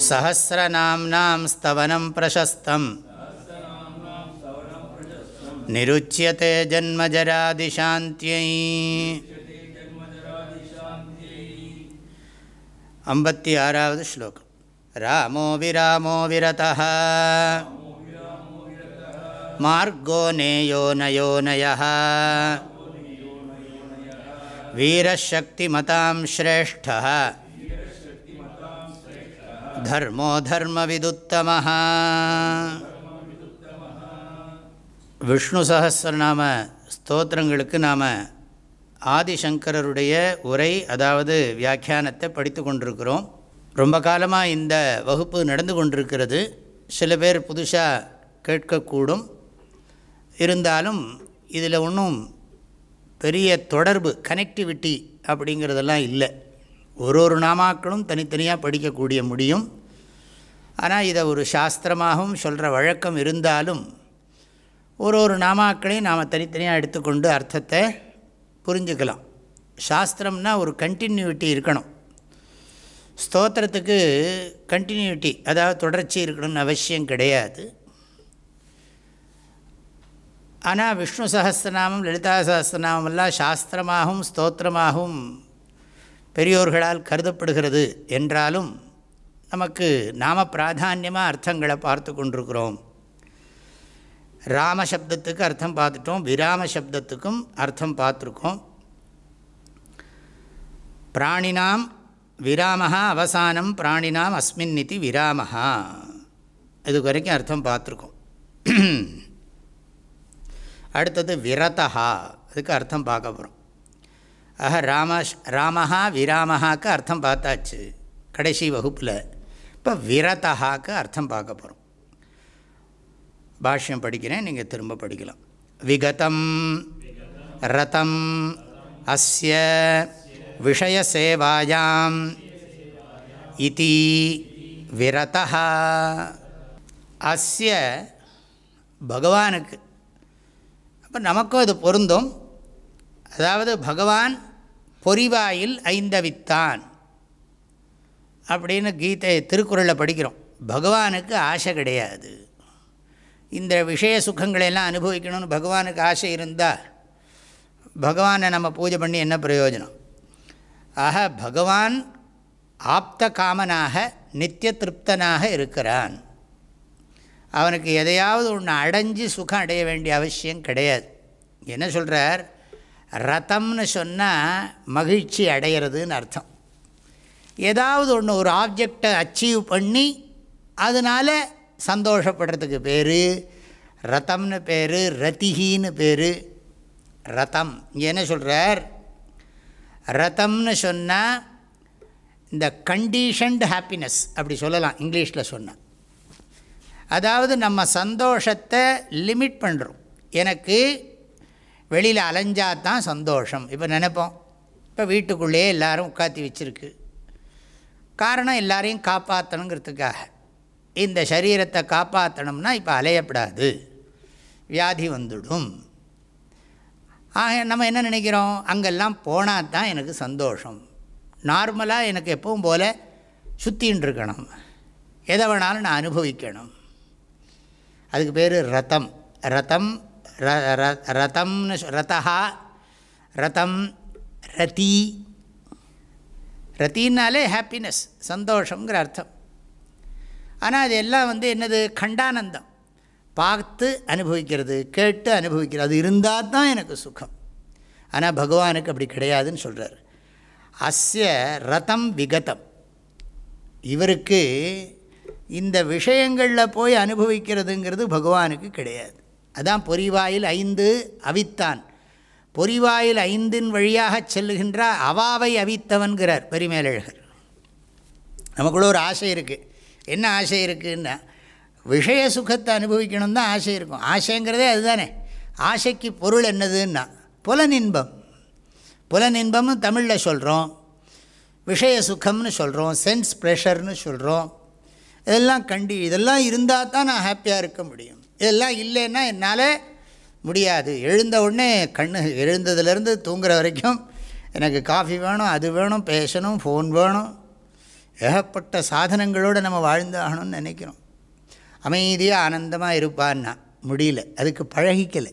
सहस्रनाम्नां स्तवनं प्रशस्तम्। निरुच्यते जन्मजरादिशान्त्यञत्या श्लोकं रामो विरामो विरतः मार्गो नेयोनयोनयः वीरशक्तिमतां श्रेष्ठः தர்மோ தர்மவிதுத்தம விஷ்ணு சகசிரநாம ஸ்தோத்திரங்களுக்கு நாம் ஆதிசங்கரருடைய உரை அதாவது வியாக்கியானத்தை படித்து கொண்டிருக்கிறோம். ரொம்ப காலமாக இந்த வகுப்பு நடந்து கொண்டிருக்கிறது. சில பேர் புதுசாக கேட்கக்கூடும். இருந்தாலும் இதில் ஒன்றும் பெரிய தொடர்பு கனெக்டிவிட்டி அப்படிங்கிறதெல்லாம் இல்லை. ஒரு ஒரு நாமாக்களும் தனித்தனியாக படிக்கக்கூடிய முடியும். ஆனால் இதை ஒரு சாஸ்திரமாகவும் சொல்கிற வழக்கம் இருந்தாலும் ஒரு ஒரு நாமாக்களையும் நாம் தனித்தனியாக எடுத்துக்கொண்டு அர்த்தத்தை புரிஞ்சுக்கலாம். சாஸ்திரம்னா ஒரு கண்டினியூட்டி இருக்கணும். ஸ்தோத்திரத்துக்கு கண்டினியூட்டி அதாவது தொடர்ச்சி இருக்கணும்னு அவசியம் கிடையாது. ஆனால் விஷ்ணு சகஸ்திரநாமம் லலிதா சகஸ்திரநாமம் எல்லாம் சாஸ்திரமாகவும் ஸ்தோத்திரமாகவும் பெரியோர்களால் கருதப்படுகிறது என்றாலும் நமக்கு நாம பிராதானியமாக அர்த்தங்களை பார்த்து கொண்டிருக்கிறோம். ராம சப்தத்துக்கு அர்த்தம் பார்த்துட்டோம் விராம சப்தத்துக்கும் அர்த்தம் பார்த்துருக்கோம். பிராணினாம் விராமஹா அவசானம் பிராணினாம் அஸ்மின் நிதி விராமஹா. இது வரைக்கும் அர்த்தம் பார்த்துருக்கோம். அடுத்தது விரதஹா அதுக்கு அர்த்தம் பார்க்க போகிறோம் ஆக ராம ராமஹா விராமஹாக்கு அர்த்தம் பார்த்தாச்சு கடைசி வகுப்பில். இப்போ விரதஹாக்கு அர்த்தம் பார்க்க போகிறோம் பாஷ்யம் படிக்கிறேன் நீங்கள் திரும்ப படிக்கலாம். விகதம் ரதம் அஸ்ய விஷயசேவாயாம் இதி விரதா அஸ்ய பகவானுக்கு. அப்போ நமக்கும் அது பொருந்தும். அதாவது பகவான் பொறிவாயில் ஐந்தவித்தான் அப்படின்னு கீதை திருக்குறளில் படிக்கிறோம். பகவானுக்கு ஆசை கிடையாது. இந்த விஷய சுகங்களெல்லாம் அனுபவிக்கணும்னு பகவானுக்கு ஆசை இருந்தால் பகவானை நம்ம பூஜை பண்ணி என்ன பிரயோஜனம்? ஆக பகவான் ஆப்த காமனாக நித்திய திருப்தனாக இருக்கிறான். அவனுக்கு எதையாவது ஒன்று அடைஞ்சு சுகம் அடைய வேண்டிய அவசியம் கிடையாது. என்ன சொல்கிறார் ரதம்னு சொன்னால் மகிழ்ச்சி அடையிறதுன்னு அர்த்தம். ஏதாவது ஒன்று ஒரு ஆப்ஜெக்டை அச்சீவ் பண்ணி அதனால் சந்தோஷப்படுறதுக்கு பேர் ரதம்னு பேர் ரத்திகின்னு பேர் ரதம். இங்கே என்ன சொல்கிறார் ரதம்னு சொன்னால் இந்த கண்டிஷன்டு ஹாப்பினஸ் அப்படி சொல்லலாம் இங்கிலீஷில் சொன்னால் அதாவது நம்ம சந்தோஷத்தை லிமிட் பண்ணுறோம் எனக்கு வெளியில் அலைஞ்சால் தான் சந்தோஷம். இப்போ நினைப்போம். இப்போ வீட்டுக்குள்ளேயே எல்லோரும் உட்காத்தி வச்சுருக்கு. காரணம் எல்லாரையும் காப்பாற்றணுங்கிறதுக்காக இந்த சரீரத்தை காப்பாற்றணும்னா இப்போ அலையப்படாது. வியாதி வந்துடும். ஆக நம்ம என்ன நினைக்கிறோம்? அங்கெல்லாம் போனால் தான் எனக்கு சந்தோஷம். நார்மலாக எனக்கு எப்பவும் போல் சுற்றின்னு இருக்கணும். எதை வேணாலும் நான் அனுபவிக்கணும். அதுக்கு பேர் ரதம் ரதம் ரதம்னு ரதா ரதம் ரதி. ரத்தின்னாலே ஹாப்பினஸ் சந்தோஷங்கிற அர்த்தம். ஆனால் அது எல்லாம் வந்து என்னது? கண்டானந்தம். பார்த்து அனுபவிக்கிறது கேட்டு அனுபவிக்கிறது அது இருந்தால் தான் எனக்கு சுகம். ஆனால் பகவானுக்கு அப்படி கிடையாதுன்னு சொல்கிறார் அஸ்ய ரதம் விகதம். இவருக்கு இந்த விஷயங்களில் போய் அனுபவிக்கிறதுங்கிறது பகவானுக்கு கிடையாது. அதான் பொறிவாயில் ஐந்து அவித்தான். பொறிவாயில் ஐந்தின் வழியாக செல்லுகின்ற அவாவை அவித்தவன்கிறார் பெருமேலழகர். நமக்குள்ள ஒரு ஆசை இருக்குது என்ன ஆசை இருக்குன்னா விஷய சுகத்தை அனுபவிக்கணும் தான் ஆசை இருக்கும். ஆசைங்கிறதே அதுதானே. ஆசைக்கு பொருள் என்னதுன்னா புலனின்பம். புலனின்பம்னு தமிழில் சொல்கிறோம் விஷய சுகம்னு சொல்கிறோம் சென்ஸ் ப்ரெஷர்னு சொல்கிறோம் இதெல்லாம் கண்டி இதெல்லாம் இருந்தால் தான் நான் ஹாப்பியாக இருக்க முடியும். இதெல்லாம் இல்லைன்னா என்னால் முடியாது. எழுந்த உடனே கண்ணு எழுந்ததுலேருந்து தூங்குற வரைக்கும் எனக்கு காஃபி வேணும் அது வேணும் பேசணும் ஃபோன் வேணும். ஏகப்பட்ட சாதனங்களோடு நம்ம வாழ்ந்தாகணும்னு நினைக்கிறோம். அமைதியாக ஆனந்தமாக இருப்பான்னா முடியல. அதுக்கு பழகிக்கலை.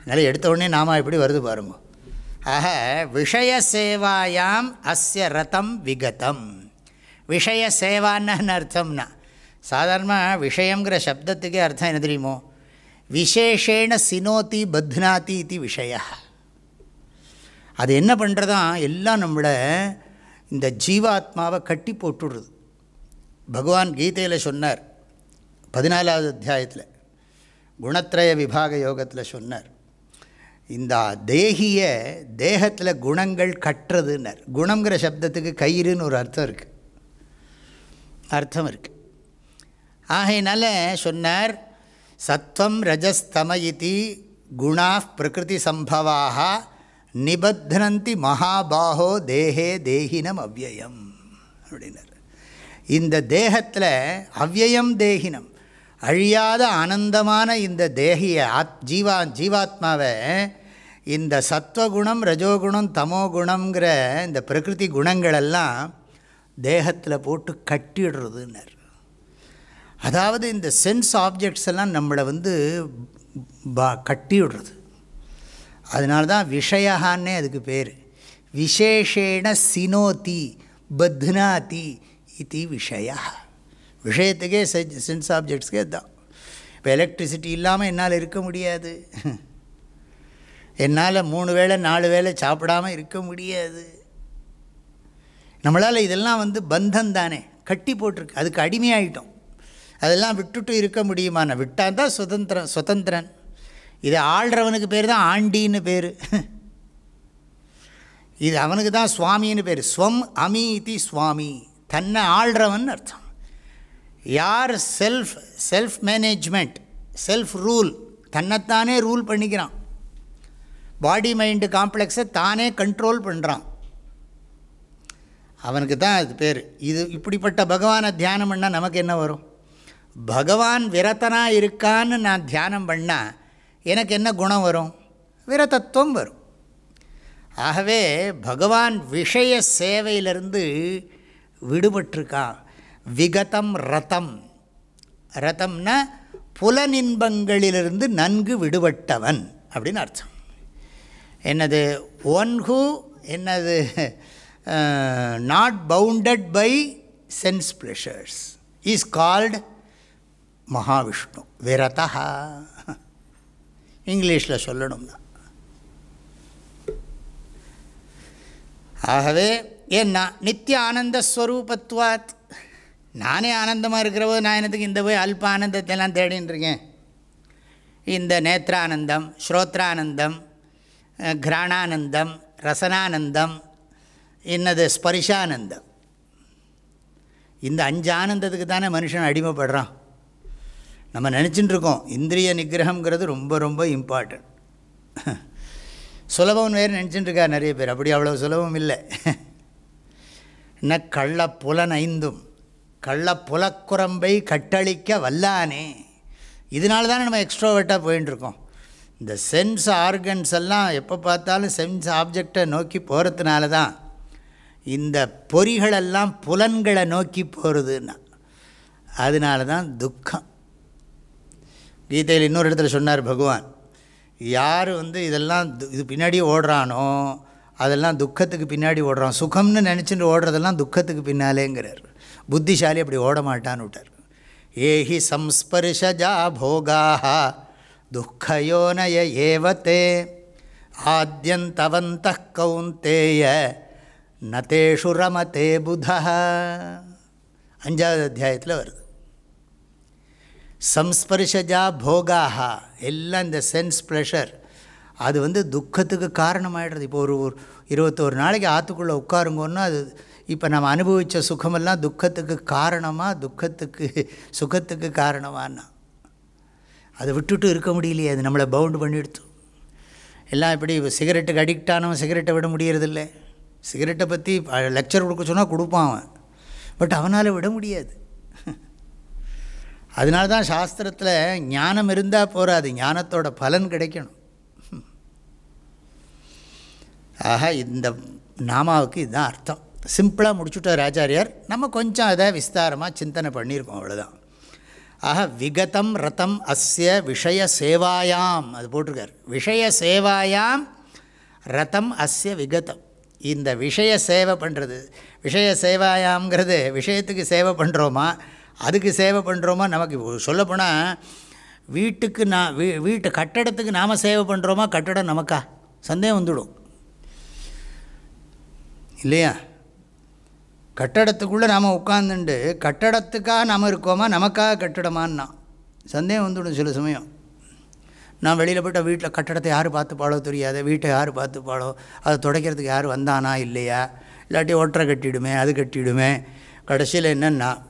அதனால் எடுத்த உடனே நாம எப்படி வருது பாருங்க. ஆக விஷய சேவாயாம் அஸ்ய ரதம் விகதம். விஷய சேவான்னு அர்த்தம்னா சாதாரணமாக விஷயங்கிற சப்தத்துக்கே அர்த்தம் என்ன தெரியுமோ? விசேஷேண சினோத்தி பத்னாதி இது விஷய அது என்ன பண்ணுறதான் எல்லாம் நம்மளை இந்த ஜீவாத்மாவை கட்டி போட்டுடுறது பகவான் கீதையில் சொன்னார் பதினாலாவது அத்தியாயத்தில் குணத்திரய விபாக யோகத்தில் சொன்னார் இந்த தேகிய தேகத்தில் குணங்கள் கட்டுறதுன்னார் குணங்கிற சப்தத்துக்கு கயிறுன்னு ஒரு அர்த்தம் இருக்குது அர்த்தம் இருக்குது ஆகையினால சொன்னார் சத்வம் ரஜஸ்தம இதி குணா பிரகிருதி சம்பவாக நிபத்னந்தி மகாபாகோ தேகே தேகினம் அவ்வயம். அப்படின்னார். இந்த தேகத்தில் அவ்வயம் தேகினம். அழியாத ஆனந்தமான இந்த தேகிய ஆத் ஜீவா ஜீவாத்மாவை இந்த சத்வகுணம் ரஜோகுணம் தமோகுணங்கிற இந்த பிரகிருதி குணங்களெல்லாம் தேகத்தில் போட்டு கட்டிடுறதுன்னர். அதாவது இந்த சென்ஸ் ஆப்ஜெக்ட்ஸ் எல்லாம் நம்மளை வந்து பா கட்டி விடுறது. அதனால தான் விஷயான்னே அதுக்கு பேர். விசேஷேண சினோதி பத்னாதி இது விஷய விஷயத்துக்கே சென்ஸ் ஆப்ஜெக்ட்ஸ்க்கே தான் இப்போ எலக்ட்ரிசிட்டி இல்லாமல் என்னால் இருக்க முடியாது. என்னால் மூணு வேளை நாலு வேளை சாப்பிடாமல் இருக்க முடியாது. நம்மளால் இதெல்லாம் வந்து பந்தம் தானே. கட்டி போட்டிருக்கு. அதுக்கு அடிமையாயிட்டோம். அதெல்லாம் விட்டுட்டு இருக்க முடியுமான விட்டால் தான் சுதந்திரம் சுதந்திரன். இது ஆள்றவனுக்கு பேர் தான் ஆண்டின்னு பேர். இது அவனுக்கு தான் சுவாமின்னு பேர். ஸ்வம் அமீதி சுவாமி. தன்னை ஆள்றவன் அர்த்தம். யார் self self management self rule தன்னைத்தானே ரூல் பண்ணிக்கிறான். பாடி மைண்டு காம்ப்ளெக்ஸை தானே கண்ட்ரோல் பண்ணுறான் அவனுக்கு தான் அது பேர். இது இப்படிப்பட்ட பகவானை தியானம் பண்ணால் நமக்கு என்ன வரும்? பகவான் விரதனாக இருக்கான்னு நான் தியானம் பண்ணால் எனக்கு என்ன குணம் வரும்? விரதத்துவம் வரும். ஆகவே பகவான் விஷய சேவையிலிருந்து விடுபட்டிருக்கான். விகதம் ரதம். ரதம்னா புலனின்பங்களிலிருந்து நன்கு விடுபட்டவன் அப்படின்னு அர்த்தம். என்னது? ஒன் ஹூ என்னது? Not bounded by sense pleasures is called Mahavishnu விரதா. இங்கிலீஷில் சொல்லணும்னா. ஆகவே ஏன்னா நித்திய ஆனந்த ஸ்வரூபத்துவாத். நானே ஆனந்தமாக இருக்கிறவோ நான் என்னத்துக்கு இந்த போய் அல்ப ஆனந்தத்தை எல்லாம் தேடின்னு இருக்கேன்? இந்த நேத்ரானந்தம் ஸ்ரோத்ரானந்தம் கிராணானந்தம் ரசனானந்தம் என்னது ஸ்பரிஷானந்தம். இந்த அஞ்சு ஆனந்தத்துக்கு தானே மனுஷன் அடிமைப்படுறான்? நம்ம நினச்சிட்டு இருக்கோம் இந்திரிய நிகிரகங்கிறது ரொம்ப ரொம்ப இம்பார்ட்டன்ட் சுலபம் வேறு நினச்சிட்டுருக்கா நிறைய பேர். அப்படி அவ்வளோ சுலபம் இல்லை. என்ன கள்ள புலன் ஐந்தும் கள்ள புலக்குரம்பை கட்டளிக்க வல்லானே. இதனால தானே நம்ம எக்ஸ்ட்ரோவேட்டாக போயின்ட்டுருக்கோம் இந்த சென்ஸ் ஆர்கன்ஸ் எல்லாம் எப்போ பார்த்தாலும் சென்ஸ் ஆப்ஜெக்டை நோக்கி போகிறதுனால தான் இந்த பொறிகளெல்லாம் புலன்களை நோக்கி போகிறதுன்னா அதனால தான் துக்கம். கீதையில் இன்னொரு இடத்துல சொன்னார் பகவான் யார் வந்து இதெல்லாம் இது பின்னாடி ஓடுறானோ அதெல்லாம் துக்கத்துக்கு பின்னாடி ஓடுறான் சுகம்னு நினச்சிட்டு ஓடுறதெல்லாம் துக்கத்துக்கு பின்னாலேங்கிறார். புத்திசாலி அப்படி ஓட மாட்டான்னு விட்டார். ஏஹி சம்ஸ்பர்ஷஜா போகாக துக்கயோனய ஏவத்தே ஆத்தியந்தவந்த கௌந்தேய நதேஷு ரமதே புதா அஞ்சாவது அத்தியாயத்தில் வருது. சம்ஸ்பர்ஷஜா போகாக எல்லாம் இந்த சென்ஸ் ப்ரெஷர் அது வந்து துக்கத்துக்கு காரணமாகிடுறது இப்போ ஒரு ஒரு இருபத்தோரு நாளைக்கு ஆற்றுக்குள்ளே உட்காருங்கன்னா அது இப்போ நம்ம அனுபவித்த சுகமெல்லாம் துக்கத்துக்கு காரணமாக துக்கத்துக்கு சுகத்துக்கு காரணமானா அதை விட்டுட்டு இருக்க முடியலையே அது நம்மளை பவுண்டு பண்ணிடுத்து. எல்லாம் இப்படி சிகரெட்டுக்கு அடிக்ட் ஆனவன் சிகரெட்டை விட முடியறதில்ல. சிகரெட்டை பற்றி லெக்சர் கொடுக்க சொன்னால் கொடுப்பான் அவன். பட் அவனால் விட முடியாது. அதனால தான் சாஸ்திரத்தில் ஞானம் இருந்தால் போகாது ஞானத்தோட பலன் கிடைக்கணும். ஆக இந்த நாமாவுக்கு இதுதான் அர்த்தம். சிம்பிளாக முடிச்சுட்டார் ஆச்சாரியார் நம்ம கொஞ்சம் அதை விஸ்தாரமாக சிந்தனை பண்ணியிருக்கோம் அவ்வளோதான் ஆக விகதம் ரதம் அஸ்ய விஷய சேவாயாம். அது போட்டிருக்கார். விஷய சேவாயாம் ரதம் அஸ்ய விகதம். இந்த விஷய சேவை பண்ணுறது விஷய சேவாயாம்ங்கிறது விஷயத்துக்கு சேவை பண்ணுறோமா அதுக்கு சேவை பண்ணுறோமா நமக்கு சொல்லப்போனால் வீட்டுக்கு நான் வீ வீட்டு கட்டடத்துக்கு நாம் சேவை பண்ணுறோமா கட்டடம் நமக்கா? சந்தேகம் வந்துடும். இல்லையா? கட்டடத்துக்குள்ளே நாம் உட்காந்துண்டு கட்டடத்துக்காக நாம் இருக்கோமா? நமக்காக கட்டடமான்னா. சந்தேகம் வந்துவிடும் சில சமயம். நான் வெளியில் போய்ட்டு வீட்டில் கட்டடத்தை யார் பார்த்துப்பாளோ தெரியாது வீட்டை யார் பார்த்துப்பாளோ? அதை துடைக்கிறதுக்கு யார் வந்தானா? இல்லையா? இல்லாட்டி ஒட்டரை கட்டிடுமே அது கட்டிடுமே. கடைசியில் என்னென்னா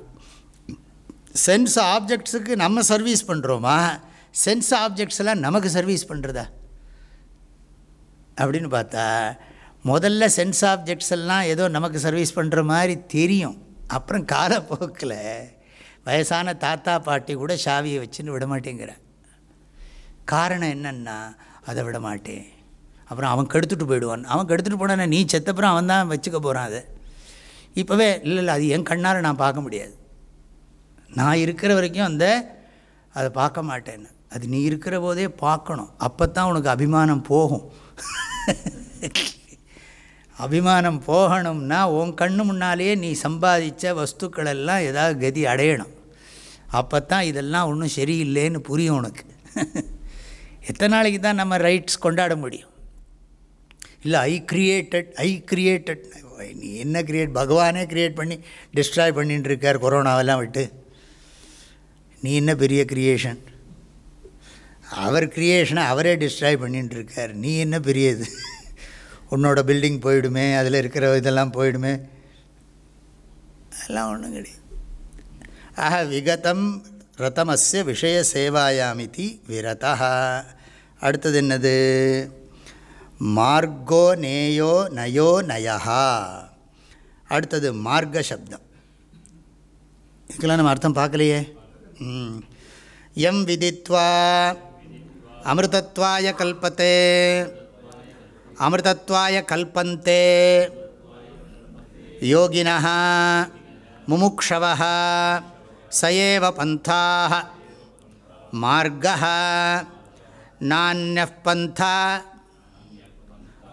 சென்ஸ் ஆப்ஜெக்ட்ஸுக்கு நம்ம சர்வீஸ் பண்ணுறோமா சென்ஸ் ஆப்ஜெக்ட்ஸ்லாம் நமக்கு சர்வீஸ் பண்ணுறதா அப்படின்னு பார்த்தா முதல்ல சென்ஸ் ஆப்ஜெக்ட்ஸ் எல்லாம் ஏதோ நமக்கு சர்வீஸ் பண்ணுற மாதிரி தெரியும். அப்புறம் காலப்போக்கில் வயசான தாத்தா பாட்டி கூட சாவியை வச்சுன்னு விட காரணம் என்னென்னா அதை விட மாட்டேன். அப்புறம் அவன் கெடுத்துட்டு போயிடுவான். அவன் கெடுத்துட்டு போனான்னா நீ செத்தப்புறம் அவன் தான் வச்சுக்க போகிறான் அதை. இப்போவே இல்லை இல்லை அது என் கண்ணால் நான் பார்க்க முடியாது. நான் இருக்கிற வரைக்கும் அந்த அதை பார்க்க மாட்டேன்னு. அது நீ இருக்கிற போதே பார்க்கணும். அப்போ தான் உனக்கு அபிமானம் போகும். அபிமானம் போகணும்னா உன் கண்ணு முன்னாலேயே நீ சம்பாதித்த வஸ்துக்கள் எல்லாம் ஏதாவது கதி அடையணும். அப்போ தான் இதெல்லாம் ஒன்றும் சரியில்லைன்னு புரியும் உனக்கு. எத்தனை நாளைக்கு தான் நம்ம ரைட்ஸ் கொண்டாட முடியும்? இல்லை ஐ கிரியேட்டட் ஐ கிரியேட்டட் நீ என்ன கிரியேட் பகவானே க்ரியேட் பண்ணி டிஸ்ட்ராய் பண்ணிட்டு இருக்கார் கொரோனாவெல்லாம் விட்டு. நீ என்ன பெரிய கிரியேஷன் அவர் கிரியேஷனை அவரே டிஸ்ட்ராய் பண்ணிகிட்டு இருக்கார் நீ என்ன பெரியது? உன்னோட பில்டிங் போயிடுமே அதில் இருக்கிற இதெல்லாம் போயிடுமே. அதெல்லாம் ஒன்றும் கிடையாது. ஆக விகதம் ரதமஸ்ய விஷய சேவாயாமிதி விரதா. அடுத்தது என்னது? மார்கோ நேயோ நயோ நயா அடுத்தது மார்க்க சப்தம். இதுக்கெல்லாம் நம்ம அர்த்தம் பார்க்கலையே. எம் விதித்வா அமிர்தத்வாய கல்பத்தே அமிர்தத்வாய கல்பந்தே. யோகினா முமுக்ஷவ சயேவ பந்தாக மார்க நானிய பந்தா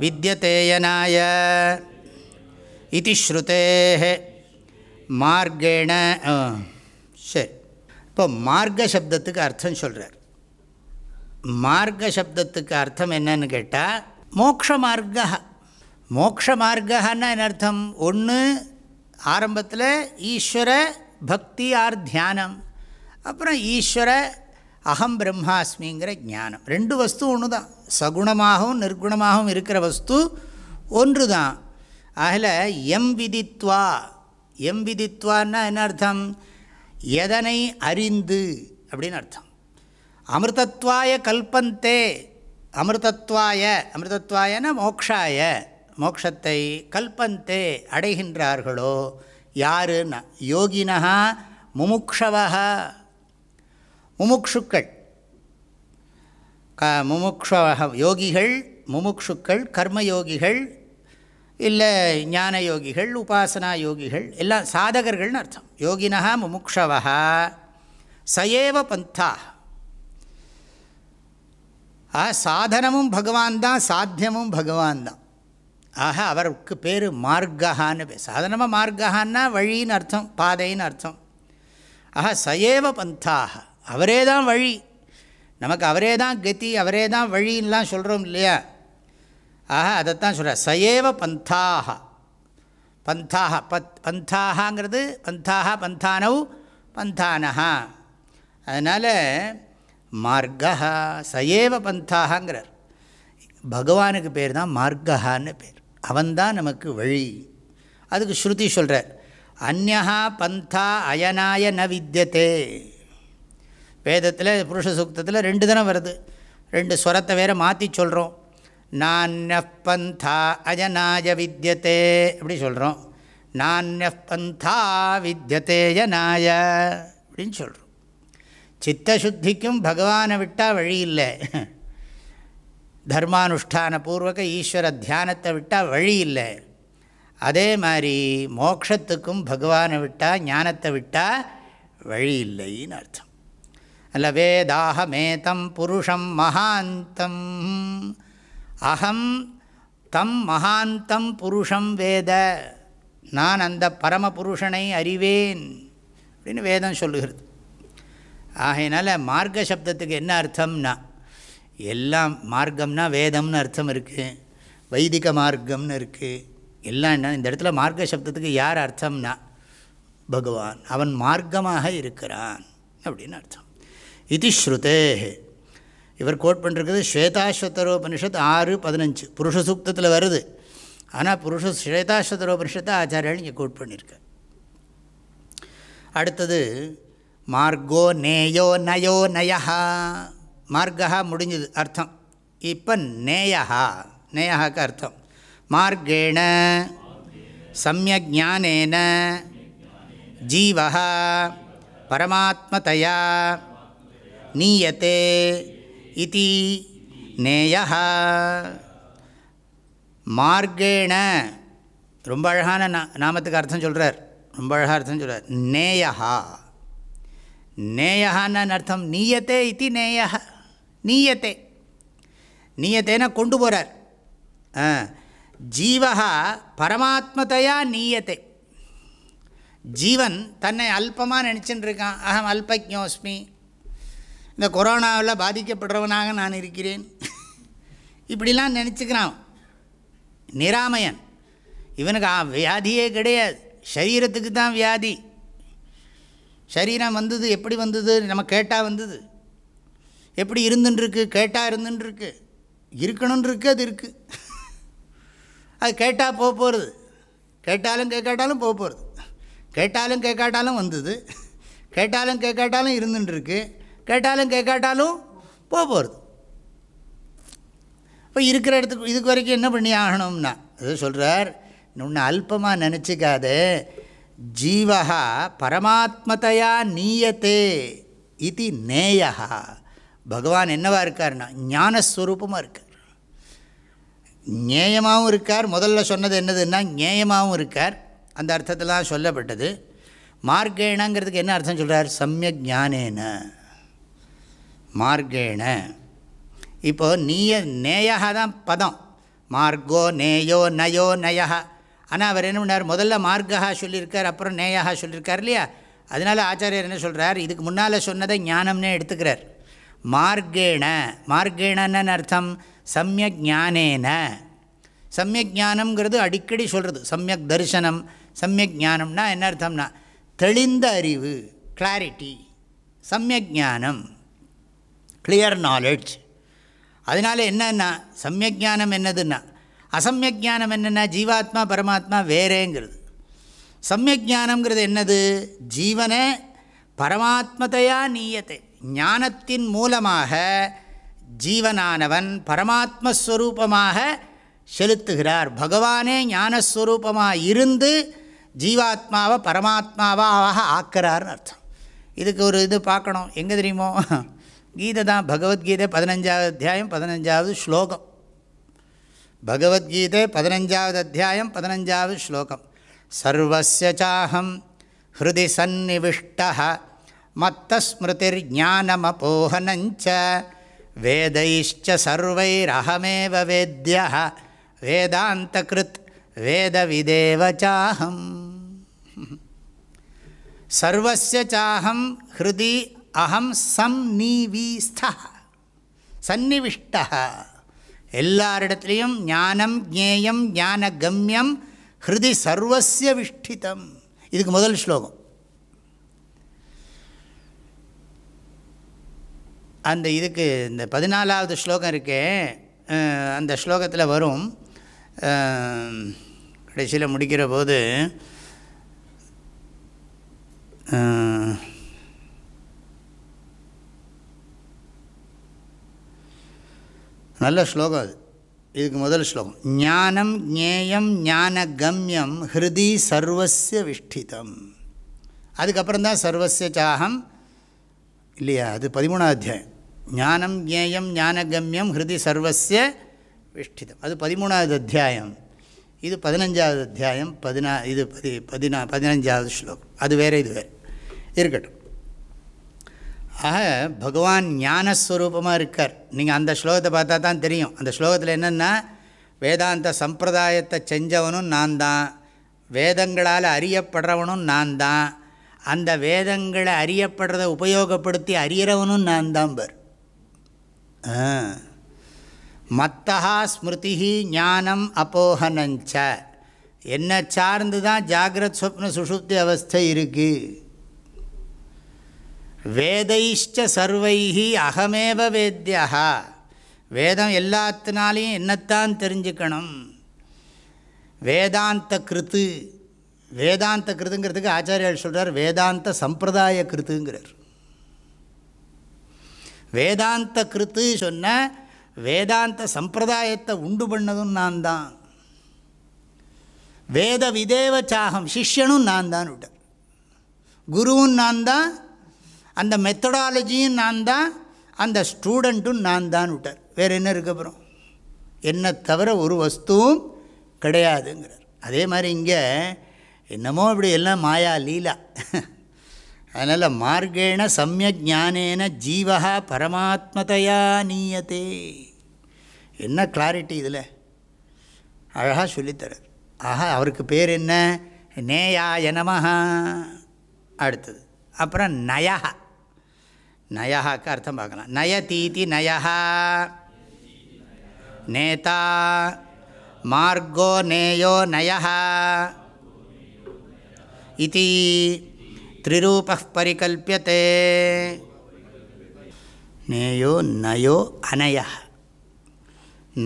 வித்தியதேயனாய இது ஸ்ருதே மார்கேண இப்போ மார்க்க சப்தத்துக்கு அர்த்தம் சொல்கிறார் மார்க்க சப்தத்துக்கு அர்த்தம் என்னன்னு கேட்டால் மோக்ஷ மார்க்க மோக்ஷ மார்க்கன்னா என்ன அர்த்தம்? ஒன்று ஆரம்பத்தில் ஈஸ்வர பக்தி ஆர் தியானம். அப்புறம் ஈஸ்வர அகம் பிரம்மாஸ்மிங்கிற ஞானம். ரெண்டு வஸ்து ஒன்று தான் சகுணமாகவும் நிர்குணமாகவும் இருக்கிற வஸ்து ஒன்று தான் அதில் எம் விதித்வா. எம் விதித்வான்னா என்ன அர்த்தம்? எதனை அறிந்து? அப்படின்னு அர்த்தம். அமிர்தத்வாய கல்பந்தே. அமிர்தத்வாய அமிர்தத்வாயன மோக்ஷாய? மோக்ஷத்தை கல்பந்தே அடைகின்றார்களோ? யாருன்னா? யோகினா முமுக்ஷவா முமுக்ஷுக்கள். க முமுக்ஷவ யோகிகள் முமுக்ஷுக்கள் கர்மயோகிகள் இல்லை ஞான யோகிகள் உபாசனா யோகிகள் எல்லாம் சாதகர்கள்னு அர்த்தம். யோகினா முமுக்ஷவா சயேவ பந்தா ஆ சாதனமும் பகவான் தான் சாத்தியமும் பகவான் தான். ஆக அவருக்கு பேர் மார்க்கஹான்னு பேர் சாதனமாக மார்க்கஹான்னா வழின்னு அர்த்தம் பாதைன்னு அர்த்தம். ஆஹா சயேவ பந்தாக. அவரே தான் வழி. நமக்கு அவரே தான் கதி அவரே தான் வழின்லாம் சொல்கிறோம் இல்லையா? ஆக அதைத்தான் சொல்கிறார் சயேவ பந்தாக. பந்தாக பத் பந்தாகங்கிறது பந்தாக பந்தானவ் பந்தானஹா. அதனால் மார்க்கா சயேவ பந்தாகங்கிறார் பகவானுக்கு பேர் தான் மார்க்கஹான்னு பேர். அவன்தான் நமக்கு வழி. அதுக்கு ஸ்ருதி சொல்கிறார் அந்நா பந்தா அயனாய ந வித்தியதே வேதத்தில் புருஷ சூக்தத்தில் ரெண்டு தினம் வருது. ரெண்டு ஸ்வரத்தை வேறு மாற்றி சொல்கிறோம் நானியப்பந்தா பந்தா வித்தியதே அப்படி சொல்கிறோம் நானியப்பந்தா வித்தியதே யனாய. அப்படின்னு சொல்கிறோம் சித்தசுத்திக்கும் பகவானை விட்டால் வழி இல்லை. தர்மானுஷ்டான பூர்வக ஈஸ்வர தியானத்தை விட்டால் வழி இல்லை. அதே மாதிரி மோக்ஷத்துக்கும் பகவானை விட்டால் ஞானத்தை விட்டால் வழி இல்லைன்னு அர்த்தம். அல்ல வேதாகமேதம் புருஷம் மகாந்தம். அகம் தம் மகாந்தம் புருஷம் வேத. நான் அந்த பரமபுருஷனை அறிவேன் அப்படின்னு வேதம் சொல்லுகிறது. ஆகையினால் மார்க்க சப்தத்துக்கு என்ன அர்த்தம்னா எல்லாம் மார்க்கம்னா வேதம்னு அர்த்தம் இருக்குது வைதிக மார்க்கம்னு இருக்குது எல்லாம் என்ன இந்த இடத்துல மார்க்க சப்தத்துக்கு யார் அர்த்தம்னா பகவான் அவன் மார்க்கமாக இருக்கிறான் அப்படின்னு அர்த்தம். இது ஸ்ருதே இவர் கோட் பண்ணிருக்கிறது ஸ்வேதாஸ்வத்தரோபனிஷத் ஆறு பதினஞ்சு. புருஷ சூக்தத்தில் வருது. ஆனால் புருஷ ஸ்வேதாஸ்வத்தரோபனிஷத்தை ஆச்சாரியால் இங்கே கோட் பண்ணியிருக்க அடுத்தது மார்கோ நேயோ நயோ நயா மார்க்கா முடிஞ்சது அர்த்தம். இப்போ நேயா நேயாக்கு அர்த்தம். மார்க்கேண ஞானேன ஜீவः பரமாத்மதையா நீயத்தே இதி நேய மார்க்கேண ரொம்ப அழகான நா நாமத்துக்கு அர்த்தம் சொல்கிறார் ரொம்ப அழகாக அர்த்தம் சொல்கிறார் நேயா நேயான்னு அர்த்தம் நீயத்தே இது நேய நீயத்தே. நீயத்தேனா கொண்டு போகிறார் ஜீவா பரமாத்மதையா நீயத்தை. ஜீவன் தன்னை அல்பமாக நினச்சின்னு இருக்கான். அகம் அல்பஜோஸ்மி இந்த கொரோனாவில் பாதிக்கப்படுறவனாக நான் இருக்கிறேன். இப்படிலாம் நினச்சிக்கிறான். நிராமயன். இவனுக்கு வியாதியே கிடையாது. சரீரத்துக்கு தான் வியாதி. சரீரம் வந்தது எப்படி வந்தது நம்ம கேட்டால் வந்தது. எப்படி இருந்துன்ட்ருக்கு கேட்டால் இருந்துன்ட்ருக்கு இருக்கணுன்ருக்கு அது இருக்குது அது கேட்டால் போக போகிறது கேட்டாலும் கேட்காட்டாலும் போக போகிறது கேட்டாலும் கேட்காட்டாலும் வந்தது. கேட்டாலும் கேட்காட்டாலும் இருந்துட்டுருக்கு கேட்டாலும் கேட்காட்டாலும் போக போகிறது இப்போ இருக்கிற இடத்துக்கு இதுக்கு வரைக்கும் என்ன பண்ணி ஆகணும்னா அது சொல்கிறார் இன்னொன்று அல்பமாக நினச்சிக்காத. ஜீவா பரமாத்மதையா நீயத்தே இது நேயா பகவான் என்னவா இருக்கார்னா ஞானஸ்வரூபமாக இருக்கார். ஞேயமாகவும் இருக்கார். முதல்ல சொன்னது என்னதுன்னா ஞேயமாகவும் இருக்கார். அந்த அர்த்தத்தில் சொல்லப்பட்டது. மார்க்கேணாங்கிறதுக்கு என்ன அர்த்தம் சொல்கிறார் சமயக் ஞானேன. மார்க்கேண இப்போது நீய நேயாக தான் பதம். மார்க்கோ நேயோ நயோ நயா ஆனால் அவர் என்ன பண்ணார்? முதல்ல மார்க்கா சொல்லியிருக்கார் அப்புறம் நேயாக சொல்லியிருக்கார் இல்லையா? அதனால் ஆச்சாரியர் என்ன சொல்கிறார் இதுக்கு முன்னால் சொன்னதை ஞானம்னே எடுத்துக்கிறார். மார்க்கேண மார்க்கேணன்னு அர்த்தம் சமயக் ஞானேன. சமயக் ஞானம்ங்கிறது அடிக்கடி சொல்கிறது சமயக் தரிசனம் சமயக் ஞானம்னா என்ன அர்த்தம்னா தெளிந்த அறிவு கிளாரிட்டி சமயக் ஞானம். கிளியர் நாலெட்ஜ் அதனால் என்னன்னா சமயக் ஞானம் என்னதுன்னா அசமயக் ஞானம் என்னென்னா ஜீவாத்மா பரமாத்மா வேறேங்கிறது. சமயக் ஞானம்ங்கிறது என்னது? ஜீவனை பரமாத்மதையா நீயத்தை. ஞானத்தின் மூலமாக ஜீவனானவன் பரமாத்மஸ்வரூபமாக செலுத்துகிறார். பகவானே ஞானஸ்வரூபமாக இருந்து ஜீவாத்மாவை பரமாத்மாவாக ஆக்கிறார்னு அர்த்தம். இதுக்கு ஒரு இது பார்க்கணும். எங்கே தெரியுமோ? கீதை தான் பகவத்கீதை பதினஞ்சாவது அத்தியாயம் பதினஞ்சாவது ஸ்லோகம் பகவத்கீதை பதினஞ்சாவது அத்தியாயம் பதினஞ்சாவது ஸ்லோகம் சர்வசாஹம் ஹிருதி சந்நிவிஷ்ட மத்தஸ்மிருதிர் ஞானமபோகனஞ்ச வேதைச்ச சர்வைரஹமேவ வேத்திய வேதாந்தகிருத் கிருத் வேதவிதேவ சாஹம் ஹிருதி அகம் சம்நிவீஸ்தா சந்நிவிஷ்டா. எல்லாரிடத்துலேயும் ஞானம் ஜேயம் ஞான கம்யம் ஹிருதி சர்வசிய விஷ்டிதம். இதுக்கு முதல் ஸ்லோகம். அந்த இதுக்கு இந்த பதினாலாவது ஸ்லோகம் இருக்கே அந்த ஸ்லோகத்தில் வரும். கடைசியில் முடிக்கிற போது நல்ல ஸ்லோகம் அது. இதுக்கு முதல் ஸ்லோகம். ஞானம் ஜேயம் ஞான கம்யம் ஹிருதி சர்வஸ்ய விஷ்டிதம். அதுக்கப்புறம் தான் சர்வஸ்ய சாகம். இல்லையா? அது பதிமூணாம் அத்தியாயம். ஞானம் ஞேயம் ஞானகம்யம் ஹிருதி சர்வஸ்ய விஷ்டிதம். அது பதிமூணாவது அத்தியாயம். இது பதினஞ்சாவது அத்தியாயம். பதினா இது பதி பதினா பதினஞ்சாவது ஸ்லோகம். அது வேறு இது வேறு. இருக்கட்டும். ஆக பகவான் ஞானஸ்வரூபமாக இருக்கார். நீங்கள் அந்த ஸ்லோகத்தை பார்த்தா தான் தெரியும். அந்த ஸ்லோகத்தில் என்னென்னா வேதாந்த சம்பிரதாயத்தை செஞ்சவனும் நான் தான் வேதங்களால் அறியப்படுறவனும் நான் தான் அந்த வேதங்களை அறியப்படுறதை உபயோகப்படுத்தி அறியறவனும் நான் தான் பர். மத்தகா ஸ்மிருதி ஞானம் அப்போகனஞ்ச என்னை சார்ந்து தான் ஜாகிரத் சொப்ன சுஷுப்தி அவஸ்தை இருக்குது வேதைஷ்ட சர்வைஹி அகமேவ வேத்தியா வேதம் எல்லாத்தினாலையும் என்னத்தான் தெரிஞ்சுக்கணும்? வேதாந்த கிருத்து. வேதாந்த கிருத்துங்கிறதுக்கு ஆச்சாரியால் சொல்கிறார் வேதாந்த சம்பிரதாய கிருத்துங்கிறார். வேதாந்த கிருத்து சொன்ன வேதாந்த சம்பிரதாயத்தை உண்டு பண்ணதும் நான் தான் வேத விதேவ சாகம் சிஷ்யனும் நான் தான் விட்டார். குருவும் நான் தான் அந்த மெத்தடாலஜியும் நான் தான் அந்த ஸ்டூடெண்ட்டும் நான் தான் விட்டார். வேறு என்ன இருக்கு அப்புறம் என்னை தவிர ஒரு வஸ்துவும் கிடையாதுங்கிறார். அதே மாதிரி இங்கே என்னமோ இப்படி எல்லாம் மாயா லீலா. அதனால் மார்க்கேண சமயக் ஞானேன ஜீவா பரமாத்மதையா நீயத்தே என்ன கிளாரிட்டி இதில்? அழகாக சொல்லித்தரார். ஆஹா அவருக்கு பேர் என்ன? நேயா எனமஹா அடுத்தது. அப்புறம் நயா நயாக்கு அர்த்தம் பார்க்கலாம். நய தீதி நயா நேதா. மார்கோ நேயோ நய இது. திரிரூப பரிகல்பியத்தே நேயோ நயோ அனய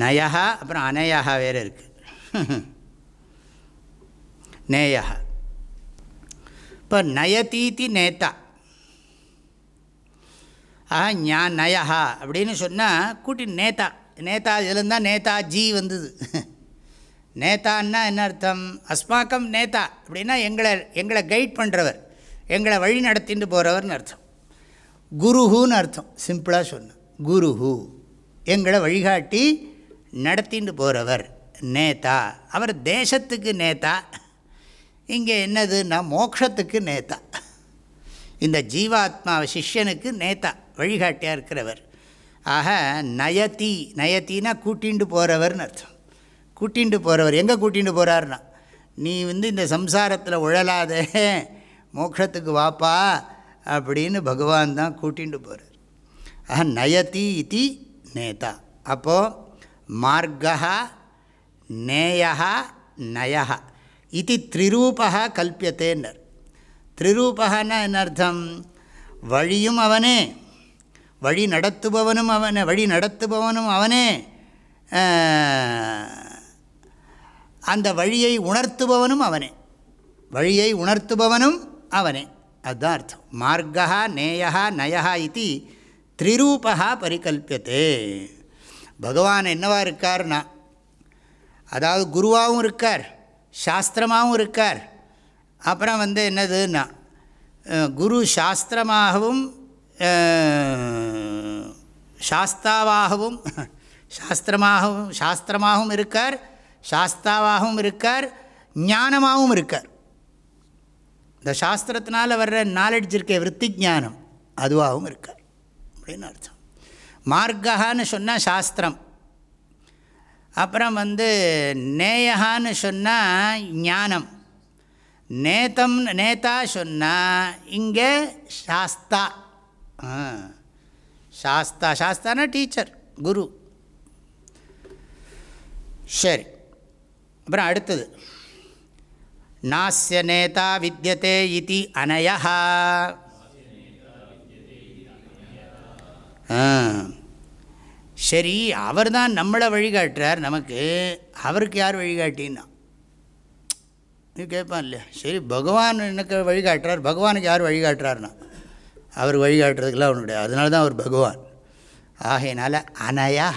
நயா அப்புறம் அனயா வேறு இருக்குது நேய இப்போ நயதீதி நேத்தா ஆ ஞா நயா அப்படின்னு சொன்னால் கூட்டி நேதா. நேதா இதுலேருந்து தான் நேதாஜி வந்தது. நேதான்னா என்ன அர்த்தம்? அஸ்மாக்கம் நேதா அப்படின்னா எங்களை எங்களை கைட் பண்ணுறவர் எங்களை வழி நடத்திட்டு போகிறவர்னு அர்த்தம். குருஹுன்னு அர்த்தம். சிம்பிளாக சொன்ன. குருஹு. எங்களை வழிகாட்டி நடத்திட்டு போகிறவர் நேதா. அவர் தேசத்துக்கு நேதா. இங்கே என்னதுன்னா மோக்ஷத்துக்கு நேதா. இந்த ஜீவாத்மா சிஷ்யனுக்கு நேதா. வழிகாட்டியாக இருக்கிறவர் ஆக நயத்தி நயத்தின்னா கூட்டிண்டு போகிறவர்னு அர்த்தம். கூட்டிண்டு போகிறவர் எங்கே கூட்டிண்டு போகிறாருன்னா நீ வந்து இந்த சம்சாரத்தில் உழலாத மோட்சத்துக்கு வாப்பா அப்படின்னு பகவான் தான் கூட்டிண்டு போகிறார் ஆக நயதி இது நேதா. அப்போது மார்கா நேயா நயா இது திரிரூபா கல்பியத்தேன்னர். த்ரிரூபகான்னா என்ன அர்த்தம்? வழியும் அவனே. வழி நடத்துபவனும் அவனே வழி நடத்துபவனும் அவனே. அந்த வழியை உணர்த்துபவனும் அவனே. வழியை உணர்த்துபவனும் அவனே. அதுதான் அர்த்தம். மார்கா நேயா நயா இது திரிரூபா பரிகல்பியத்தே பகவான் என்னவா இருக்கார்னா அதாவது குருவாகவும் இருக்கார் சாஸ்திரமாகவும் இருக்கார். அப்புறம் வந்து என்னதுன்னா குரு சாஸ்திரமாகவும் சாஸ்தாவாகவும் சாஸ்திரமாகவும் சாஸ்திரமாகவும் இருக்கார் சாஸ்தாவாகவும் இருக்கார் ஞானமாகவும் இருக்கார் இந்த சாஸ்திரத்தினால் வர்ற நாலெட்ஜ் இருக்க விற்பி ஞானம் அதுவாகவும் இருக்கார் அப்படின்னு அர்த்தம் மார்க்கான்னு சொன்னால் சாஸ்திரம் அப்புறம் வந்து நேயகான்னு சொன்னால் ஞானம் நேத்தம் நேதா சொன்னால் இங்கே சாஸ்தா சாஸ்தா சாஸ்தானா டீச்சர் குரு. சரி. அப்புறம் அடுத்தது. நாசிய நேதா வித்தியதே இது அனயா. சரி அவர் தான் நம்மளை வழிகாட்டுறார் நமக்கு. அவருக்கு யார் வழிகாட்டின்னா? நீ கேட்பான் இல்லையா? சரி பகவான் எனக்கு வழிகாட்டுறார். பகவானுக்கு யார் வழிகாட்டுறாருன்னா அவர் வழிகாட்டுறதுக்கெல்லாம் அவனு கிடையாது. அதனால தான் அவர் பகவான். ஆகையினால அனயா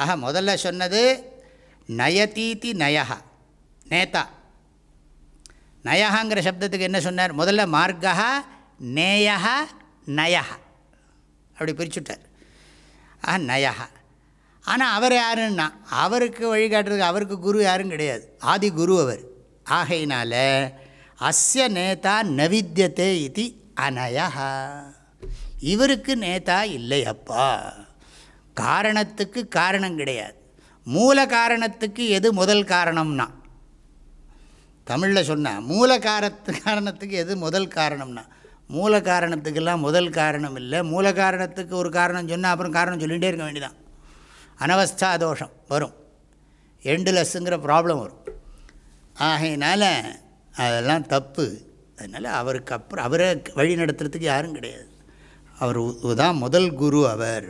ஆக முதல்ல சொன்னது நயதீதி நயா நேதா நயகாங்கிற சப்தத்துக்கு என்ன சொன்னார்? முதல்ல மார்க்கா நேயா நயா அப்படி பிரிச்சுட்டார். ஆ நயா ஆனால் அவர் யாருன்னா? அவருக்கு வழிகாட்டுறதுக்கு அவருக்கு குரு யாரும் கிடையாது. ஆதி குரு அவர். ஆகையினால அஸ்ய நேதா நவித்தியத்தே இது அனயா இவருக்கு நேதா இல்லையப்பா. காரணத்துக்கு காரணம் கிடையாது. மூல காரணத்துக்கு எது முதல் காரணம்னா? தமிழில் சொன்னால் மூல காரத்து காரணத்துக்கு எது முதல் காரணம்னா? மூல காரணத்துக்கெல்லாம் முதல் காரணம் இல்லை. மூல காரணத்துக்கு ஒரு காரணம் சொன்னால் அப்புறம் காரணம் சொல்லிகிட்டே இருக்க வேண்டியதான் அனவஸ்தா தோஷம் வரும். எண்டுலெஸ்ஸுங்கிற ப்ராப்ளம் வரும். ஆகையினால் அதெல்லாம் தப்பு. அதனால் அவருக்கு அப்புறம் அவரை வழி நடத்துறதுக்கு யாரும் கிடையாது. அவர் தான் முதல் குரு அவர்.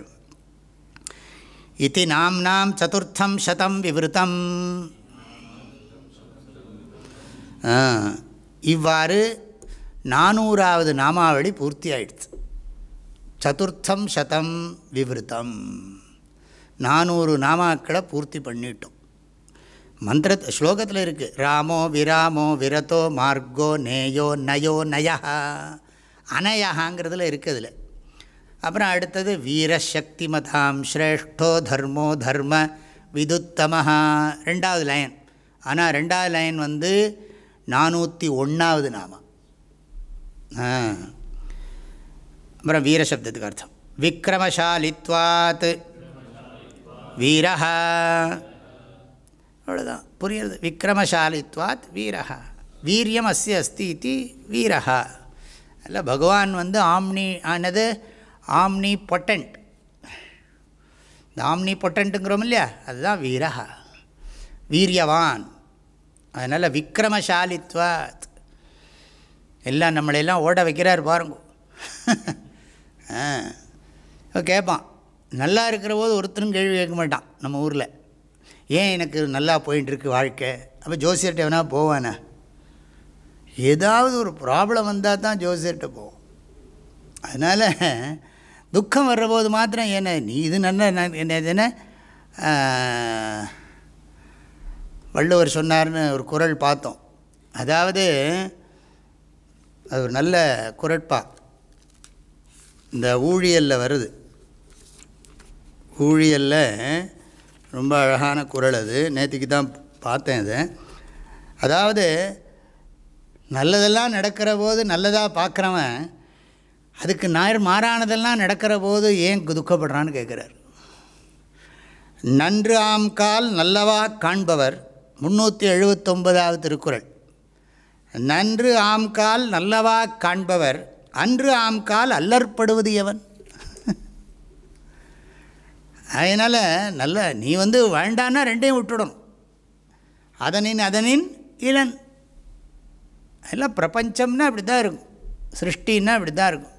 இது நாம் நாம் சதுர்த்தம் சதம் விவருத்தம். இவ்வாறு நானூறாவது நாமாவளி பூர்த்தி ஆயிடுச்சு. சதுர்த்தம் சதம் விவருத்தம். நானூறு நாமாக்களை பூர்த்தி பண்ணிட்டோம். மந்திர ஸ்லோகத்தில் இருக்குது ராமோ விராமோ விரதோ மார்கோ நேயோ நயோ நயா. அனயாங்கிறதுல இருக்குதுல அப்புறம் அடுத்தது வீரசக்தி மதாம் ஸ்ரேஷ்டோ தர்மோ தர்ம விதுத்தமஹா. ரெண்டாவது லைன். ஆனால் ரெண்டாவது லைன் வந்து நானூற்றி ஒன்றாவது நாமம். அப்புறம் வீரசப்தத்துக்கு அர்த்தம். விக்ரமசாலித்வாத். வீரஹா. அவ்வளோதான் புரியுறது? விக்ரமசாலித்வாத் வீரஹா. வீரியம் அஸ்ய அஸ்தி இது வீரஹா. அல்ல பகவான் வந்து ஆம்னி ஆனது ஆம்னி பொட்டன்ட் இந்த ஆம்னி பொட்டன்ட்டுங்கிறோம் இல்லையா? அதுதான் வீரஹா. வீரியவான். அதனால் விக்ரமசாலித்வாத் எல்லாம் நம்மளையெல்லாம் ஓட வைக்கிறார் பாருங்க. கேட்பான். நல்லா இருக்கிற போது ஒருத்தரும் கேள்வி கேட்க மாட்டான் நம்ம ஊரில். ஏன் எனக்கு நல்லா போயின்ட்டுருக்கு வாழ்க்கை? அப்போ ஜோசியர்கிட்ட வேணா போவானா? ஏதாவது ஒரு ப்ராப்ளம் வந்தால் தான் ஜோசியர்கிட்ட போவோம். அதனால் துக்கம் வர்றபோது மாத்திரம் என்ன நீ இது நல்ல என்ன என்ன வள்ளுவர் சொன்னார்னு ஒரு குரல் பார்த்தோம். அதாவது அது ஒரு நல்ல குரட்பா. இந்த ஊழியலில் வருது. ஊழியலில் ரொம்ப அழகான குரல் அது. நேற்றுக்கு தான் பார்த்தேன் அது. அதாவது நல்லதெல்லாம் நடக்கிற போது நல்லதாக பார்க்குறவன் அதுக்கு நாயர் மாறானதெல்லாம் நடக்கிற போது ஏன் துக்கப்படுறான்னு கேட்குறார். நன்று ஆம் கால் நல்லவா காண்பவர். முந்நூற்றி எழுபத்தொன்பதாவது திருக்குறள். நன்று ஆம்கால் நல்லவா காண்பவர். அன்று ஆம்கால் அல்லற்படுவது எவன்? அதனால் நல்ல நீ வந்து வேண்டான்னா ரெண்டையும் விட்டுடணும். அதனின் அதனின் இளன் எல்லாம் பிரபஞ்சம்னா அப்படி தான் இருக்கும். சிருஷ்டின்னா அப்படி தான் இருக்கும்.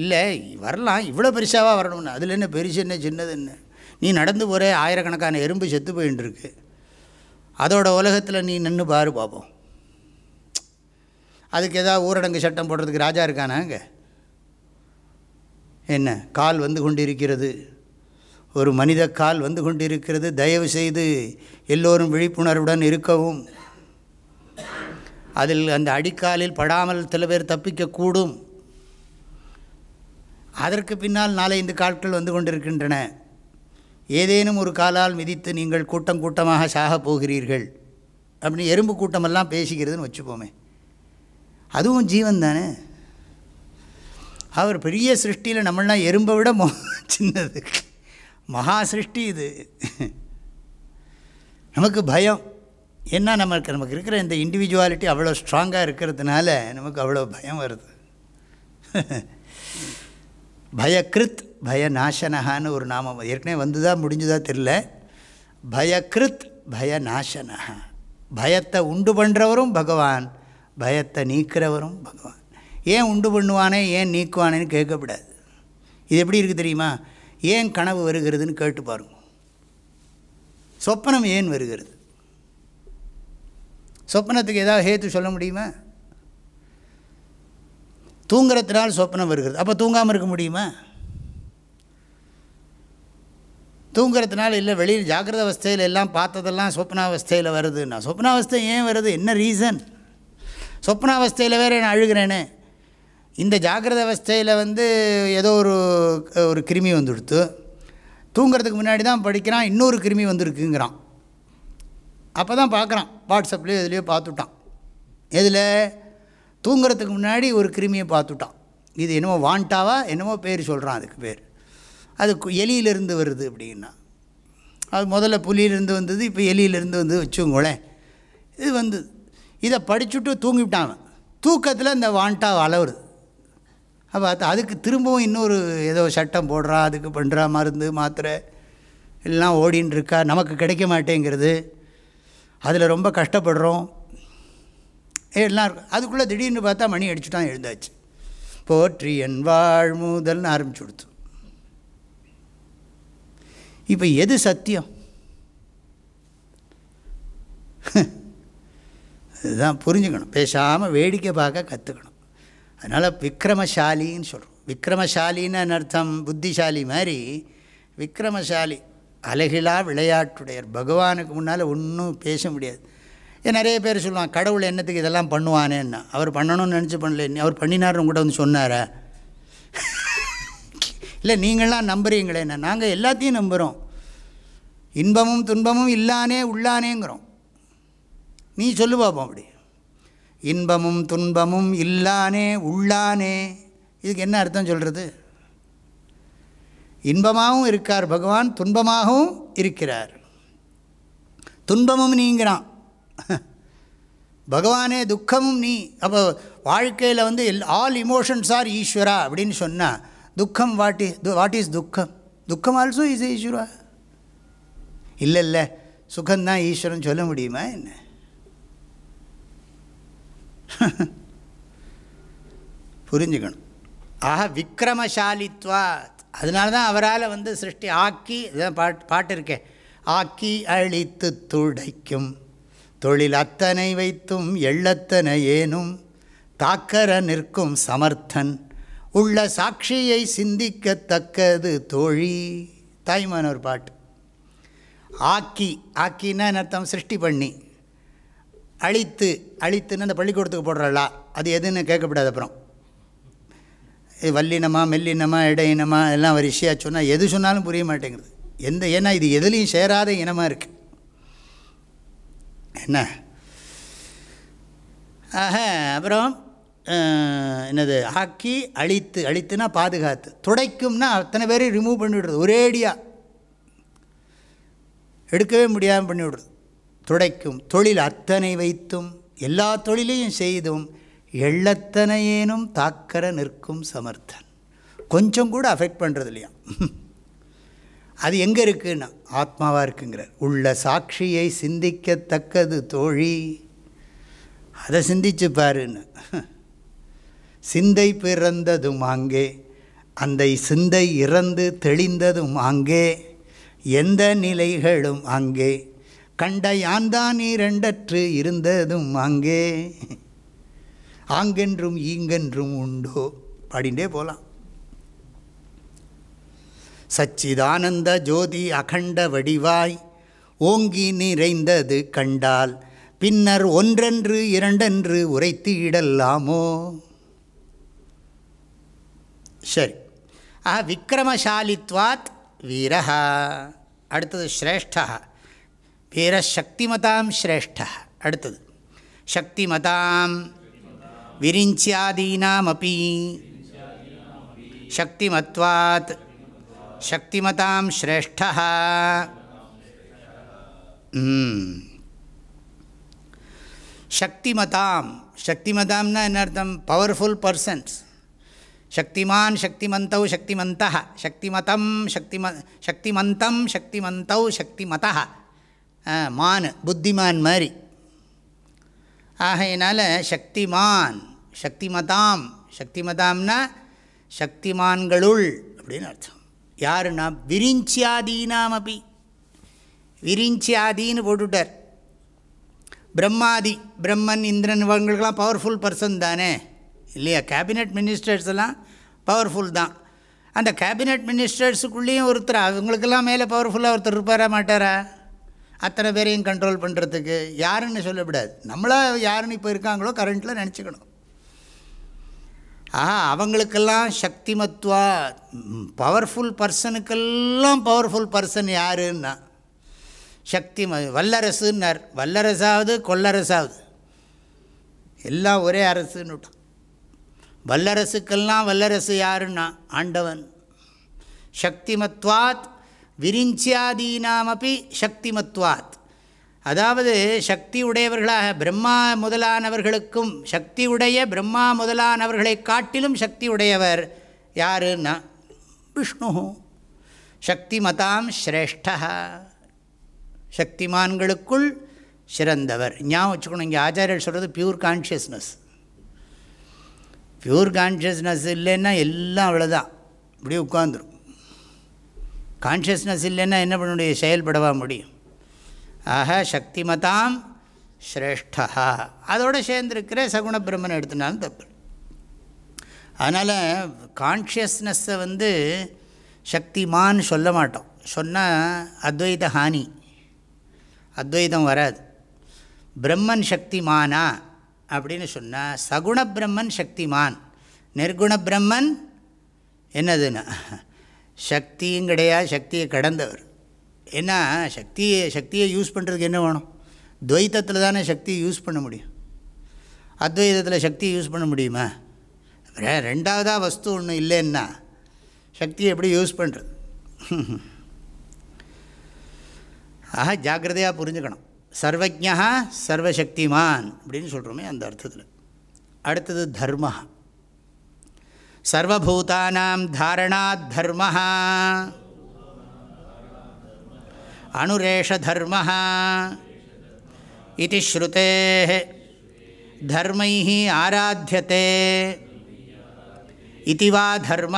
இல்லை வரலாம் இவ்வளோ பெருசாவாக வரணும்னு. அதில் என்ன பெருசு என்ன சின்னது என்ன? நீ நடந்து போகிற ஆயிரக்கணக்கான எறும்பு செத்து போயின்னு இருக்கு அதோட உலகத்தில் நீ நின்று பாரு பார்ப்போம் அதுக்கு எதாவது ஊரடங்கு சட்டம் போடுறதுக்கு ராஜா இருக்கானாங்க என்ன கால் வந்து கொண்டிருக்கிறது. ஒரு மனித கால் வந்து கொண்டிருக்கிறது. தயவு செய்து எல்லோரும் விழிப்புணர்வுடன் இருக்கவும். அதில் அந்த அடிக்காலில் படாமல் சில பேர் தப்பிக்கக்கூடும் அதற்கு பின்னால் நாலைந்து கால்கள் வந்து கொண்டிருக்கின்றன. ஏதேனும் ஒரு காலால் மிதித்து நீங்கள் கூட்டம் கூட்டமாக சாக போகிறீர்கள். அப்படின்னு எறும்பு கூட்டமெல்லாம் பேசிக்கிறதுன்னு வச்சுப்போமே. அதுவும் ஜீவன் தானே? அவர் பெரிய சிருஷ்டியில் நம்மளாம் எறும்பை விட மோ சின்னது. மகா சிருஷ்டி இது. நமக்கு பயம். என்ன நமக்கு நமக்கு இருக்கிற இந்த இண்டிவிஜுவாலிட்டி அவ்வளோ ஸ்ட்ராங்காக இருக்கிறதுனால நமக்கு அவ்வளோ பயம் வருது. பயக்ருத் பயநாசனகான்னு ஒரு நாமம். ஏற்கனவே வந்துதா முடிஞ்சுதா தெரில பயக்ருத் பயநாசனகா பயத்தை உண்டு பண்ணுறவரும் பகவான் பயத்தை நீக்கிறவரும் பகவான். ஏன் உண்டு பண்ணுவானே ஏன் நீக்குவானேன்னு கேட்கக்கூடாது. இது எப்படி இருக்குது தெரியுமா? ஏன் கனவு வருகிறதுன்னு கேட்டு பாருங்க. சொப்பனம் ஏன் வருகிறது? சொப்பனத்துக்கு ஏதாவது ஹேத்து சொல்ல முடியுமா? தூங்குறதுனால சொப்பனம் வருகிறது. அப்போ தூங்காமல் இருக்க முடியுமா? தூங்குறதுனால இல்லை வெளியில் ஜாக்கிரத அவஸ்தையில் எல்லாம் பார்த்ததெல்லாம் சொப்னாவஸ்தையில் வருதுன்னா சொப்னாவஸ்தை ஏன் வருது? என்ன ரீசன் சொப்னாவஸ்தையில் வேறு நான் அழுகிறேனே. இந்த ஜாக்கிரத அவஸ்தையில் வந்து ஏதோ ஒரு ஒரு கிருமி வந்துடுத்து. தூங்குறதுக்கு முன்னாடி தான் படிக்கிறான் இன்னொரு கிருமி வந்திருக்குங்கிறான். அப்போ தான் பார்க்குறான் வாட்ஸ்அப்லேயோ எதுலேயோ பார்த்துட்டான். எதில்? தூங்குறதுக்கு முன்னாடி ஒரு கிருமியை பார்த்துட்டான். இது என்னமோ வாண்டாவா என்னமோ பேர் சொல்கிறான் அதுக்கு பேர். அது கு- வருது அப்படின்னா. அது முதல்ல புலியிலேருந்து வந்தது இப்போ எலியிலேருந்து வந்து வச்சுங்களேன் இது வந்தது இதை படிச்சுட்டு தூங்கிவிட்டான் தூக்கத்தில் இந்த வாண்டா வளருது. அப்போ அது அதுக்கு திரும்பவும் இன்னொரு ஏதோ சட்டம் போடுறா அதுக்கு பண்ணுறா மருந்து மாத்திரை எல்லாம் ஓடின்னு இருக்கா நமக்கு கிடைக்க மாட்டேங்கிறது. அதில் ரொம்ப கஷ்டப்படுறோம். எல்லாம் இருக்கும் அதுக்குள்ளே திடீர்னு பார்த்தா மணி அடிச்சுட்டான் எழுந்தாச்சு. போற்றி என் வாழ்முதல்னு ஆரம்பிச்சு கொடுத்து. இப்போ எது சத்தியம்? அதுதான் புரிஞ்சுக்கணும். பேசாமல் வேடிக்கை பார்க்க கற்றுக்கணும் அதனால் விக்ரமசாலின்னு சொல்கிறோம் விக்ரமசாலின்னு அர்த்தம்? புத்திசாலி மாதிரி விக்ரமசாலி அழகிலா விளையாட்டுடையர். பகவானுக்கு முன்னால் ஒன்றும் பேச முடியாது. ஏன் நிறைய பேர் சொல்லுவான் கடவுள் என்னத்துக்கு இதெல்லாம் பண்ணுவானேன்னா? அவர் பண்ணணும்னு நினச்சி பண்ணல. அவர் பண்ணினார் கூட வந்து சொன்னாரா? இல்லை நீங்களாம் நம்புறீங்களேண்ணா நாங்கள் எல்லாத்தையும் நம்புகிறோம் இன்பமும் துன்பமும் இல்லானே உள்ளானேங்கிறோம். நீ சொல்லு பார்ப்போம் அப்படி. இன்பமும் துன்பமும் இல்லானே உள்ளானே. இதுக்கு என்ன அர்த்தம் சொல்கிறது இன்பமாகவும் இருக்கார் பகவான் துன்பமாகவும் இருக்கிறார். துன்பமும் நீங்கிறான். பகவானே துக்கமும் நீ. அப்போ வாழ்க்கையில் வந்து எல் ஆல் இமோஷன்ஸ் ஆர் ஈஸ்வரா அப்படின்னு சொன்னால் துக்கம் வாட் இஸ் வாட் இஸ் துக்கம்? துக்கம் ஆல்சோ இஸ் ஈஸ்வரா. இல்லை இல்லை சுகம்தான் ஈஸ்வரன் சொல்ல முடியுமா என்ன? புரிஞ்சுக்கணும். ஆக விக்ரமசாலித்வா அதனால தான் அவரால் வந்து சிருஷ்டி ஆக்கி இதான் பாட்டு பாட்டு இருக்கே ஆக்கி அழித்து துடைக்கும். தொழில் அத்தனை வைத்தும் எள்ளத்தனை ஏனும். தாக்கர நிற்கும் சமர்த்தன். உள்ள சாட்சியை சிந்திக்கத்தக்கது தோழி. தாய்மான ஒரு பாட்டு. ஆக்கி ஆக்கின்னா என்ன அர்த்தம்? சிருஷ்டி பண்ணி. அழித்து அழித்துன்னு அந்த பள்ளிக்கூடத்துக்கு போடுறலா அது எதுன்னு கேட்கப்படாது அப்புறம். இது வல்லினமா மெல்லினமா இடையினமா எல்லாம் வரிசையாக சொன்னால் எது சொன்னாலும் புரிய மாட்டேங்குது. எந்த ஏன்னா இது எதுலேயும் சேராத இனமாக இருக்குது என்ன? ஆக அப்புறம் என்னது? ஆக்கி அழித்து அழித்துனா பாதுகாத்து. துடைக்கும்னா அத்தனை பேரையும் ரிமூவ் பண்ணிவிடுறது. ஒரேடியாக எடுக்கவே முடியாமல் பண்ணிவிடுறது. துடைக்கும் தொழில் அத்தனை வைத்தும் எல்லா தொழிலையும் செய்தும் எள்ளத்தனையேனும் தாக்கர நிற்கும் சமர்த்தன். கொஞ்சம் கூட அஃபெக்ட் பண்ணுறது இல்லையா? அது எங்கே இருக்குன்னா ஆத்மாவாக இருக்குங்கிறார். உள்ள சாட்சியை சிந்திக்கத்தக்கது தோழி. அதை சிந்திச்சு பாருன்னு. சிந்தை பிறந்ததும் அங்கே அந்த சிந்தை இறந்து தெளிந்ததும் அங்கே எந்த நிலைகளும் அங்கே கண்ட யான்தான் இரண்டற்று இருந்ததும் அங்கே. ஆங்கென்றும் ஈங்கென்றும் உண்டோ? பாடிண்டே போகலாம் சச்சிதானந்த ஜோதி அகண்ட வடிவாய் ஓங்கி நிறைந்தது கண்டால் பின்னர் ஒன்றென்று இரண்டென்று உரைத்திடலாமோ? சரி. ஆ விக்ரமசாலித்வாத் வீரஹா. அடுத்தது ஸ்ரேஷ்டா வீரசக்திமதாம் ஸ்ரேஷ்ட. அடுத்தது. சக்திமதாம் விரிஞ்சியாதீனாமப்பி சக்திமத்வாத் சக்திமதாம் ஸ்ரேஷ்ட. சக்திமதாம். சக்திமதாம்னா என்ன அர்த்தம்? பவர்ஃபுல் பர்சன்ஸ் சக்திமான் சக்திமந்தௌ சக்திமந்த சக்திமதம் சக்திம சக்திமந்தம் சக்திமந்தௌ சக்திமத மான் புத்திமான் மாதிரி. ஆகையினால சக்திமான் சக்திமதாம் சக்திமதாம்னா சக்திமான்களுள் அப்படின்னு அர்த்தம். யாருன்னா விரிஞ்சியாதீனாம் அப்படி விரிஞ்சியாதின்னு போட்டுட்டார். பிரம்மாதி பிரம்மன் இந்திரன் இவங்களுக்கெல்லாம் பவர்ஃபுல் பர்சன் தானே. இல்லையா? கேபினெட் மினிஸ்டர்ஸ் எல்லாம் பவர்ஃபுல் தான். அந்த கேபினெட் மினிஸ்டர்ஸுக்குள்ளேயும் ஒருத்தர்? அவங்களுக்கெல்லாம் மேலே பவர்ஃபுல்லாக ஒருத்தர் இருப்பாரா மாட்டாரா? அத்தனை பேரையும் கண்ட்ரோல் பண்ணுறதுக்கு யாருன்னு சொல்லக்கூடாது. நம்மளா யாருன்னு இப்போ இருக்காங்களோ கரண்ட்டில் நினச்சிக்கணும். ஆஹா அவங்களுக்கெல்லாம் சக்திமத்துவா பவர்ஃபுல் பர்சனுக்கெல்லாம் பவர்ஃபுல் பர்சன் யாருன்னா சக்தி வல்லரசுன்னார். வல்லரசாவது கொல்லரசாவது. எல்லாம் ஒரே அரசுன்னு விட்டான். வல்லரசுக்கெல்லாம் வல்லரசு யாருன்னா ஆண்டவன். சக்திமத்வாத் விரிஞ்சியாதீனாமப்பி சக்திமத்வாத். அதாவது சக்தி உடையவர்களாக பிரம்மா முதலானவர்களுக்கும் சக்தி உடைய பிரம்மா முதலானவர்களை காட்டிலும் சக்தி உடையவர் யாருன்னா விஷ்ணு. சக்திமதாம் ஸ்ரேஷ்டா. சக்திமான்களுக்குள் சிறந்தவர். ஞாபகம் வச்சுக்கணும் இங்கே ஆச்சாரியர் சொல்கிறது பியூர் கான்ஷியஸ்னஸ் பியூர் கான்ஷியஸ்னஸ் இல்லைன்னா எல்லாம் அவ்வளோதான் இப்படியே உட்காந்துரும் கான்ஷியஸ்னஸ் இல்லைன்னா என்ன பண்ண முடியும் செயல்படவா முடியும். ஆக சக்திமதாம் ஸ்ரேஷ்டா அதோடு சேர்ந்துருக்கிற சகுண பிரம்மனை எடுத்துனாலும் தப்பு. அதனால் கான்ஷியஸ்னஸ்ஸை வந்து சக்திமான் சொல்ல மாட்டோம். சொன்னால் அத்வைத ஹானி. அத்வைதம் வராது. பிரம்மன் சக்திமானா அப்படின்னு சொன்னால் சகுண பிரம்மன் சக்திமான். நிர்குண பிரம்மன் என்னதுன்னா? சக்தியும் கிடையாது சக்தியை கடந்தவர். ஏன்னா சக்தியை சக்தியை யூஸ் பண்ணுறதுக்கு என்ன வேணும்? துவைத்தத்தில் தானே சக்தியை யூஸ் பண்ண முடியும். அத்வைதத்தில் சக்தியை யூஸ் பண்ண முடியுமா? ரெண்டாவதாக வஸ்து ஒன்று இல்லைன்னா சக்தியை எப்படி யூஸ் பண்ணுறது ஆக ஜாக்கிரதையாக புரிஞ்சுக்கணும். சர்வஜா சர்வசக்திமான் அப்படின்னு சொல்கிறோமே அந்த அர்த்தத்தில். அடுத்தது தர்மம் சர்வபூதானாம் தாரணாத் தர்ம அனுரேஷ தர்ம இது ஸ்ருதே. தர்மை ஆராத்தியதே இது வா தர்ம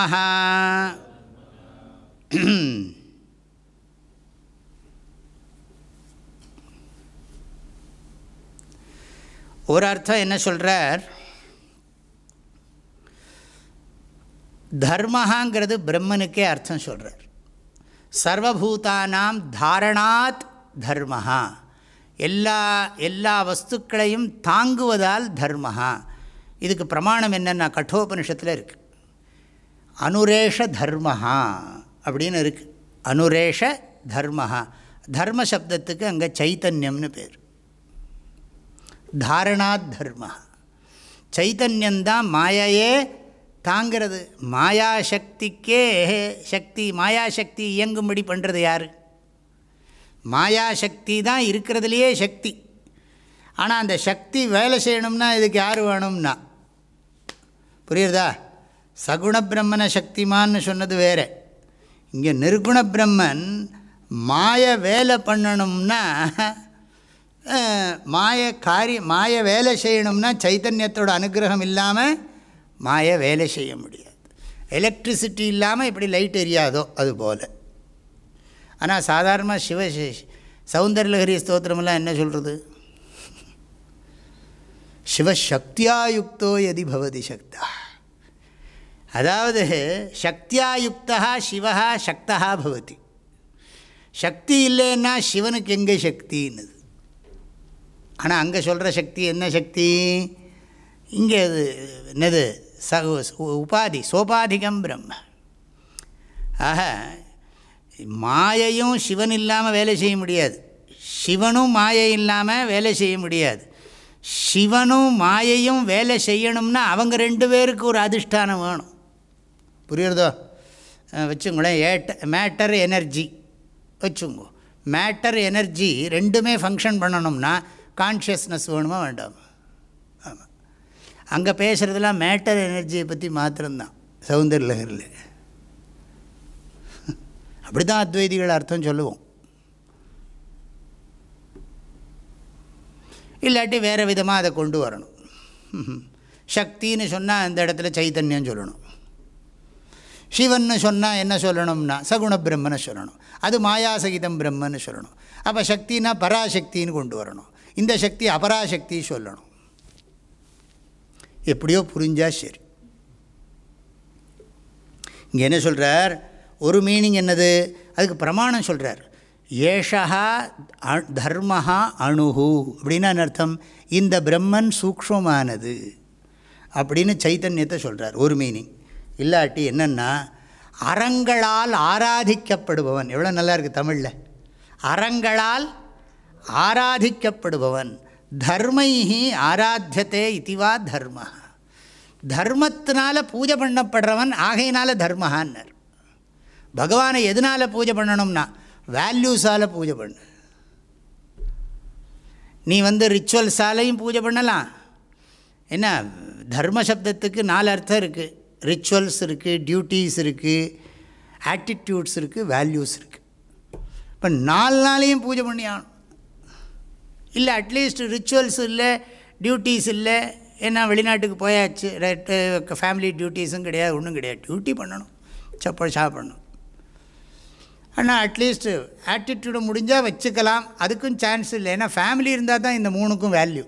ஒரு அர்த்தம் என்ன சொல்கிறார் தர்மஹாங்கிறது பிரம்மனுக்கே அர்த்தம் சொல்கிறார் சர்வபூதானாம் தாரணாத் தர்மஹா. எல்லா எல்லா வஸ்துக்களையும் தாங்குவதால் தர்மஹா. இதுக்கு பிரமாணம் என்னென்னா கட்டோபனிஷத்தில் இருக்குது அனுரேஷ தர்மஹா அப்படின்னு இருக்குது அனுரேஷ தர்மஹா. தர்ம சப்தத்துக்கு அங்கே சைத்தன்யம்னு பேர். தாரணாத் தர்ம சைத்தன்யந்தான் மாயையே தாங்கிறது மாயாசக்திக்கே சக்தி மாயாசக்தி இயங்கும்படி பண்ணுறது யார்? மாயாசக்தி தான் இருக்கிறதுலையே சக்தி. ஆனால் அந்த சக்தி வேலை செய்யணும்னா இதுக்கு யார் வேணும்னா? புரியுறதா? சகுண பிரம்மனை சக்திமான்னு சொன்னது வேறு. இங்கே நிர்குண பிரம்மன் மாய வேலை பண்ணணும்னா மாய காரிய மாய வேலை செய்யணும்னா சைத்தன்யத்தோட அனுகிரகம் இல்லாமல் மாய வேலை செய்ய முடியாது. எலக்ட்ரிசிட்டி இல்லாமல் இப்படி லைட் எரியாதோ அது போல். ஆனால் சாதாரணமாக சிவ சௌந்தர்யலஹரி ஸ்தோத்திரமெல்லாம் என்ன சொல்கிறது சிவசக்தியாயுக்தோ எதி பவதி சக்தா. அதாவது சக்தியாயுக்தா சிவா சக்தா பவதி. சக்தி இல்லைன்னா சிவனுக்கு எங்கே சக்தின்னுது? ஆனால் அங்கே சொல்கிற சக்தி என்ன சக்தி? இங்கே அது என்னது? ச உபாதி சோபாதிகம் பிரம்ம ஆக மாயையும் சிவன் இல்லாமல் வேலை செய்ய முடியாது. சிவனும் மாயை இல்லாமல் வேலை செய்ய முடியாது. சிவனும் மாயையும் வேலை செய்யணும்னா அவங்க ரெண்டு பேருக்கு ஒரு அதிஷ்டானம் வேணும். புரியுறதோ? வச்சுங்களேன் ஏட்ட மேட்டர் எனர்ஜி. வச்சுங்கோ. மேட்டர் எனர்ஜி ரெண்டுமே ஃபங்க்ஷன் பண்ணணும்னா கான்ஷியஸ்னஸ் வேணுமா வேண்டாமா? அங்கே பேசுகிறதுலாம் மேட்டர் எனர்ஜியை பற்றி மாத்திரம்தான். சௌந்தர் லகரில் அப்படி தான் அத்வைதிகள் அர்த்தம் சொல்லுவோம். இல்லாட்டி வேறு விதமாக அதை கொண்டு வரணும். சக்தின்னு சொன்னால் அந்த இடத்துல சைத்தன்யம் சொல்லணும். சிவன்னு சொன்னால் என்ன சொல்லணும்னா சகுண பிரம்மனை சொல்லணும். அது மாயாசகிதம் பிரம்மன்னு சொல்லணும். அப்போ சக்தினா பராசக்தின்னு கொண்டு வரணும். இந்த சக்தி அபராசக்தி சொல்லணும். எப்படியோ புரிஞ்சால் சரி. இங்கே என்ன சொல்கிறார் ஒரு மீனிங் என்னது? அதுக்கு பிரமாணம் சொல்கிறார் ஏஷா தர்மஹா அணுகு அப்படின்னு அர்த்தம்? இந்த பிரம்மன் சூக்ஷமானது அப்படின்னு சைத்தன்யத்தை சொல்கிறார் ஒரு மீனிங் இல்லாட்டி என்னென்னா அறங்களால் ஆராதிக்கப்படுபவன். எவ்வளோ நல்லா இருக்குது தமிழில். அறங்களால் ஆராதிக்கப்படுபவன். தர்மைஹி ஆராத்தியத்தே இதுவா தர்ம தர்மத்தினால பூஜை பண்ணப்படுறவன் ஆகையினால தர்மஹான்னர். பகவானை எதனால் பூஜை பண்ணணும்னா வேல்யூஸால் பூஜை பண்ணு. நீ வந்து ரிச்சுவல்ஸாலையும் பூஜை பண்ணலாம். என்ன? தர்ம சப்தத்துக்கு நாலு அர்த்தம் இருக்குது ரிச்சுவல்ஸ் இருக்குது டியூட்டீஸ் இருக்குது ஆட்டிடியூட்ஸ் இருக்குது வேல்யூஸ் இருக்குது இப்போ நாலு நாளையும் பூஜை பண்ணி ஆகணும் இல்லை அட்லீஸ்ட் ரிச்சுவல்ஸ் இல்லை டியூட்டீஸ் இல்லை. ஏன்னா வெளிநாட்டுக்கு போயாச்சு. ஃபேமிலி டியூட்டீஸும் eh, கிடையாது ஒன்றும் கிடையாது. டியூட்டி பண்ணணும். சப்போ பண்ணணும் ஆனால் அட்லீஸ்ட்டு ஆட்டிடியூடு முடிஞ்சால் வச்சுக்கலாம். அதுக்கும் சான்ஸ் இல்லை. ஏன்னா ஃபேமிலி இருந்தால் தான் இந்த மூணுக்கும் வேல்யூ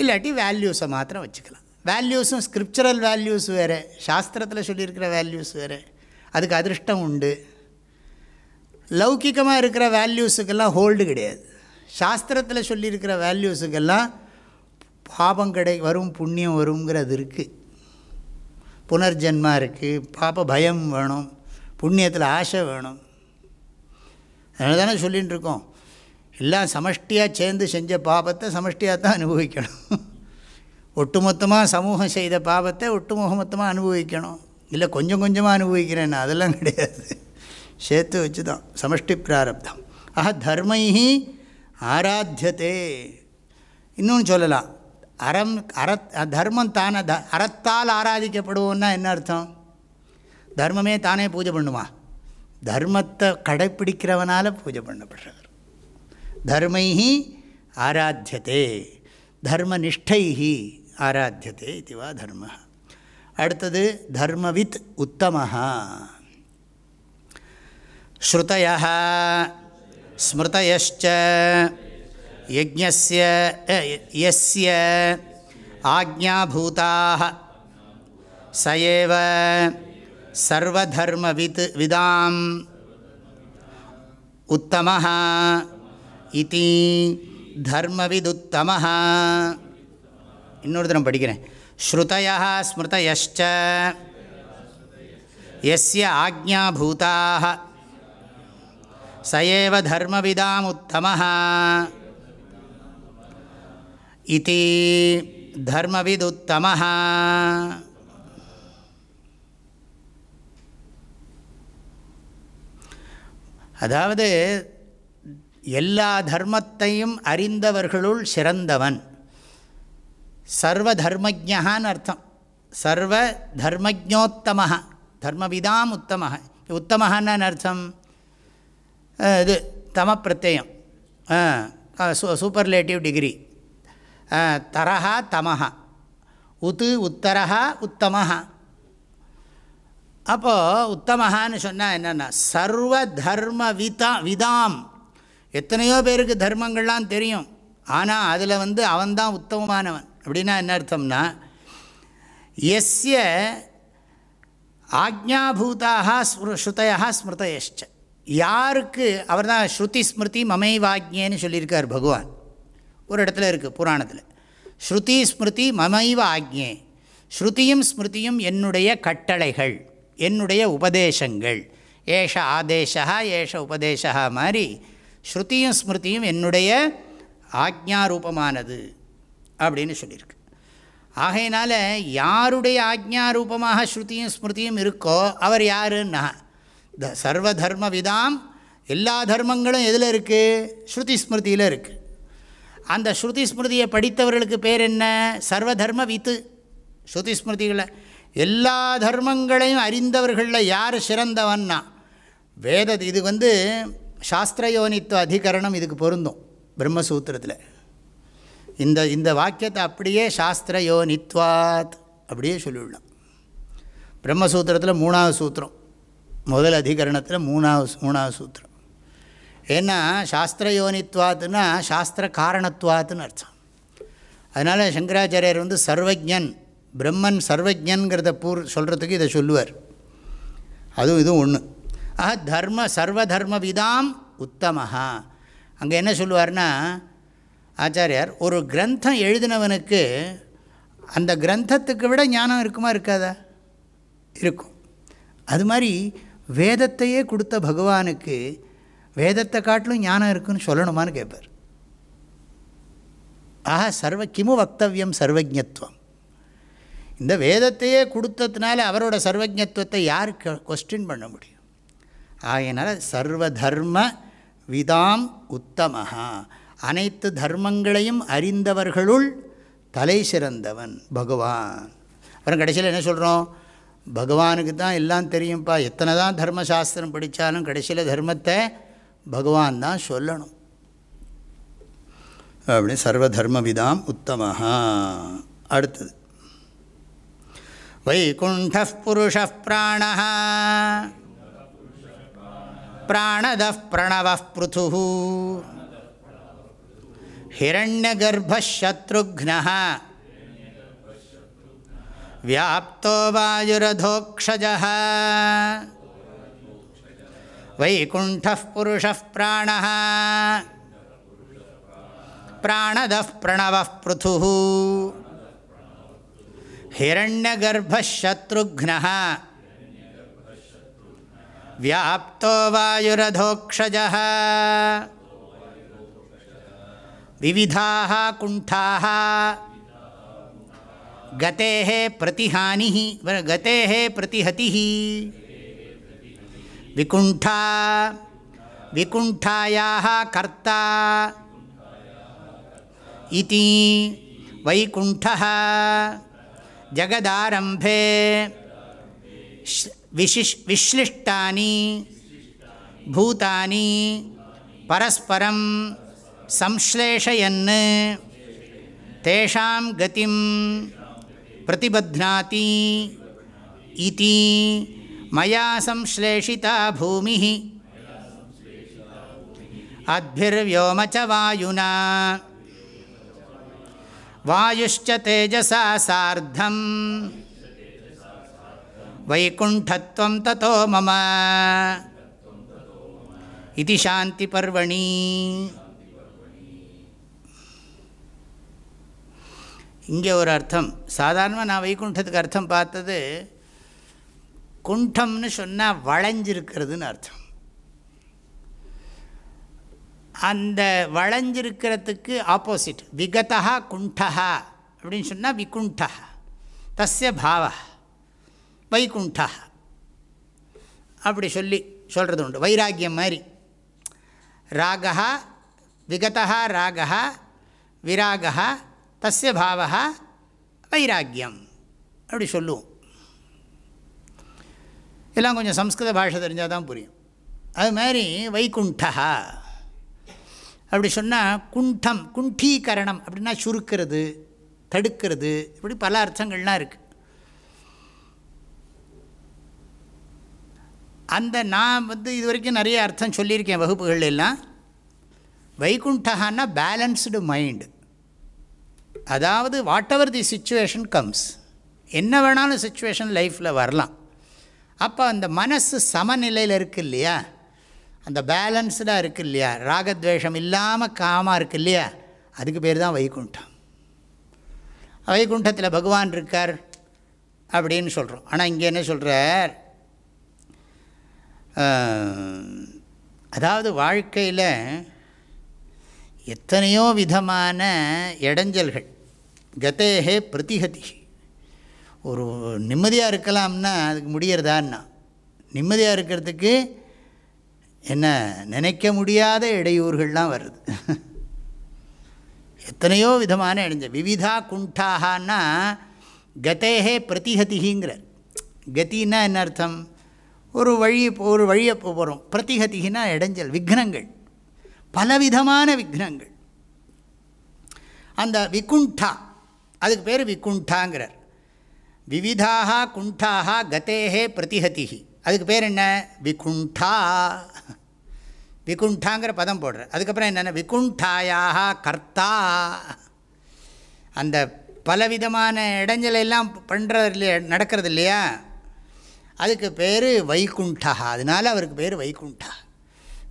இல்லாட்டி வேல்யூஸை மாத்திரம் வச்சுக்கலாம். வேல்யூஸும் ஸ்கிரிப்சரல் வேல்யூஸ் வேறு. சாஸ்திரத்தில் சொல்லியிருக்கிற வேல்யூஸ் வேறு. அதுக்கு அதிருஷ்டம் உண்டு. லௌக்கிகமாக இருக்கிற வேல்யூஸுக்கெல்லாம் ஹோல்டு கிடையாது. சாஸ்திரத்தில் சொல்லியிருக்கிற வேல்யூஸுக்கெல்லாம் பாபம் கிடை வரும் புண்ணியம் வருங்கிறது இருக்குது புனர்ஜென்மா இருக்குது பாப்ப பயம் வேணும் புண்ணியத்தில் ஆசை வேணும். அதனால தானே சொல்லிகிட்டு இருக்கோம் எல்லாம் சமஷ்டியாக சேர்ந்து செஞ்ச பாபத்தை சமஷ்டியாக தான் அனுபவிக்கணும். ஒட்டுமொத்தமாக சமூகம் செய்த பாபத்தை ஒட்டுமொத்தமாக அனுபவிக்கணும். இல்லை கொஞ்சம் கொஞ்சமாக அனுபவிக்கிறேன் அதெல்லாம் கிடையாது. சேர்த்து வச்சு தான் சமஷ்டி பிராரப்தம். ஆஹா தர்மைஹி ஆராத்தியத்தே இன்னொன்று சொல்லலாம். அறம் அறத் தர்மம் தானே த அறத்தால் ஆராதிக்கப்படுவோன்னா என்ன அர்த்தம்? தர்மமே தானே பூஜை பண்ணுமா? தர்மத்தை கடைப்பிடிக்கிறவனால் பூஜை பண்ணப்படுறவர் தர்மைஹி ஆராத்தியத்தே தர்மனிஷ்டைஹி ஆராத்தியத்தே இதுவா தர்ம அடுத்தது தர்மவித் உத்தமாக ஸ்ருதய ஸ்மிருதயச்ச யஜ்ஞஸ்ய யஸ்ய ஆஜ்ஞாபூதாக ச சர்வதர்மவித் விதாம் உத்தமः இதி தர்மவிதுத்தமः இன்னொரு தினம் படிக்கிறேன். ஸ்ருதய ஸ்மிருதயச்ச எஸ்ய ஆக்ஞாபூதாக ச ஏவ தர்மவிதாமுத்தமः இதி தர்மவிதுத்தமः அதாவது எல்லா தர்மத்தையும் அறிந்தவர்களுள் சிறந்தவன். சர்வ தர்மஜான்னு அர்த்தம். சர்வ தர்மஜோத்தம தர்மவிதாம் உத்தம உத்தமஹான்னு அர்த்தம். இது தம பிரத்யம் சூப்பர்லேட்டிவ் டிகிரி தரஹா தமஹா. உத்து உத்தரஹா உத்தமஹா. அப்போது உத்தமஹான்னு சொன்னால் என்னென்னா சர்வ தர்ம விதா விதாம். எத்தனையோ பேருக்கு தர்மங்கள்லாம் தெரியும். ஆனால் அதில் வந்து அவன்தான் உத்தமமானவன். அப்படின்னா என்ன அர்த்தம்னா எஸ்ய ஆக்ஞாபூதாக ஸ்ருதயா ஸ்மிருதயஷ்ட யாருக்கு அவர் தான் ஸ்ருதி ஸ்மிருதி மமைவாக்ஞேன்னு சொல்லியிருக்கார் பகவான். ஒரு இடத்துல இருக்குது புராணத்தில். ஸ்ருதி ஸ்மிருதி மமைவ ஆக்ஞே ஸ்ருதியும் ஸ்மிருதியும் என்னுடைய கட்டளைகள் என்னுடைய உபதேசங்கள். ஏஷ ஆதேசா ஏஷ உபதேசா மாதிரி ஸ்ருதியும் ஸ்மிருதியும் என்னுடைய ஆக்ஞாரூபமானது அப்படின்னு சொல்லியிருக்கு. ஆகையினால யாருடைய ஆக்ஞாரூபமாக ஸ்ருதியும் ஸ்மிருதியும் இருக்கோ அவர் யாருன்னா த சர்வதர்ம விதாம் எல்லா தர்மங்களும் எதில் இருக்குது ஸ்ருதி ஸ்மிருதியில் இருக்குது அந்த ஸ்ருதி ஸ்மிருதியை படித்தவர்களுக்கு பேர் என்ன? சர்வ தர்ம வித்து ஸ்ருதி ஸ்மிருதிகளை எல்லா தர்மங்களையும் அறிந்தவர்களில் யார் சிறந்தவன்னா? வேத இது வந்து சாஸ்திரயோனித்துவ அதிகரணம் இதுக்கு பொருந்தும் பிரம்மசூத்திரத்தில். இந்த இந்த வாக்கியத்தை அப்படியே சாஸ்திரயோனித்வாத் அப்படியே சொல்லிவிடலாம் பிரம்மசூத்திரத்தில் மூணாவது சூத்திரம். முதல் அதிகரணத்தில் மூணாவது மூணாவது சூத்திரம். ஏன்னா சாஸ்திர சாஸ்திரயோனித்வாத்துனா சாஸ்திர காரணத்துவாத்துன்னு அர்த்தம். அதனால் சங்கராச்சாரியர் வந்து சர்வஜன் பிரம்மன் சர்வஜன்கிறத பூர் சொல்கிறதுக்கு இதை சொல்லுவார். அதுவும் இதுவும் ஒன்று ஆஹா தர்ம சர்வ தர்ம விதாம் உத்தமஹா. அங்கே என்ன சொல்லுவார்னா ஆச்சாரியார் ஒரு கிரந்தம் எழுதினவனுக்கு அந்த கிரந்தத்துக்கு விட ஞானம் இருக்குமா இருக்காதா? இருக்கும். அது மாதிரி வேதத்தையே கொடுத்த பகவானுக்கு வேதத்தை காட்டிலும் ஞானம் இருக்குன்னு சொல்லணுமான்னு கேட்பார். ஆஹா சர்வ கிமு வக்தவியம் சர்வஜத்துவம் இந்த வேதத்தையே கொடுத்ததுனால அவரோட சர்வஜத்துவத்தை யார் கொஸ்டின் பண்ண முடியும்? ஆகையினால் சர்வ தர்ம விதாம் உத்தமஹா. அனைத்து தர்மங்களையும் அறிந்தவர்களுள் தலை சிறந்தவன் பகவான். அப்புறம் கடைசியில் என்ன சொல்கிறோம் பகவானுக்கு தான் எல்லாம் தெரியும்ப்பா எத்தனை தான் தர்மசாஸ்திரம் படித்தாலும் கடைசியில் தர்மத்தை பகவான் தான் சொல்லணும். அப்படி சர்வ தர்மவிதாம் உத்தமஹா. அடுத்தது. வைகுண்ட புருஷ பிராண பிராணத பிரணவ பிருது ஹிரண்யகர்ப்பத்ருக்ன வியாப்தோ வாயுரதோக்ஷஜ வைகுண்ட புருஷ பிராண பிராணத பிரணவ பிருது ஹிரண்யகர்ப்பத்ருக்ன வியாப்தோ வாயுரதோக்ஷஜ விவிதாக குண்டாக கதேஹ பிரதிஹானி கதேஹ பிரதிஹதி விகுண்டா விகுண்டாயாக கர்த்தா. இதி வைகுண்ட ஜகதாரம்பே. விசிஷ் விஸ்லிஷ்டானி பூதானி. பரஸ்பரம் சம்ஸ்லேஷயன் தேஷாம் கதிம். பிரதிபத்னாதி இதி மயா சம்ஸ்லேஷிதா பூமி அத்பிர்வியோமச்ச வாயுனா வாயுஷ்ச தேஜசா சார்த்தம் வைகுண்டத்வம் தத்தோ மம இது சாந்தி பர்வணி இங்கே ஒரு அர்த்தம். சாதாரணமாக நான் வைகுண்டத்துக்கு அர்த்தம் பார்த்தது குண்டம்னு சொன்னால் வளைஞ்சிருக்கிறதுன்னு அர்த்தம். அந்த வளைஞ்சிருக்கிறதுக்கு ஆப்போசிட் விகதா குண்டா அப்படின்னு சொன்னால் விகுண்டா தஸ்ய பாவ வைகுண்டா அப்படி சொல்லி சொல்கிறது உண்டு. வைராக்கியம் மாதிரி. ராகா விகதா ராகா விராகா தஸ்ய பாவா வைராக்கியம் அப்படி சொல்லுவோம். எல்லாம் கொஞ்சம் சம்ஸ்கிருத பாஷை தெரிஞ்சால் தான் புரியும். அது மாதிரி வைகுண்டா அப்படி சொன்னால் குண்டம் குண்டீகரணம் அப்படின்னா சுருக்கிறது தடுக்கிறது இப்படி பல அர்த்தங்கள்லாம் இருக்குது அந்த நான் வந்து இது வரைக்கும் நிறைய அர்த்தம் சொல்லியிருக்கேன் வகுப்புகள் எல்லாம். வைகுண்டகான்னா பேலன்ஸ்டு மைண்டு அதாவது whatever the situation comes என்ன வேணாலும் சுச்சுவேஷன் லைஃப்பில் வரலாம். அப்போ அந்த மனசு சமநிலையில் இருக்குது இல்லையா? அந்த பேலன்ஸ்டாக இருக்குது இல்லையா? ராகத்வேஷம் இல்லாமல் காமாக இருக்குது இல்லையா? அதுக்கு பேர் தான் வைகுண்டம். வைகுண்டத்தில் பகவான் இருக்கார் அப்படின்னு சொல்கிறோம் ஆனால் இங்கே என்ன சொல்கிறார் அதாவது வாழ்க்கையில் எத்தனையோ விதமான இடைஞ்சல்கள். கதேகே பிரதிகதி ஒரு நிம்மதியாக இருக்கலாம்னா அதுக்கு முடியறதான்னா. நிம்மதியாக இருக்கிறதுக்கு என்ன நினைக்க முடியாத இடையூறுகள்லாம் வருது. எத்தனையோ விதமான இடைஞ்ச விவிதா குண்டாகனா கதேகே பிரதிஹதிங்கிற கத்தின்னா என்ன அர்த்தம்? ஒரு வழி ஒரு வழியை போகிறோம் பிரதிகதினா இடைஞ்சல் விக்னங்கள். பலவிதமான விக்னங்கள். அந்த விகுண்டா அதுக்கு பேர் விகுண்டாங்கிறார். விவிதாக குண்டாக கதேகே பிரதிஹதி அதுக்கு பேர் என்ன? விகுண்டா. விகுண்டாங்கிற பதம் போடுறார். அதுக்கப்புறம் என்னென்ன? விகுண்டாயாக கர்த்தா. அந்த பலவிதமான இடைஞ்சலை எல்லாம் பண்ணுறது இல்லையா? நடக்கிறது இல்லையா? அதுக்கு பேர் வைகுண்டா. அதனால் அவருக்கு பேர் வைகுண்டா.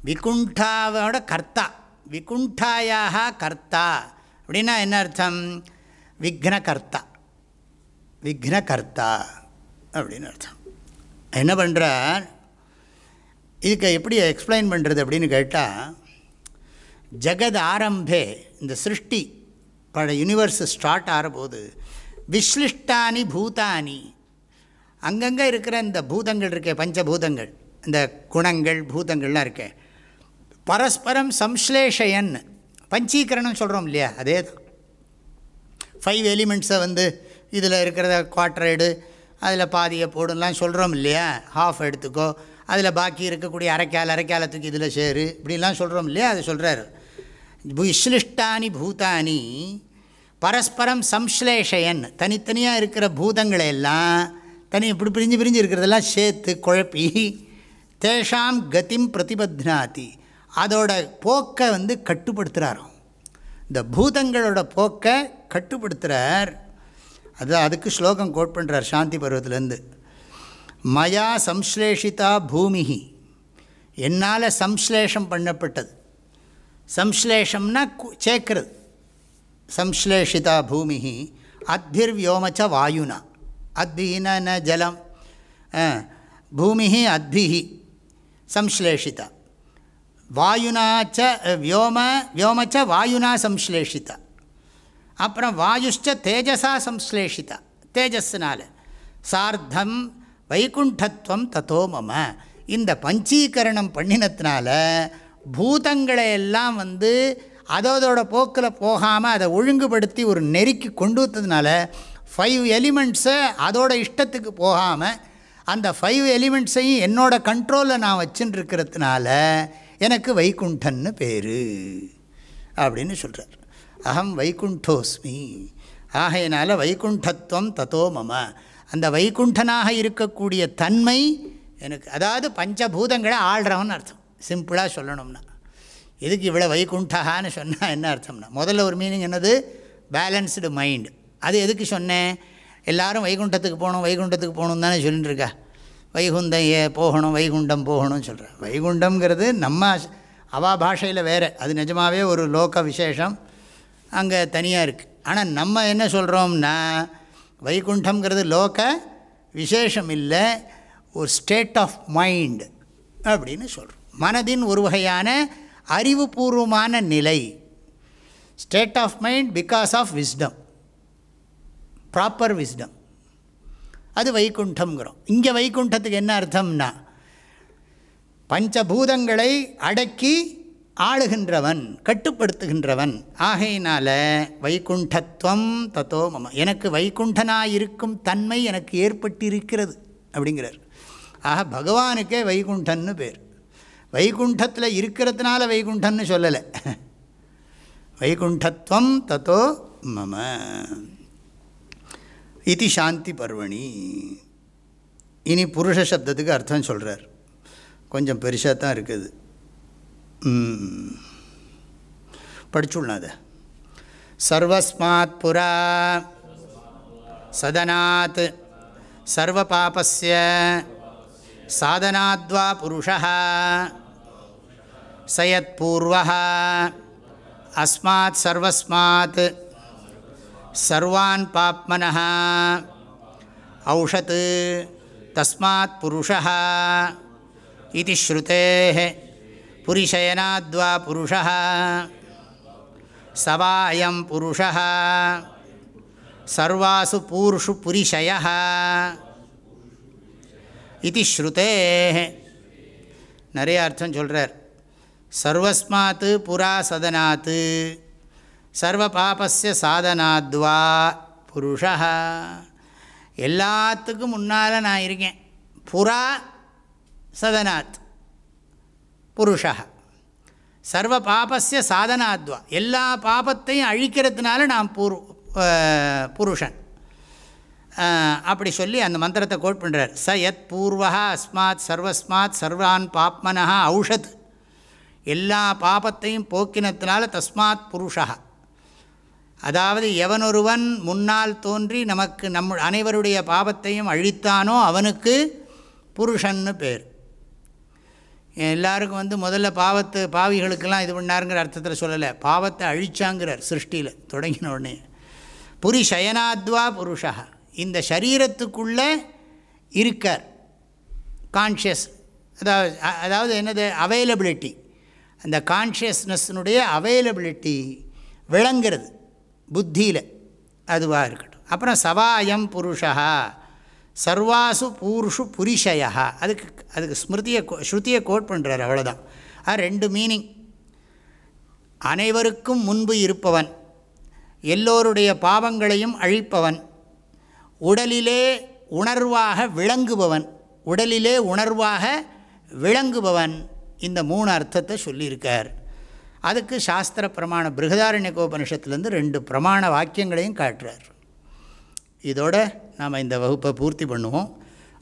விகுண்டாவோட கர்த்தா. விகுண்டாயாக கர்த்தா. அப்படின்னா என்ன அர்த்தம்? விக்னகர்த்தா. விக்னகர்த்தா அப்படின்னு அர்த்தம். என்ன பண்ணுறார் இதுக்கு எப்படி எக்ஸ்பிளைன் பண்ணுறது அப்படின்னு கேட்டால் ஜெகத் ஆரம்பே இந்த சிருஷ்டி பல யூனிவர்ஸ் ஸ்டார்ட் ஆகிறபோது விஸ்லிஷ்டானி பூதானி. அங்கங்கே இருக்கிற இந்த பூதங்கள் இருக்கே பஞ்சபூதங்கள் இந்த குணங்கள் பூதங்கள்லாம் இருக்கே. பரஸ்பரம் சம்ஸ்லேஷயன் பஞ்சீகரணம் சொல்கிறோம் இல்லையா அதே தான். ஃபைவ் எலிமெண்ட்ஸை வந்து இதில் இருக்கிறத குவாட்ரைடு அதில் பாதியை போடுலாம் சொல்கிறோம் இல்லையா? ஹாஃப் எடுத்துக்கோ. அதில் பாக்கி இருக்கக்கூடிய அரைக்கால் அரைக்கால தூக்கி இதில் சேரு. இப்படிலாம் சொல்கிறோம் இல்லையா? அது சொல்கிறாரு விஸ்லிஷ்டானி பூதானி பரஸ்பரம் சம்ஸ்லேஷயன். தனித்தனியாக இருக்கிற பூதங்களை எல்லாம் தனி இப்படி பிரிஞ்சு பிரிஞ்சு இருக்கிறதெல்லாம் சேர்த்து குழப்பி தேஷாம் கதிம் பிரதிபத்னாதி. அதோட போக்கை வந்து கட்டுப்படுத்துகிறாராம் இந்த பூதங்களோட போக்கை கட்டுப்படுத்துகிறார் அது அதுக்கு ஸ்லோகம் கோட் பண்ணுறார் சாந்தி பருவத்திலேருந்து. மயா சம்ஸ்லேஷிதா பூமி என்னால் சம்ஸ்லேஷம் பண்ணப்பட்டது. சம்ஸ்லேஷம்னா சேர்க்கிறது. சம்ஸ்லேஷிதா பூமிஹி அத்பிர் வியோமச்ச வாயுனா. அத்பிஹினா என்ன ஜலம் பூமிஹி அத்பிஹி சம்ஸ்லேஷிதா. வாயுனாச்ச வியோம வியோமச்ச வாயுனா சம்ஸ்லேஷிதா. அப்புறம் வாயுஷ்ட தேஜஸா சம்ஸ்லேஷிதா. தேஜஸ்னால். சார்த்தம் வைகுண்டத்துவம் தத்தோ மம. இந்த பஞ்சீகரணம் பண்ணினத்தினால பூதங்களை எல்லாம் வந்து அதோட போக்கில் போகாமல் அதை ஒழுங்குபடுத்தி ஒரு நெருக்கி கொண்டு வந்ததுனால ஃபைவ் எலிமெண்ட்ஸை அதோட இஷ்டத்துக்கு போகாமல் அந்த ஃபைவ் எலிமெண்ட்ஸையும் என்னோடய கண்ட்ரோலில் நான் வச்சுன்னு இருக்கிறதுனால எனக்கு வைகுண்டன்னு பேர். அப்படின்னு சொல்கிறார் அகம் வைகுண்டோஸ்மி. ஆகையினால வைகுண்டத்துவம் தத்தோ மம. அந்த வைகுண்டனாக இருக்கக்கூடிய தன்மை எனக்கு அதாவது பஞ்சபூதங்களை ஆள்றவன் அர்த்தம். சிம்பிளாக சொல்லணும்னா. எதுக்கு இவ்வளோ வைகுண்டகான்னு சொன்னால் என்ன அர்த்தம்னா? முதல்ல ஒரு மீனிங் என்னது? பேலன்ஸ்டு மைண்டு அது எதுக்கு சொன்னேன்? எல்லோரும் வைகுண்டத்துக்கு போகணும் வைகுண்டத்துக்கு போகணும் தானே சொல்லிட்டு இருக்கா வைகுண்டம் ஏ போகணும் வைகுண்டம் போகணும்னு சொல்கிறேன் வைகுண்டம்ங்கிறது நம்ம அவா பாஷையில் வேறு. அது நிஜமாகவே ஒரு லோக விசேஷம். அங்கே தனியாக இருக்குது ஆனால் நம்ம என்ன சொல்கிறோம்னா வைகுண்டம்ங்கிறது லோக விசேஷம் இல்லை ஒரு ஸ்டேட் ஆஃப் மைண்ட் அப்படின்னு சொல்கிறோம். மனதின் ஒரு வகையான அறிவுபூர்வமான நிலை. State of mind because of wisdom proper wisdom அது வைகுண்டம்ங்கிறோம். இங்கே வைகுண்டத்துக்கு என்ன அர்த்தம்னா பஞ்சபூதங்களை அடக்கி ஆளுகின்றவன் கட்டுப்படுத்துகின்றவன். ஆகையினால வைகுண்டத்துவம் தத்தோ மம. எனக்கு வைகுண்டனாயிருக்கும் தன்மை எனக்கு ஏற்பட்டிருக்கிறது அப்படிங்கிறார். ஆக பகவானுக்கே வைகுண்டன்னு பேர். வைகுண்டத்தில் இருக்கிறதுனால வைகுண்டன்னு சொல்லலை. வைகுண்டத்துவம் தத்தோ மம. இது சாந்தி பர்வணி. இனி புருஷ சப்தத்துக்கு அர்த்தம் சொல்கிறார் கொஞ்சம் பெருசாக தான் இருக்குது. படிச்சுள்ளது சர்வஸ்மாத் புரா சதனாத் சர்வ பாபஸ்ய சாதனாத்வா புருஷா சயத் பூர்வா அஸ்மாத் சர்வஸ்மாத் சர்வான் பாப்மன ஔஷத் தஸ்மாத் புருஷா இது ஸ்ருதே புரிஷயனாத்வா புருஷா சவாயம் புருஷா சர்வாசு பூருஷு புரிஷய இது ஸ்ருதே நிறைய அர்த்தம் சொல்கிறார் சர்வஸ்மாத்து புரா சதனாத்து சர்வ பாபஸ்ய சாதனாத்வா புருஷா எல்லாத்துக்கும் முன்னால் நான் இருக்கேன். புறா சதனாத்। புருஷா சர்வ பாபஸ்ய சாதனாத்வா. எல்லா பாபத்தையும் அழிக்கிறதுனால நான் பூர் புருஷன். அப்படி சொல்லி அந்த மந்திரத்தை கோட் பண்ணுறார் ச எத் பூர்வா அஸ்மாத் சர்வஸ்மாத் சர்வான் பாப்மனா ஔஷத். எல்லா பாபத்தையும் போக்கினத்தினால தஸ்மாத் புருஷா அதாவது எவனொருவன் முன்னால் தோன்றி நமக்கு நம் அனைவருடைய பாபத்தையும் அழித்தானோ அவனுக்கு புருஷன்னு பேர். எல்லாருக்கும் வந்து முதல்ல பாவத்து பாவிகளுக்கெல்லாம் இது பண்ணாருங்கிற அர்த்தத்தில் சொல்லலை. பாவத்தை அழிச்சாங்கிறார் சிருஷ்டியில் தொடங்கின உடனே. புரி சயனாத்வா புருஷா. இந்த சரீரத்துக்குள்ளே இருக்கார். கான்ஷியஸ் அதாவது அதாவது என்னது? அவைலபிலிட்டி அந்த கான்ஷியஸ்னஸ்னுடைய அவைலபிலிட்டி விளங்கிறது. புத்தியில். அதுவாக இருக்கட்டும். அப்புறம் சவாயம் புருஷா. சர்வாசு பூருஷு புரிஷயா அதுக்கு அதுக்கு ஸ்மிருதியை ஸ்ருதியை கோட் பண்ணுறார் அவ்வளோதான் ஆ ரெண்டு மீனிங் அனைவருக்கும் முன்பு இருப்பவன் எல்லோருடைய பாவங்களையும் அழிப்பவன் உடலிலே உணர்வாக விளங்குபவன் உடலிலே உணர்வாக விளங்குபவன் இந்த மூணு அர்த்தத்தை சொல்லியிருக்கார். அதுக்கு சாஸ்திர பிரமாண பிருகதாரண்யகோபனிஷத்துலேருந்து ரெண்டு பிரமாண வாக்கியங்களையும் காட்டுறார். இதோட நாம் இந்த வகுப்பை பூர்த்தி பண்ணுவோம்.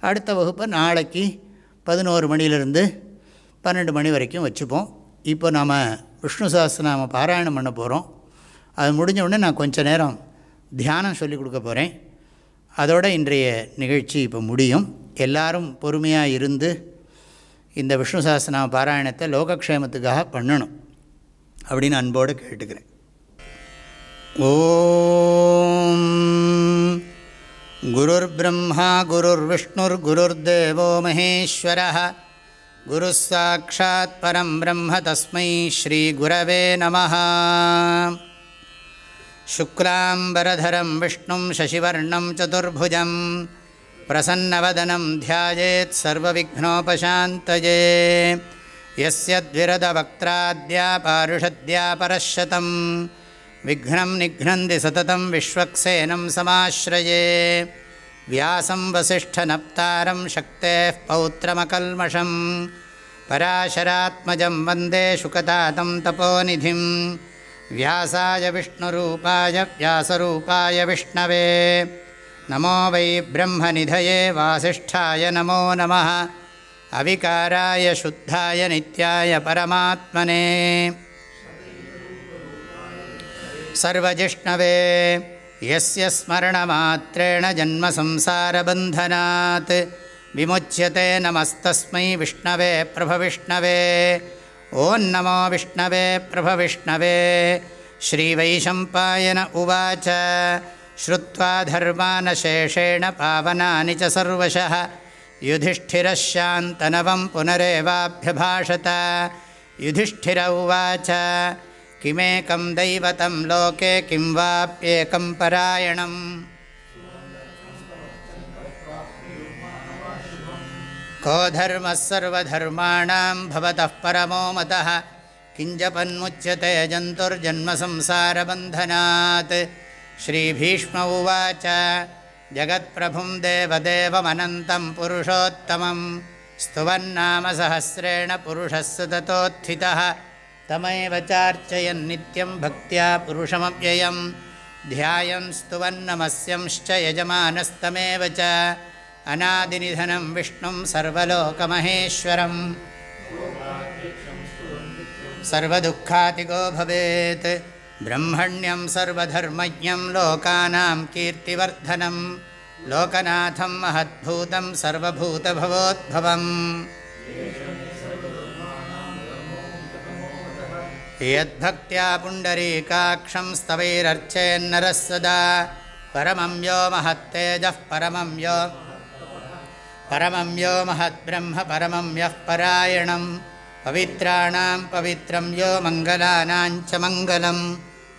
அடுத்த வகுப்பை நாளைக்கு பதினோரு மணிலேருந்து பன்னெண்டு மணி வரைக்கும் வச்சுப்போம். இப்போ நாம் விஷ்ணு சாஸ்திரநாம பாராயணம் பண்ண போகிறோம் அது முடிஞ்ச உடனே நான் கொஞ்சம் நேரம் தியானம் சொல்லி கொடுக்க போகிறேன் அதோட இன்றைய நிகழ்ச்சி இப்போ முடியும். எல்லாரும் பொறுமையாக இருந்து இந்த விஷ்ணு சாஸ்திரநாம பாராயணத்தை லோகக்ஷேமத்துக்காக பண்ணணும் அப்படின்னு அன்போடு கேட்டுக்கிறேன். ॐ गुरुर्ब्रह्मा गुरुर्विष्णुर्गुरुर्देवो महेश्वरः। गुरुः साक्षात्परं ब्रह्म तस्मै श्रीगुरवे नमः। शुक्लाम्बरधरं विष्णुं शशिवर्णं चतुर्भुजं। प्रसन्नवदनं ध्यायेत् सर्वविघ्नोपशान्तये। यस्य द्विरदवक्त्राद्यापारिषद्यापरशतम् विघ्नं निघ्नन्ति सततं विश्वक्सेनं समाश्रये। व्यासं वसिष्ठनप्तारं शक्तेः पौत्रमकल्मषं। पराशरात्मजं वन्दे शुकतातं तपोनिधिम् व्यासाय विष्णुरूपाय व्यासरूपाय विष्णवे। नमो वै ब्रह्मनिधये वासिष्ठाय नमो नमः। अविकाराय शुद्धाय नित्याय परमात्मने सर्वजिष्णवे। यस्य स्मरणमात्रेण जन्मसंसारबन्धनात् विमुच्यते नमस्तस्मै विष्णवे प्रभविष्णवे। ॐ नमो विष्णवे प्रभविष्णवे। श्रीवैशम्पायन उवाच। श्रुत्वा धर्मानशेषेण पावनानि च सर्वशः। युधिष्ठिरः शान्तनवं पुनरेवाभ्यभाषत। युधिष्ठिर उवाच किमेकं दैवतं लोके किं वाप्येकं परायणम्? को धर्मः सर्वधर्माणां भवतः परमो मतः? किञ्जपन्मुच्यते जन्तुर्जन्मसंसारबन्धनात्? श्रीभीष्म उवाच जगत्प्रभुं देवदेवमनन्तं पुरुषोत्तमं स्तुवन्नामसहस्रेण पुरुषः सुततोत्थितः तमेव चार्चयन्नित्यं भक्त्या पुरुषमव्ययं ध्यायं स्तुवन्नमस्यंश्च यजमानस्तमेव च। अनादिनिधनं विष्णुं सर्वलोकमहेश्वरम्। सर्वदुःखातिगो भवेत् ब्रह्मण्यं सर्वधर्मज्ञं लोकानां कीर्तिवर्धनं लोकनाथं महद्भूतं सर्वभूतभवोद्भवम् यद्भक्त्या पुण्डरीकाक्षं स्तवैरर्चेन्नरः सदा परमं यो महत्तेजः परमं यो परमं यो महद्ब्रह्म परमं यः परायणं पवित्राणां पवित्रं यो मङ्गलानां च मङ्गलं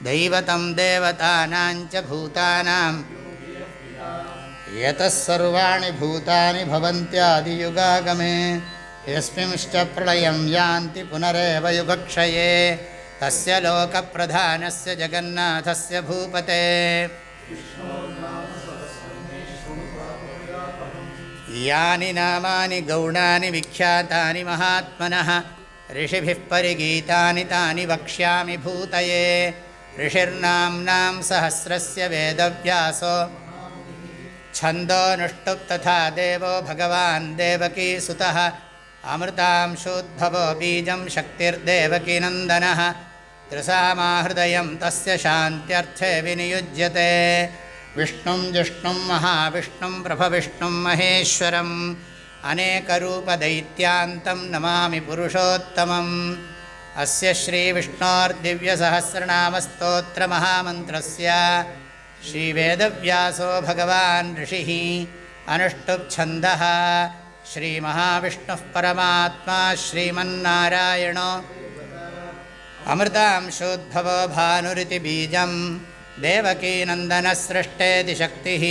दैवतं देवतानां च भूतानां यतः सर्वाणि भूतानि भवन्त्यादियुगागमे यस्मिंश्च प्रलयं यान्ति पुनरेव युगक्षये तस्य लोकप्रधानस्य जगन्नाथस्य भूपते। यानि नामानि गौणानि विख्यातानि महात्मनः। ऋषिभिः परिगीतानि तानि वक्ष्यामि भूतये। ऋषिर्नाम्नां सहस्रस्य वेदव्यासो। छन्दोनुष्टुप् तथा देवो भगवान् देवकीसुतः अमृतांशोद्भवो बीजं शक्तिर्देवकीनन्दनः। त्रिसामाहृदयं तस्य शान्त्यर्थे विनियुज्यते। विष्णुं जिष्णुं महाविष्णुं प्रभविष्णुं महेश्वरम्। अनेकरूपदैत्यान्तं नमामि पुरुषोत्तमम्। अस्य श्रीविष्णोर्दिव्यसहस्रनामस्तोत्रमहामन्त्रस्य। श्रीवेदव्यासो भगवान् ऋषिः अनुष्टुप्छन्दः श्रीमहाविष्णुः परमात्मा श्रीमन्नारायणो। अमृतांशोद्भवो भानुरिति बीजम् देवकीनन्दनसृष्टेति शक्तिः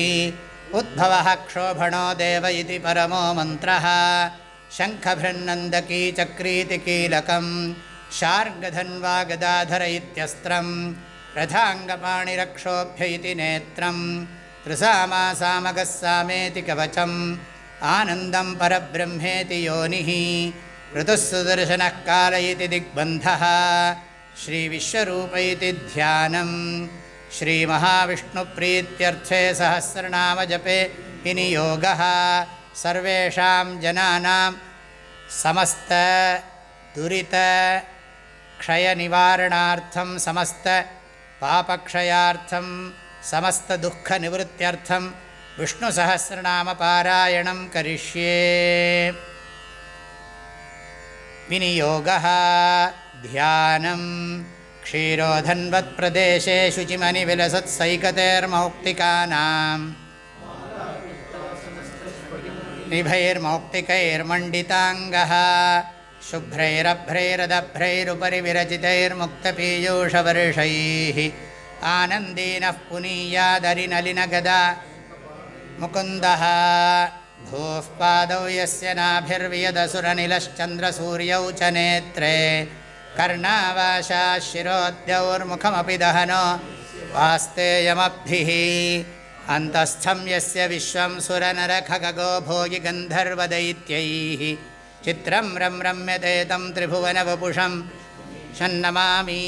उद्भवः क्षोभणो देव इति परमो मन्त्रः। शङ्खभृन्नन्दकी चक्रीति कीलकम् शार्गधन्वा गदाधर इत्यस्त्रम् रथाङ्गपाणिरक्षोभ्य इति नेत्रम् त्रिसामासामगः सामेति कवचम् आनन्दं परब्रह्मेति योनिः। ऋतुः सुदर्शनः काल इति दिग्बन्धः। श्रीविश्वरूप इति ध्यानम् श्रीमहाविष्णुप्रीत्यर्थे सहस्रनामजपे विनियोगः। सर्वेषां जनानां समस्तदुरितक्षयनिवारणार्थं समस्तपापक्षयार्थं समस्तदुःखनिवृत्त्यर्थं विष्णुसहस्रनामपारायणं करिष्ये। विनियोगः ध्यानम् क्षीरोधन्वत्प्रदेशे शुचिमनिविलसत्सैकतेर्मौक्तिकानाम् निभैर्मौक्तिकैर्मण्डिताङ्गः शुभ्रैरभ्रैरदभ्रैरुपरि विरचितैर्मुक्तपीयूषवर्षैः आनन्दीनः पुनीयादरिनलिनगदा मुकुन्दः। भूः पादौ यस्य नाभिर्वियदसुरनिलश्चन्द्रसूर्यौ च नेत्रे। कर्णावाशाः शिरोद्यौर्मुखमपि दहनो। वास्तेयमब्धिः अन्तस्थं यस्य विश्वं सुरनरखगो भोगि गन्धर्वदैत्यैः चित्रं रं रम्यते तं त्रिभुवनवपुषं शन्नमामि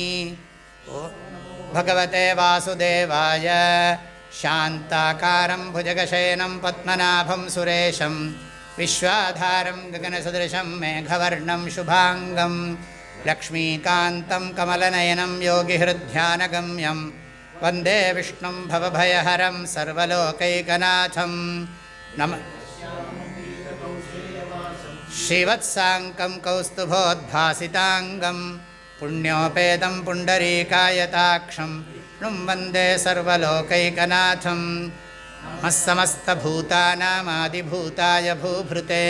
भगवते वासुदेवाय शान्ताकारं भुजगशयनं पद्मनाभं सुरेशं विश्वाधारं गगनसदृशं मेघवर्णं शुभाङ्गं लक्ष्मीकान्तं कमलनयनं योगिहृद्ध्यानगम्यं वन्दे विष्णुं भवभयहरं सर्वलोकैकनाथं नम श्रीवत्साङ्कं कौस्तुभोद्भासिताङ्गं पुण्योपेतं पुण्डरीकायताक्षं नुं वन्दे सर्वलोकैकनाथं मत्समस्तभूतानामादिभूताय भूभृते।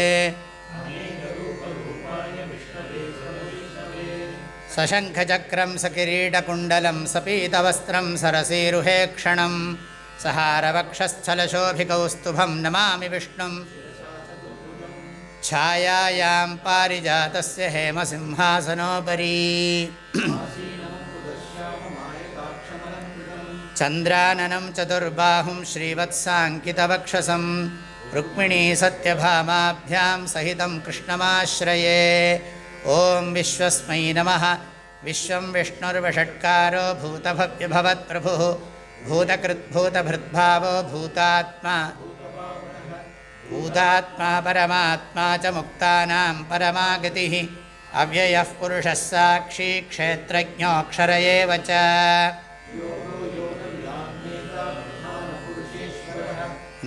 सशङ्खचक्रं सकिरीटकुण्डलं सपीतवस्त्रं सरसीरुहेक्षणं सहारवक्षस्थलशोभिकौस्तुभं नमामि विष्णुं छायायां पारिजातस्य हेमसिंहासनोपरी चन्द्राननं चतुर्बाहुं श्रीवत्साङ्कितवक्षसं रुक्मिणी सत्यभामाभ्यां सहितं कृष्णमाश्रये। ॐ विश्वस्मै नमः। विश्वं विष्णुर्वषट्कारो भूतभव्यभवत्प्रभुः भूतकृद्भूतभृद्भावो भूतात्मा। भूतात्मा परमात्मा च मुक्तानां परमा गतिः अव्ययः पुरुषः साक्षी क्षेत्रज्ञोऽक्षर एव च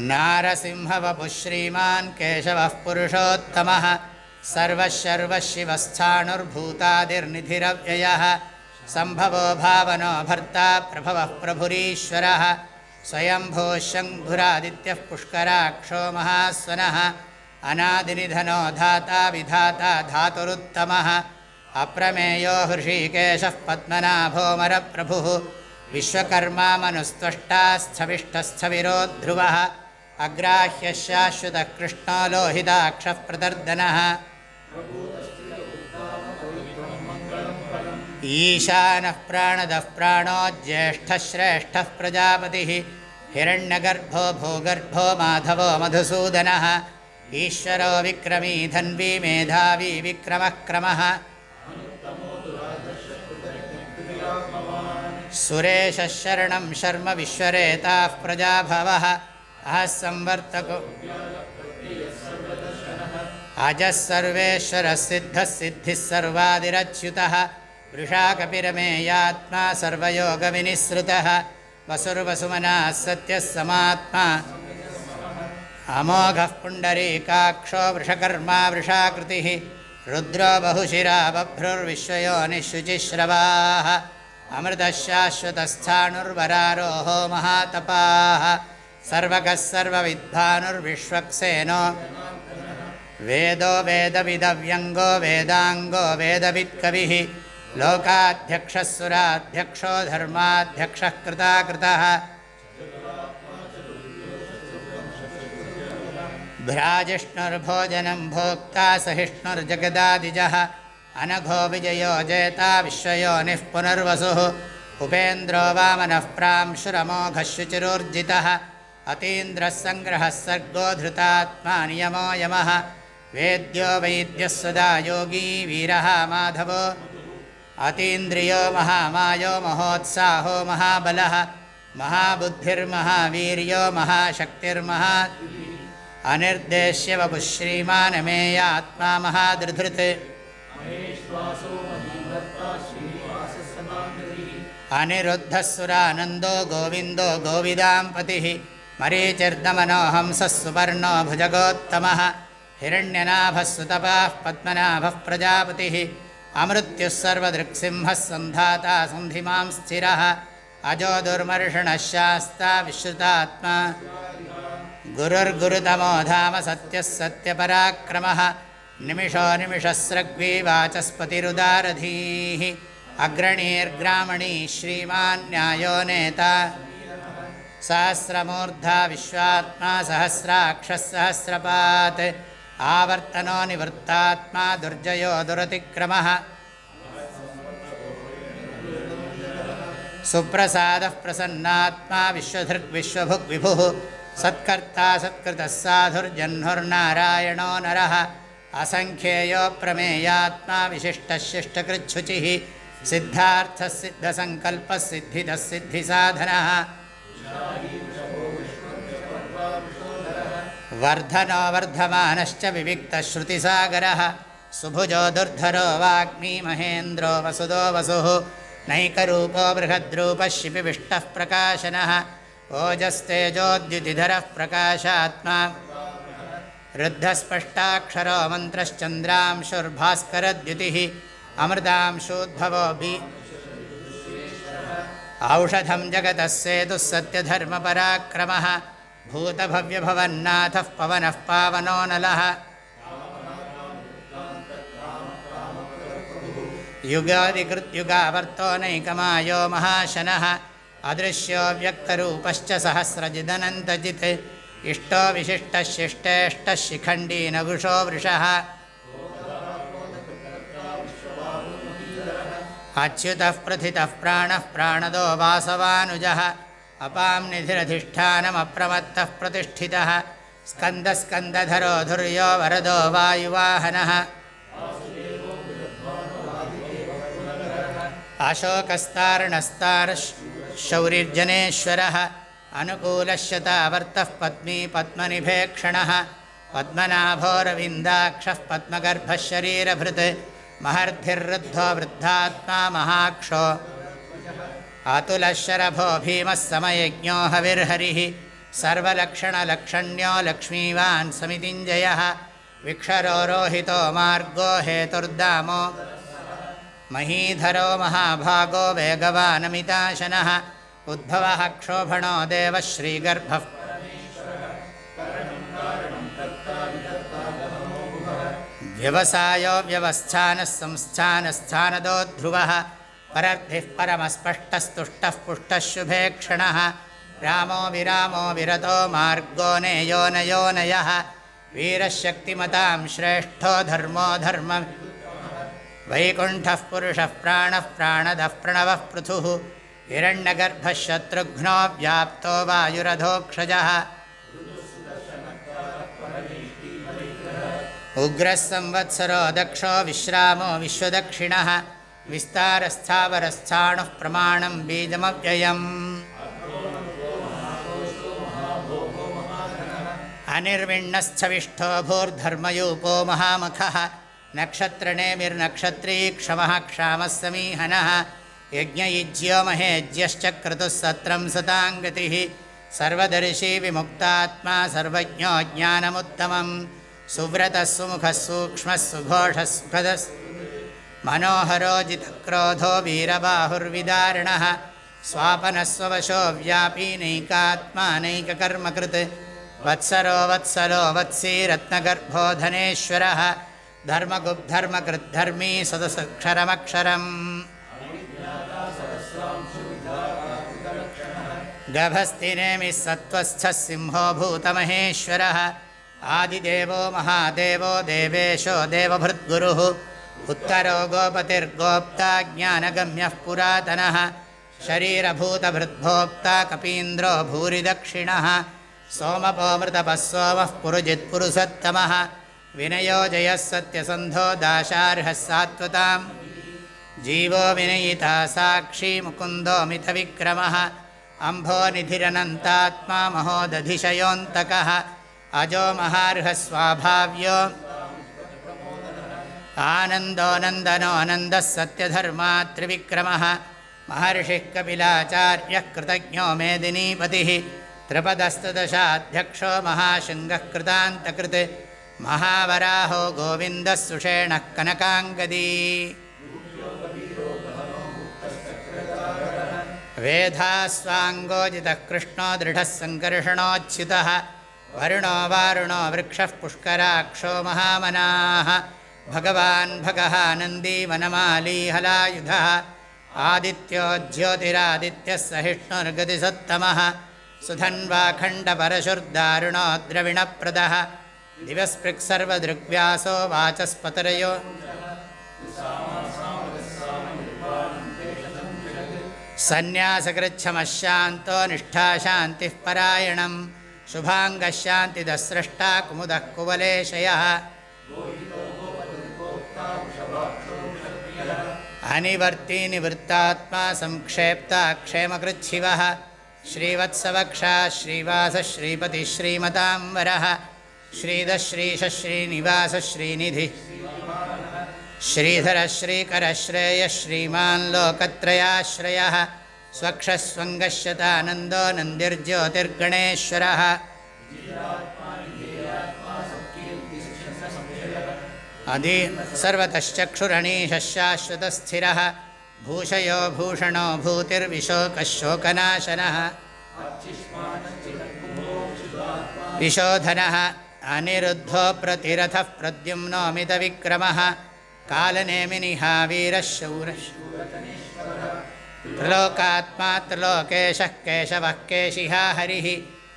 नारसिंहवपुः श्रीमान् केशवः पुरुषोत्तमः। सर्वशर्वशिवस्थाणुर्भूतादिर्निधिरव्ययः। सम्भवो भावनो भर्ता प्रभवः प्रभुरीश्वरः। स्वयम्भोः शङ्भुरादित्यः पुष्कराक्षो महास्वनः। अनादिनिधनो धाता विधाता धातुरुत्तमः। अप्रमेयो हृषीकेशः पद्मनाभोमरप्रभुः विश्वकर्मा मनुस्त्वष्टास्थविष्ठस्थविरो ध्रुवः अग्राह्यशाश्वतकृष्णो लोहिताक्षः प्रदर्दनः ईशानः प्राणदः प्राणो ज्येष्ठश्रेष्ठः प्रजापतिः। हिरण्यगर्भो भोगर्भो माधवो मधुसूदनः। ईश्वरो विक्रमी धन्वी मेधावी विक्रमक्रमः। सुरेशरणं शर्मविश्वरेताः प्रजा भवः अहः संवर्तको अजः सर्वेश्वरः सिद्धः सिद्धिः सर्वादिरच्युतः। वृषाकपिरमेयात्मा सर्वयोगविनिःसृतः। वसुर्वसुमनाः सत्यः समात्मा। अमोघः पुण्डरीकाक्षो वृषकर्मा वृषाकृतिः। रुद्रो बहुशिरा बभ्रुर्विश्वयोनिःशुचिश्रवाः अमृतः शाश्वतस्थाणुर्वरारोहो महातपाः सर्वगः सर्वविद्भानुर्विश्वक्सेनो वेदो वेदविदव्यङ्गो वेदाङ्गो वेदवित्कविः लोकाध्यक्षः सुराध्यक्षो धर्माध्यक्षः कृताकृतः। भ्राजिष्णुर्भोजनं भोक्ता सहिष्णुर्जगदादिजः अनघो विजयो जयता विश्वयोनिः पुनर्वसुः। उपेन्द्रो वामनः प्रांशुरमोघः शुचिरोर्जितः अतीन्द्रः सङ्ग्रहः सर्गो धृतात्मा नियमो यमः। वेद्यो वैद्यः सदा योगी वीरः माधवो। अतीन्द्रियो महामायो महोत्साहो महाबलः। महाबुद्धिर्महावीर्यो महाशक्तिर्महा। अनिर्देश्य वपुः श्रीमानमेयात्मा महादृधृत् अनिरुद्धः सुरानन्दो गोविन्दो गोविदाम्पतिः मरीचिर्दमनोहंसः सुपर्णो भुजगोत्तमः हिरण्यनाभः सुतपाः पद्मनाभः प्रजापतिः। अमृत्युः सर्वदृक्सिंहः सन्धाता सन्धिमां स्थिरः। अजो दुर्मर्षणः शास्ता विश्रुतात्मा। गुरुर्गुरुतमो धाम सत्यः सत्यपराक्रमः। निमिषो निमिषस्रग्वी वाचस्पतिरुदारधीः अग्रणीर्ग्रामणी श्रीमान् न्यायो नेता सहस्रमूर्धा विश्वात्मा सहस्राक्षः सहस्रपात्। आवर्तनो निवृत्तात्मा दुर्जयो दुरतिक्रमः। सुप्रसादः प्रसन्नात्मा विश्वधृग्विश्वभुग्विभुः सत्कर्ता सत्कृतः साधुर्जह्नुर्नारायणो नरः। असङ्ख्येयो प्रमेयात्मा विशिष्टः शिष्टकृच्छुचिः। सिद्धार्थः सिद्धसङ्कल्पः सिद्धिदः सिद्धिसाधनः वर्धनो वर्धमानश्च विविक्तश्रुतिसागरः। सुभुजो दुर्धरो वाग्मी महेन्द्रो वसुदो वसुः। नैकरूपो बृहद्रूपः शिपिविष्टः प्रकाशनः ओजस्तेजोद्युतिधरः प्रकाशात्मा। रुद्धस्पष्टाक्षरो मन्त्रश्चन्द्रांशुर्भास्करद्युतिः। अमृतांशोद्भवो बि औषधं जगतः सेतुः सत्यधर्मपराक्रमः भूतभव्यभवन्नाथः पवनः पावनो नलः। युगादिकृत्युगावर्तो नैकमायो महाशनः। अदृश्यो व्यक्तरूपश्च सहस्रजिदनन्तजित्। इष्टो विशिष्टः शिष्टेष्टः शिखण्डी नगुषो वृषः अच्युतः प्रथितः प्राणः प्राणदो वासवानुजः। अपां निधिरधिष्ठानमप्रमत्तः प्रतिष्ठितः। स्कन्दस्कन्दधरो धुर्यो वरदो वायुवाहनः। अशोकस्तारणस्तारशौरिर्जनेश्वरः अनुकूलश्यतावर्तः पद्मी पद्मनिभेक्षणः। पद्मनाभोरविन्दाक्षः पद्मगर्भः शरीरभृत् महर्धिर्वृद्धो वृद्धात्मा महाक्षो। अतुलशरभो भीमः समयज्ञो हविर्हरिः। सर्वलक्षणलक्षण्यो लक्ष्मीवान् समितिञ्जयः। विक्षरोरोहितो मार्गो हेतुर्दामो। महीधरो महाभागो वेगवानमिताशनः। उद्भवः क्षोभणो देवः श्रीगर्भः व्यवसायो व्यवस्थानः संस्थानस्थानदो ध्रुवः परर्धिः परमस्पष्टस्तुष्टः पुष्टः शुभेक्षणः रामो विरामो विरतो मार्गो नेयो नयोनयः वीरशक्तिमतां श्रेष्ठो धर्मो धर्म। वैकुण्ठः पुरुषः प्राणः प्राणदः प्रणवः पृथुः। हिरण्यगर्भः शत्रुघ्नो व्याप्तो वायुरधोक्षजः उग्रः संवत्सरो दक्षो विश्रामो विश्वदक्षिणः विस्तारस्थावरस्थाणुः प्रमाणं बीजमव्ययम्। अनिर्विण्णस्थविष्ठो भूर्धर्मयूपो महामखः नक्षत्रनेमिर्नक्षत्री क्षमः क्षामः समीहनः यज्ञयुज्यो महेज्यश्च क्रतुः सत्रं सताङ्गतिः सर्वदर्शी विमुक्तात्मा सर्वज्ञो ज्ञानमुत्तमं सुव्रतः सुमुखः सूक्ष्मः सुघोषः सुखदः मनोहरो जितक्रोधो वीरबाहुर्विदारिणः। स्वापनस्ववशो व्यापी नैकात्मानैककर्मकृत्। वत्सरो वत्सलो वत्सी रत्नगर्भो धनेश्वरः धर्मगुब्धर्मकृद्धर्मी सदसक्षरमक्षरम्। गभस्तिनेमिः सत्त्वस्थः सिंहो भूतमहेश्वरः आदिदेवो महादेवो देवेशो देवभृद्गुरुः उत्तरो गोपतिर्गोप्ता ज्ञानगम्यः पुरातनः शरीरभूतभृद्भोक्ता कपीन्द्रो भूरिदक्षिणः सोमपोमृतपः सोमः पुरुजित्पुरुषत्तमः विनयो जयः सत्यसन्धो दाशार्हः सात्वतां जीवो विनयिता साक्षी मुकुन्दो अम्भोनिधिरनन्तात्मा महोदधिशयोऽन्तकः अजो महार्हस्वाभाव्यो। आनन्दोनन्दनो नन्दः सत्यधर्मा त्रिविक्रमः। महर्षिः कपिलाचार्यः कृतज्ञो मेदिनीपतिः। त्रिपदस्तदशाध्यक्षो महाशृङ्गः कृतान्तकृत्। महावराहो गोविन्दः सुषेणः कनकाङ्गदी। वेधास्वाङ्गोजितः कृष्णो दृढः सङ्कर्षणोच्युतः वरुणो वारुणो वृक्षः पुष्कराक्षो महामनाः। भगवान् भगः नन्दी वनमाली हलायुधः। आदित्यो ज्योतिरादित्यः सहिष्णुर्गतिसत्तमः सुधन्वाखण्डपरशुर्दारुणो द्रविणप्रदः। दिवस्पृक्सर्वदृग्व्यासो वाचस्पतरयो। सन्न्यासकृच्छमशान्तो निष्ठाशान्तिः परायणं शुभाङ्गशान्तिदस्रष्टा कुमुदः कुवलेशयः अनिवर्तीनिवृत्तात्मा संक्षेप्ता क्षेमकृच्छिवः। श्रीवत्सवक्षा श्रीवासः श्रीपतिः श्रीमताम्बरः। श्रीदश्रीशश्रीनिवासश्रीनिधिः। श्रीधरश्रीकरश्रेयः श्रीमान् लोकत्रयाश्रयः स्वक्षस्वङ्गश्यतानन्दो नन्दिर्ज्योतिर्गणेश्वरः अदि सर्वतश्चक्षुरणीशशाश्वतस्थिरः भूषयो भूषणो भूतिर्विशोकः शोकनाशनः विशोधनः अनिरुद्धो प्रतिरथः प्रद्युम्नोमितविक्रमः। कालनेमिनिहा वीरः शौरः त्रिलोकात्मा त्रिलोकेशः केशवः केशिहा हरिः।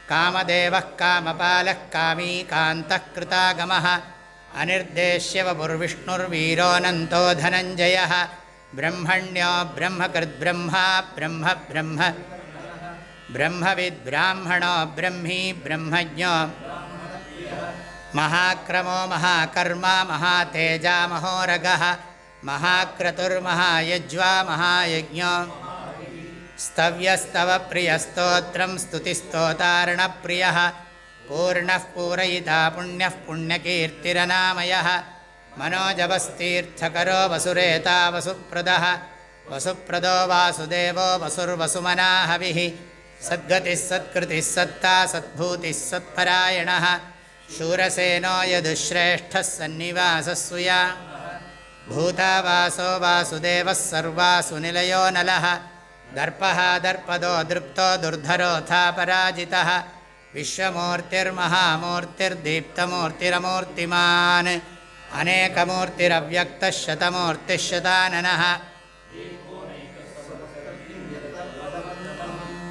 कामदेवः कामपालः कामी कान्तः कृतागमः अनिर्देश्यवपुर्विष्णुर्वीरोऽनन्तो धनञ्जयः। ब्रह्मण्यो ब्रह्मकृद्ब्रह्मा ब्रह्म ब्रह्म। ब्रह्मविद्ब्राह्मणो ब्रह्मी ब्रह्मज्ञो। महाक्रमो महाकर्मा महातेजा महोरगः। महाक्रतुर्महायज्वा महायज्ञो स्तव्यस्तवप्रियस्तोत्रं स्तुतिस्तोतार्णप्रियः। पूर्णः पूरयिता पुण्यः पुण्यकीर्तिरनामयः। मनोजवस्तीर्थकरो वसुरेता वसुप्रदः। वसुप्रदो वासुदेवो वसुर्वसुमनाहविः। सद्गतिः सत्कृतिः सत्ता सद्भूतिः सत्परायणः। शूरसेनो यदुश्रेष्ठः सन्निवासस्सुया। भूतावासो वासुदेवः सर्वासु निलयो नलः दर्पः दर्पदो दृप्तो दुर्धरोऽथा पराजितः। विश्वमूर्तिर्महामूर्तिर्दीप्तमूर्तिरमूर्तिमान्। अनेकमूर्तिरव्यक्तः शतमूर्तिः शताननः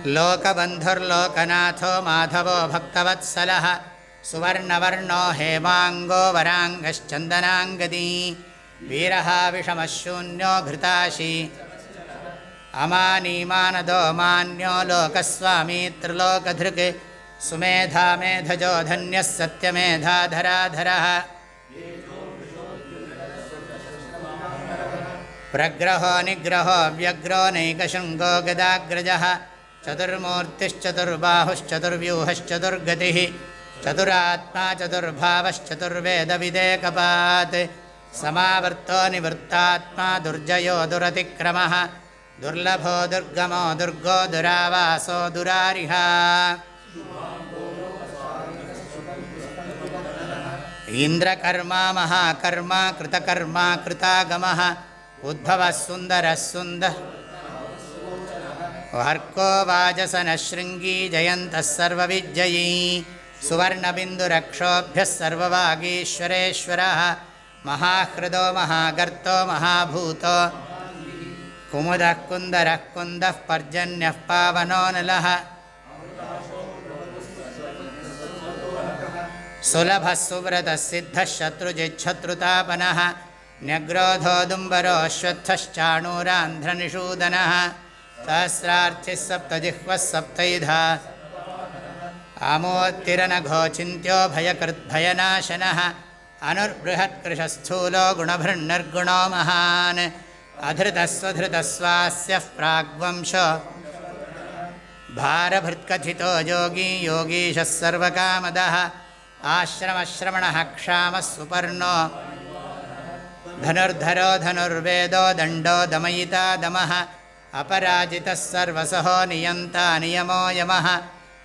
लोकबन्धुर्लोकनाथो माधवो भक्तवत्सलः। सुवर्णवर्णो हेमाङ्गो वराङ्गश्चन्दनाङ्गदी। वीरहा विषमशून्यो घृताशी अमानीमानदो मान्यो लोकस्वामी त्रिलोकधृक्। सुमेधा मेधजो धन्यः सत्यमेधाधराधरः प्रग्रहो निग्रहो व्यग्रो नैकशृङ्गो गदाग्रजः। चतुर्मूर्तिश्चतुर्बाहुश्चतुर्व्यूहश्चतुर्गतिः। चतुरात्मा चतुर्भावश्चतुर्वेदविदेकपात् समावर्तो निवृत्तात्मा दुर्जयो दुरतिक्रमः दुर्लभो दुर्गमो दुर्गो दुरावासो दुरारिः इन्द्रकर्मा महाकर्मा कृतकर्मा कृतागमः उद्भवः सुन्दरः सुन्दः। हर्को वाजसनशृङ्गी जयन्तः सर्वविज्जयी सुवर्णबिन्दुरक्षोभ्यः सर्ववागीश्वरेश्वरः। महाहृदो महागर्तो महाभूतो कुमुदः कुन्दरः कुन्दः पर्जन्यः पावनो नलः। सुलभः सुव्रतः सिद्धः शत्रुजिच्छत्रुतापनः न्यग्रोधोदुम्बरोऽश्वत्थश्चाणूरान्ध्रनिषूदनः सहस्रार्चिः सप्तजिह्वः सप्तैधा आमोत्तिरनघोचिन्त्यो भयकृद्भयनाशनः अनुर्बृहत्कृशस्थूलो गुणभृन्नर्गुणो महान् अधृतस्वधृतस्वास्यः प्राग्वंशो। भारभृत्कथितो योगी योगीशः सर्वकामदः आश्रमश्रमणः क्षामः सुपर्णो। धनुर्धरो धनुर्वेदो दण्डो दमयिता दमः अपराजितः सर्वसहो नियन्ता नियमो यमः।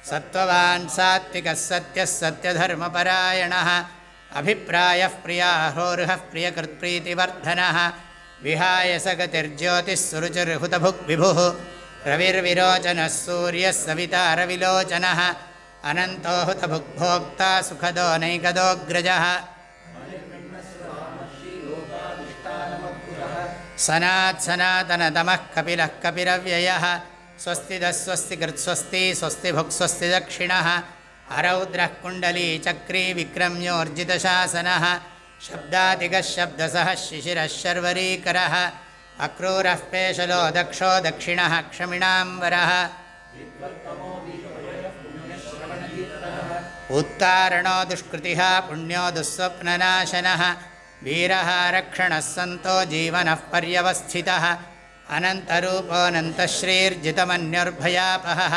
सत्त्ववान् सात्विकः सत्यः सत्यधर्मपरायणः। अभिप्रायः प्रियाहोर्हः प्रियकृत्प्रीतिवर्धनः विहाय स गतिर्ज्योतिः सुरुचिर्हुतभुग्विभुः रविर्विरोचनः सूर्यः सवितारविलोचनः अनन्तो हुतभुग्भोक्ता सुखदो नैकदोऽग्रजः सनात् सनातनतमः कपिलः कपिरव्ययः स्वस्तिदः स्वस्ति कृत्स्वस्ति स्वस्ति भुक्स्वस्ति दक्षिणः। अरौद्रः कुण्डली चक्री विक्रम्योर्जितशासनः शब्दातिगः शब्दसः शिशिरः शर्वरीकरः अक्रूरः पेशलो दक्षो दक्षिणः क्षमिणाम्बरः। उत्तारणो दुष्कृतिः पुण्यो दुःस्वप्ननाशनः। वीरः रक्षणः सन्तो जीवनः पर्यवस्थितः। अनन्तरूपोऽनन्तश्रीर्जितमन्युर्भयापहः।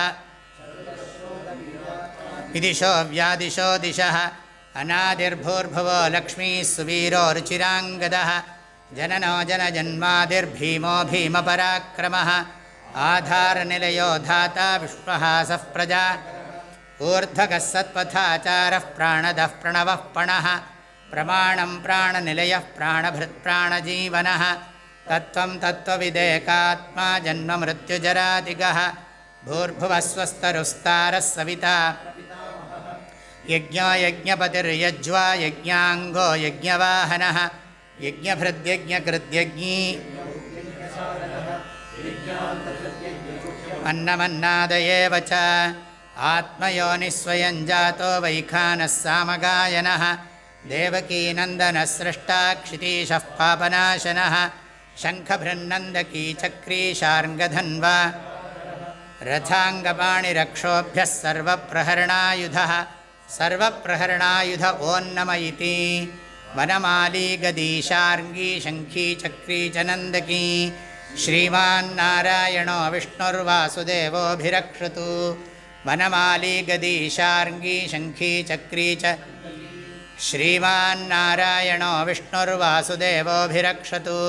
विदिशो व्यादिशो दिशः अनादिर्भूर्भुवो लक्ष्मीः सुवीरो रुचिराङ्गदः। जननो जनजन्मादिर्भीमो भीमपराक्रमः। आधारनिलयो धाता विश्वहासः प्रजा। ऊर्ध्वगः सत्पथाचारः प्राणदः प्रणवः पणः। प्रमाणं प्राणनिलयः प्राणभृत्प्राणजीवनः तत्त्वं तत्त्वविदेकात्मा जन्ममृत्युजरादिगः भूर्भुवस्वस्तरुस्तारः सविता यज्ञो यज्ञपतिर्यज्वा यज्ञाङ्गो यज्ञवाहनः। यज्ञभृद्यज्ञकृद्यज्ञी। अन्नमन्नादयेव च। आत्मयोनिस्वयं जातो वैखानः सामगायनः। देवकीनन्दनसृष्टा क्षितीशः पापनाशनः। शङ्खभृन्नन्दकी चक्रीशार्ङ्गधन्वा रथाङ्गपाणिरक्षोभ्यः सर्वप्रहरणायुधः सर्वप्रहरणायुध ओन्नम इति। वनमाली गदीशार्ङ्गी शङ्खी चक्री च नन्दकी श्रीमान्नारायणो विष्णुर्वासुदेवोऽभिरक्षतु। वनमाली गदीशार्ङ्गी शङ्खी चक्री च। श्रीमान्नारायणो विष्णुर्वासुदेवोऽभिरक्षतु।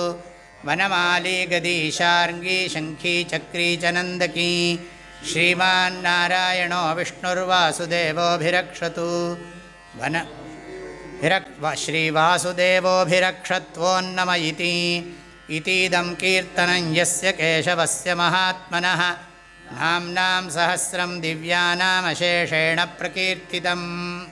वनमाली गदीशार्ङ्गी शङ्खी चक्री च नन्दकी श्रीमान्नारायणो विष्णुर्वासुदेवोऽभिरक्षतु। वन श्रीवासुदेवोऽभिरक्षत्वोन्नम इति इतीदं कीर्तनं यस्य केशवस्य महात्मनः। नाम्नां सहस्रं दिव्यानामशेषेण प्रकीर्तितम्।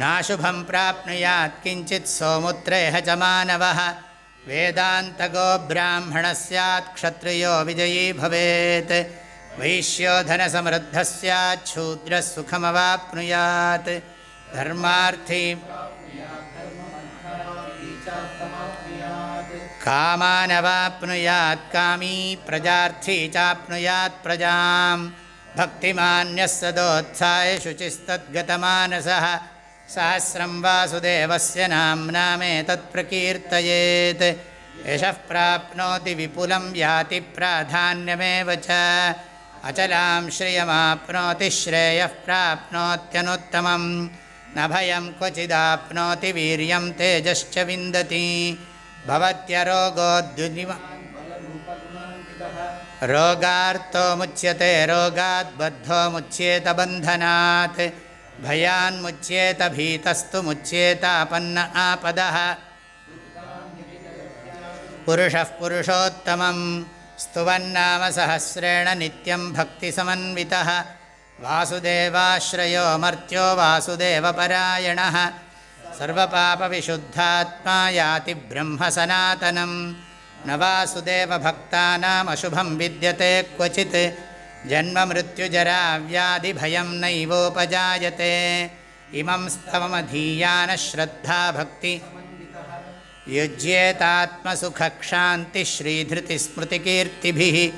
नाशुभं प्राप्नुयात् किञ्चित् सोमुत्रेह च मानवः वेदान्तगो ब्राह्मणः स्यात् क्षत्रियो विजयी भवेत्। वैश्यो धनसमृद्धः स्यात् शूद्रः सुखमवाप्नुयात् धर्मार्थी कामानवाप्नुयात् कामी प्रजार्थी चाप्नुयात् प्रजां भक्तिमान्यः सदोत्थाय शुचिस्तद्गतमानसः सहस्रं वासुदेवस्य नाम्ना मेतत्प्रकीर्तयेत् यशः प्राप्नोति विपुलं याति प्राधान्यमेव च। अचलां श्रियमाप्नोति श्रेयः प्राप्नोत्यनुत्तमं। न भयं क्वचिदाप्नोति वीर्यं तेजश्च विन्दति। भवत्यरोगोद्युनिव रोगार्तो मुच्यते रोगात् बद्धो मुच्येत बन्धनात् भयान्मुच्येत भीतस्तु मुच्येतापन्न आपदः। पुरुषः पुरुषोत्तमं स्तुवन्नाम सहस्रेण नित्यं भक्तिसमन्वितः। वासुदेवाश्रयो मर्त्यो वासुदेवपरायणः। सर्वपापविशुद्धात्मा याति ब्रह्मसनातनं न वासुदेवभक्तानामशुभं विद्यते क्वचित् जन्ममृत्युजराव्याधिभयं नैवोपजायते। इमं स्तवमधीयानश्रद्धाभक्ति। युज्येतात्मसुखक्षान्तिश्रीधृतिस्मृतिकीर्तिभिः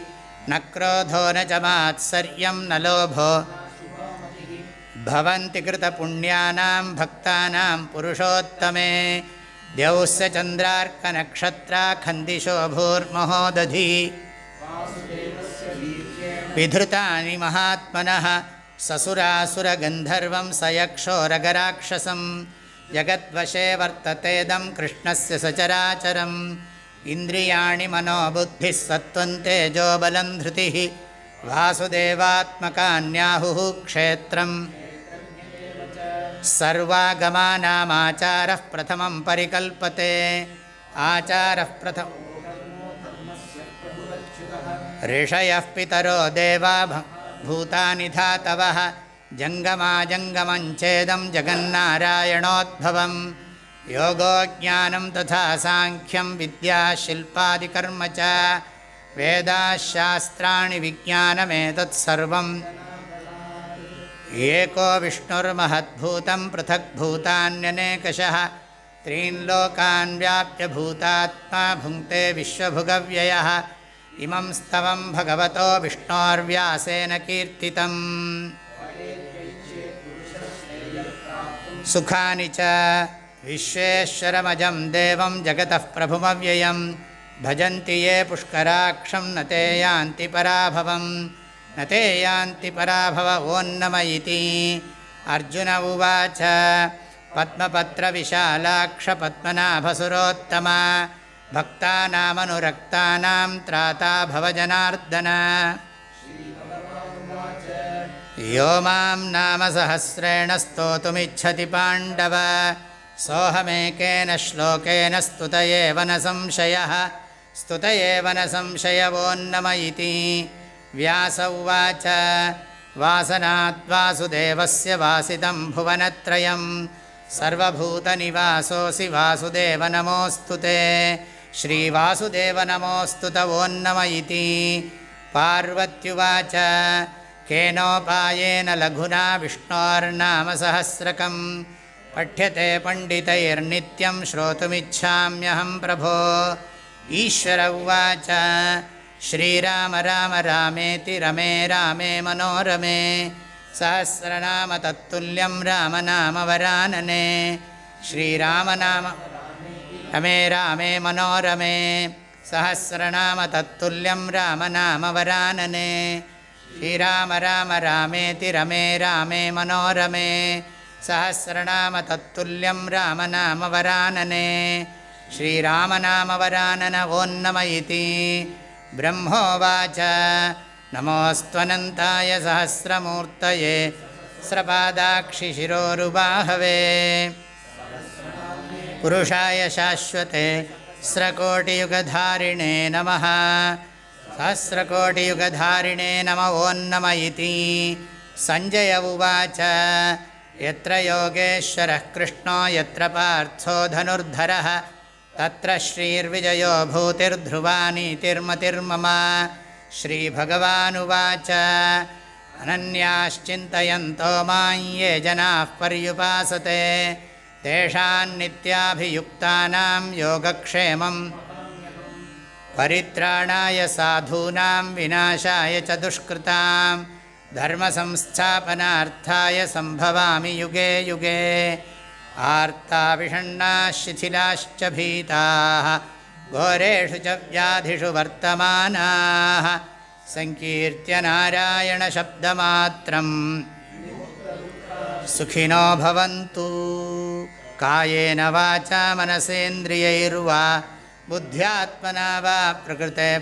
न क्रोधो न च मात्सर्यं न लोभो। भवन्ति कृतपुण्यानां भक्तानां पुरुषोत्तमे। द्यौस्य चन्द्रार्कनक्षत्राखन्दिशो भूर्महोदधी विधृतानि महात्मनः ससुरासुरगन्धर्वं सयक्षोरगराक्षसं। जगद्वशे वर्ततेदं कृष्णस्य सचराचरम्। इन्द्रियाणि मनोबुद्धिः सत्त्वन्ते जोबलं धृतिः। वासुदेवात्मकान्याहुः क्षेत्रम्। सर्वागमानामाचारः प्रथमं परिकल्पते। आचारः प्रथम ऋषयः पितरो देवा भूतानि धातवः। जङ्गमाजङ्गमञ्चेदं जगन्नारायणोद्भवं योगो ज्ञानं तथा साङ्ख्यं विद्याशिल्पादिकर्म च। वेदाशास्त्राणि विज्ञानमेतत्सर्वम् एको विष्णुर्महद्भूतं पृथग्भूतान्यनेकशः त्रीन् लोकान् व्याप्य भूतात्मा भुङ्क्ते विश्वभुगव्ययः इमं स्तवं भगवतो विष्णोर्व्यासेन कीर्तितम्। सुखानि च विश्वेश्वरमजं देवं जगतः प्रभुमव्ययं। भजन्ति ये पुष्कराक्षं न ते यान्ति पराभवं। न ते यान्ति पराभव ओन्नम इति। अर्जुन उवाच पद्मपत्रविशालाक्षपद्मनाभसुरोत्तम भक्तानामनुरक्तानां त्राता भवजनार्दन। यो मां नाम सहस्रेण स्तोतुमिच्छति पाण्डव। सोऽहमेकेन श्लोकेन स्तुत एव न संशयः। स्तुत एव न संशयवोन्नम इति। व्यास उवाच। वासनाद्वासुदेवस्य वासितं भुवनत्रयं सर्वभूतनिवासोऽसि वासुदेव नमोऽस्तु ते श्रीवासुदेवनमोऽस्तु तवोन्नम इति। पार्वत्युवाच। केनोपायेन लघुना विष्णोर्नामसहस्रकं पठ्यते पण्डितैर्नित्यं श्रोतुमिच्छाम्यहं प्रभो। ईश्वर उवाच। श्रीराम राम रामेति रमे रामे मनोरमे। सहस्रनाम तत्तुल्यं रामनामवरानने श्रीरामनाम रमे रामे मनोरमे। सहस्रनाम तत्तुल्यं रामनामवरानने। श्रीराम राम रामेति रमे रामे मनोरमे। सहस्रनाम तत्तुल्यं रामनामवरानने। श्रीरामनामवरानन ओन्नम इति ब्रह्मोवाच। नमोऽस्त्वनन्ताय सहस्रमूर्तये। स्रपादाक्षिशिरोरुबाहवे पुरुषाय शाश्वते स्रकोटियुगधारिणे नमः। सहस्रकोटियुगधारिणे नम ओन्नम इति। सञ्जय उवाच। यत्र योगेश्वरः कृष्णो यत्र पार्थो धनुर्धरः तत्र श्रीर्विजयो भूतिर्ध्रुवानीतिर्मतिर्मम। श्रीभगवानुवाच। अनन्याश्चिन्तयन्तो मां ये जनाः पर्युपासते तेषान्नित्याभियुक्तानां योगक्षेमं परित्राणाय साधूनां विनाशाय च दुष्कृतां धर्मसंस्थापनार्थाय सम्भवामि युगे युगे। आर्ताविषण्णाः शिथिलाश्च भीताः घोरेषु च व्याधिषु वर्तमानाः। सङ्कीर्त्य नारायणशब्दमात्रम् सुखिनो भवन्तु। कायेन वाचा मनसेन्द्रियैर्वा बुद्ध्यात्मना वा प्रकृते।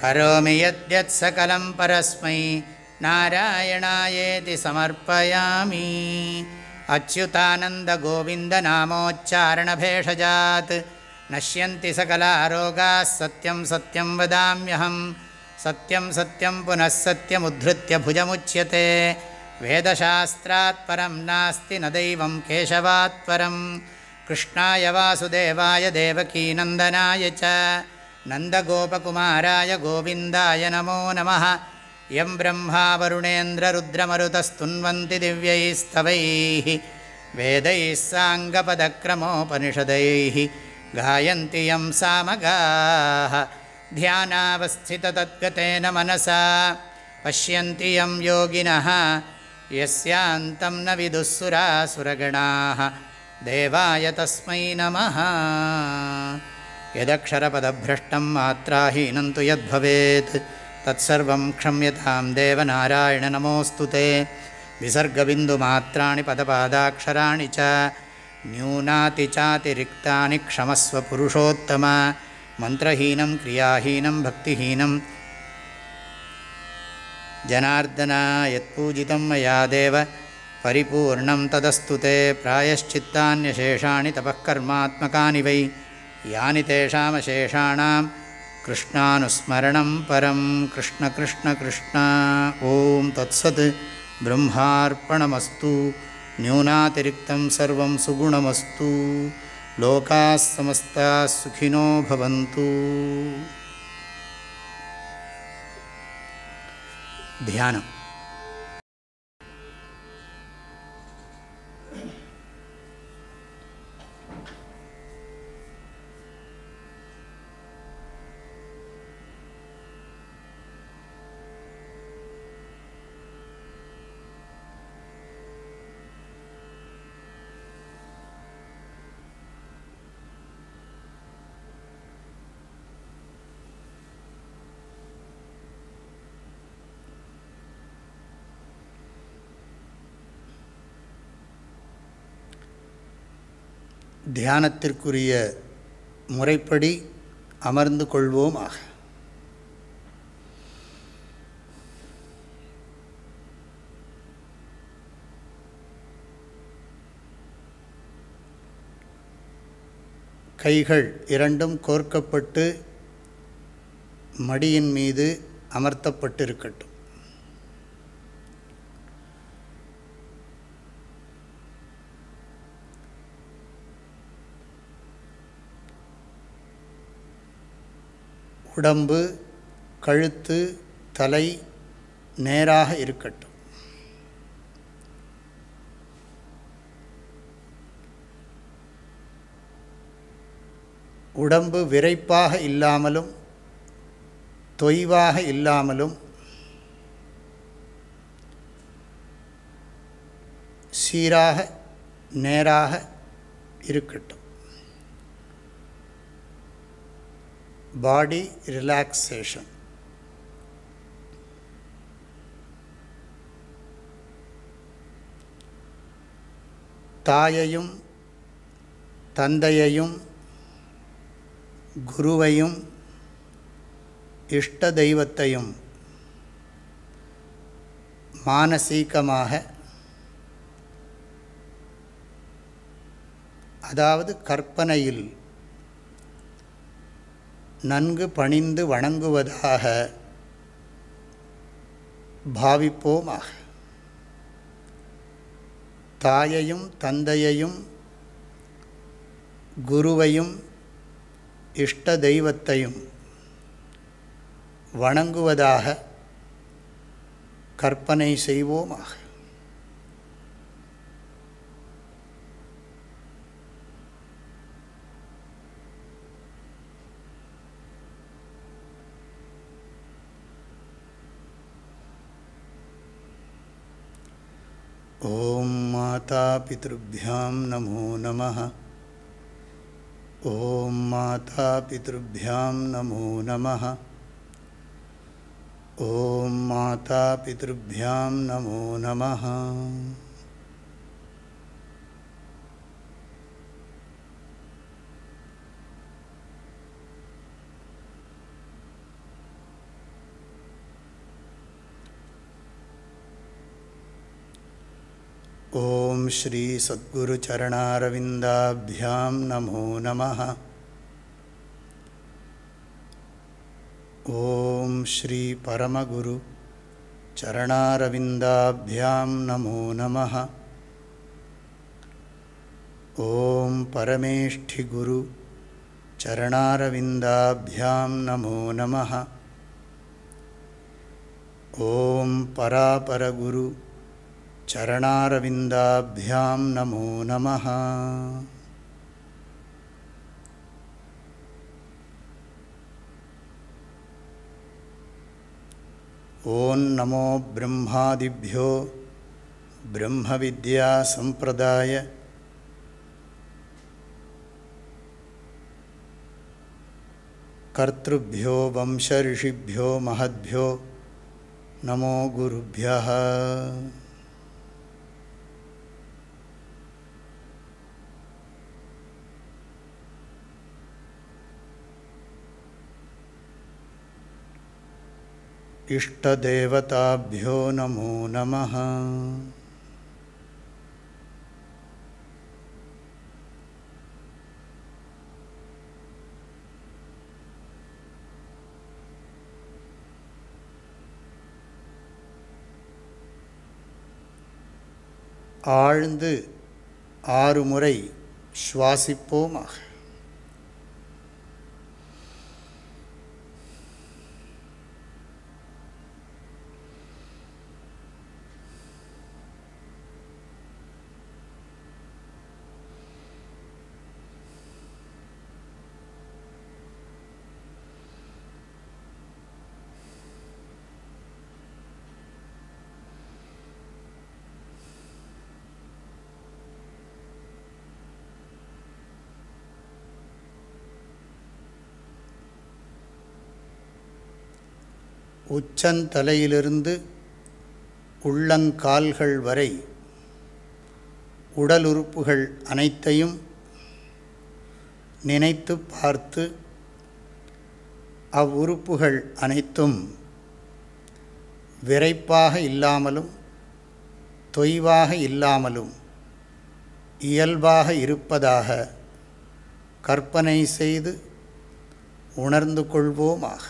करोमि यद्यत् सकलं परस्मै नारायणायेति समर्पयामि। अच्युतानन्दगोविन्दनामोच्चारणभेषजात् नश्यन्ति सकलारोगाः सत्यं सत्यं वदाम्यहं। सत्यं सत्यं पुनः सत्यमुद्धृत्य भुजमुच्यते वेदशास्त्रात् परं नास्ति न दैवं केशवात् परं कृष्णाय वासुदेवाय देवकीनन्दनाय च। नन्दगोपकुमाराय गोविन्दाय नमो नमः। यं ब्रह्मा वरुणेन्द्ररुद्रमरुतस्तुन्वन्ति दिव्यैस्तवैः। वेदैः साङ्गपदक्रमोपनिषदैः। गायन्ति यं सामगाः। ध्यानावस्थिततद्गतेन मनसा। पश्यन्ति यं योगिनः यस्यान्तं न विदुःसुरासुरगणाः। देवाय तस्मै नमः। यदक्षरपदभ्रष्टं मात्राहीनं तु यद्भवेत्। तत्सर्वं क्षम्यतां देवनारायणनमोऽस्तु ते। विसर्गबिन्दुमात्राणि पदपादाक्षराणि च। न्यूनातिचातिरिक्तानि क्षमस्व पुरुषोत्तम। मन्त्रहीनं क्रियाहीनं भक्तिहीनं जनार्दना यत्पूजितं मया देव। परिपूर्णं तदस्तु ते प्रायश्चित्तान्यशेषाणि तपःकर्मात्मकानि वै। यानि तेषामशेषाणां कृष्णानुस्मरणं परं कृष्णकृष्णकृष्ण ॐ तत्सत् ब्रह्मार्पणमस्तु। न्यूनातिरिक्तं सर्वं सुगुणमस्तु। लोकाः समस्ताः सुखिनो भवन्तु ध्यानम् தியானத்திற்குரிய முறைப்படி அமர்ந்து கொள்வோமாக கைகள் இரண்டும் கோர்க்கப்பட்டு மடியின் மீது அமர்த்தப்பட்டிருக்கட்டும். உடம்பு கழுத்து தலை நேராக இருக்கட்டும். உடம்பு விரைப்பாக இல்லாமலும் தொய்வாக இல்லாமலும் சீராக நேராக இருக்கட்டும். பாடி ரிலாக்ஸேஷன் தாயையும் தந்தையையும் குருவையும் இஷ்ட தெய்வத்தையும் மானசீகமாக அதாவது கற்பனையில் நன்கு பணிந்து வணங்குவதாக பாவிப்போமாக. தாயையும் தந்தையையும் குருவையும் இஷ்ட தெய்வத்தையும் வணங்குவதாக கற்பனை செய்வோமாக. ॐ मातापितृभ्यां नमो नमः। ॐ मातापितृभ्यां नमो नमः। ॐ मातापितृभ्यां नमो नमः। ॐ श्रीसद्गुरुचरणारविन्दाभ्यां नमो नमः। ॐ श्रीपरमगुरुचरणारविन्दाभ्यां नमो नमः। ॐ परमेष्ठिगुरुचरणारविन्दाभ्यां नमो नमः। ॐ परापरगुरु चरणारविन्दाभ्यां नमो नमः। ॐ नमो ब्रह्मादिभ्यो ब्रह्मविद्यासम्प्रदाय। कर्तृभ्यो वंशऋषिभ्यो महद्भ्यो नमो गुरुभ्यः इष्टदेवताभ्यो नमो नमः ஆழ்ந்து ஆறு முறை சுவாசிப்போமாக உச்சந்தலையிலிருந்து உள்ளங்கால்கள் வரை உடல் உறுப்புகள் அனைத்தையும் நினைத்து பார்த்து அவ்வுறுப்புகள் அனைத்தும் விரைப்பாக இல்லாமலும் தொய்வாக இல்லாமலும் இயல்பாக இருப்பதாக கற்பனை செய்து உணர்ந்து கொள்வோமாக.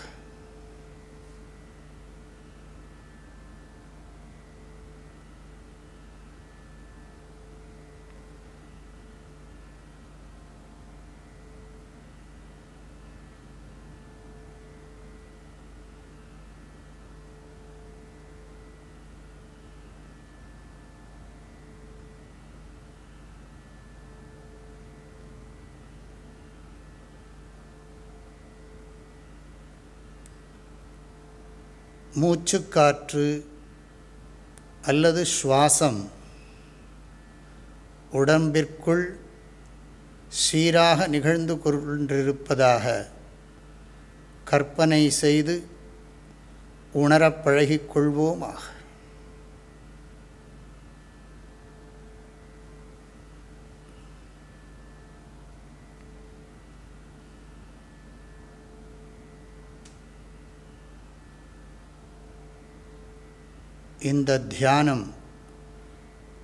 மூச்சுக்காற்று அல்லது சுவாசம் உடம்பிற்குள் சீராக நிகழ்ந்து கொண்டிருப்பதாக கற்பனை செய்து உணரப் பழகிக்கொள்வோமாக இந்த தியானம்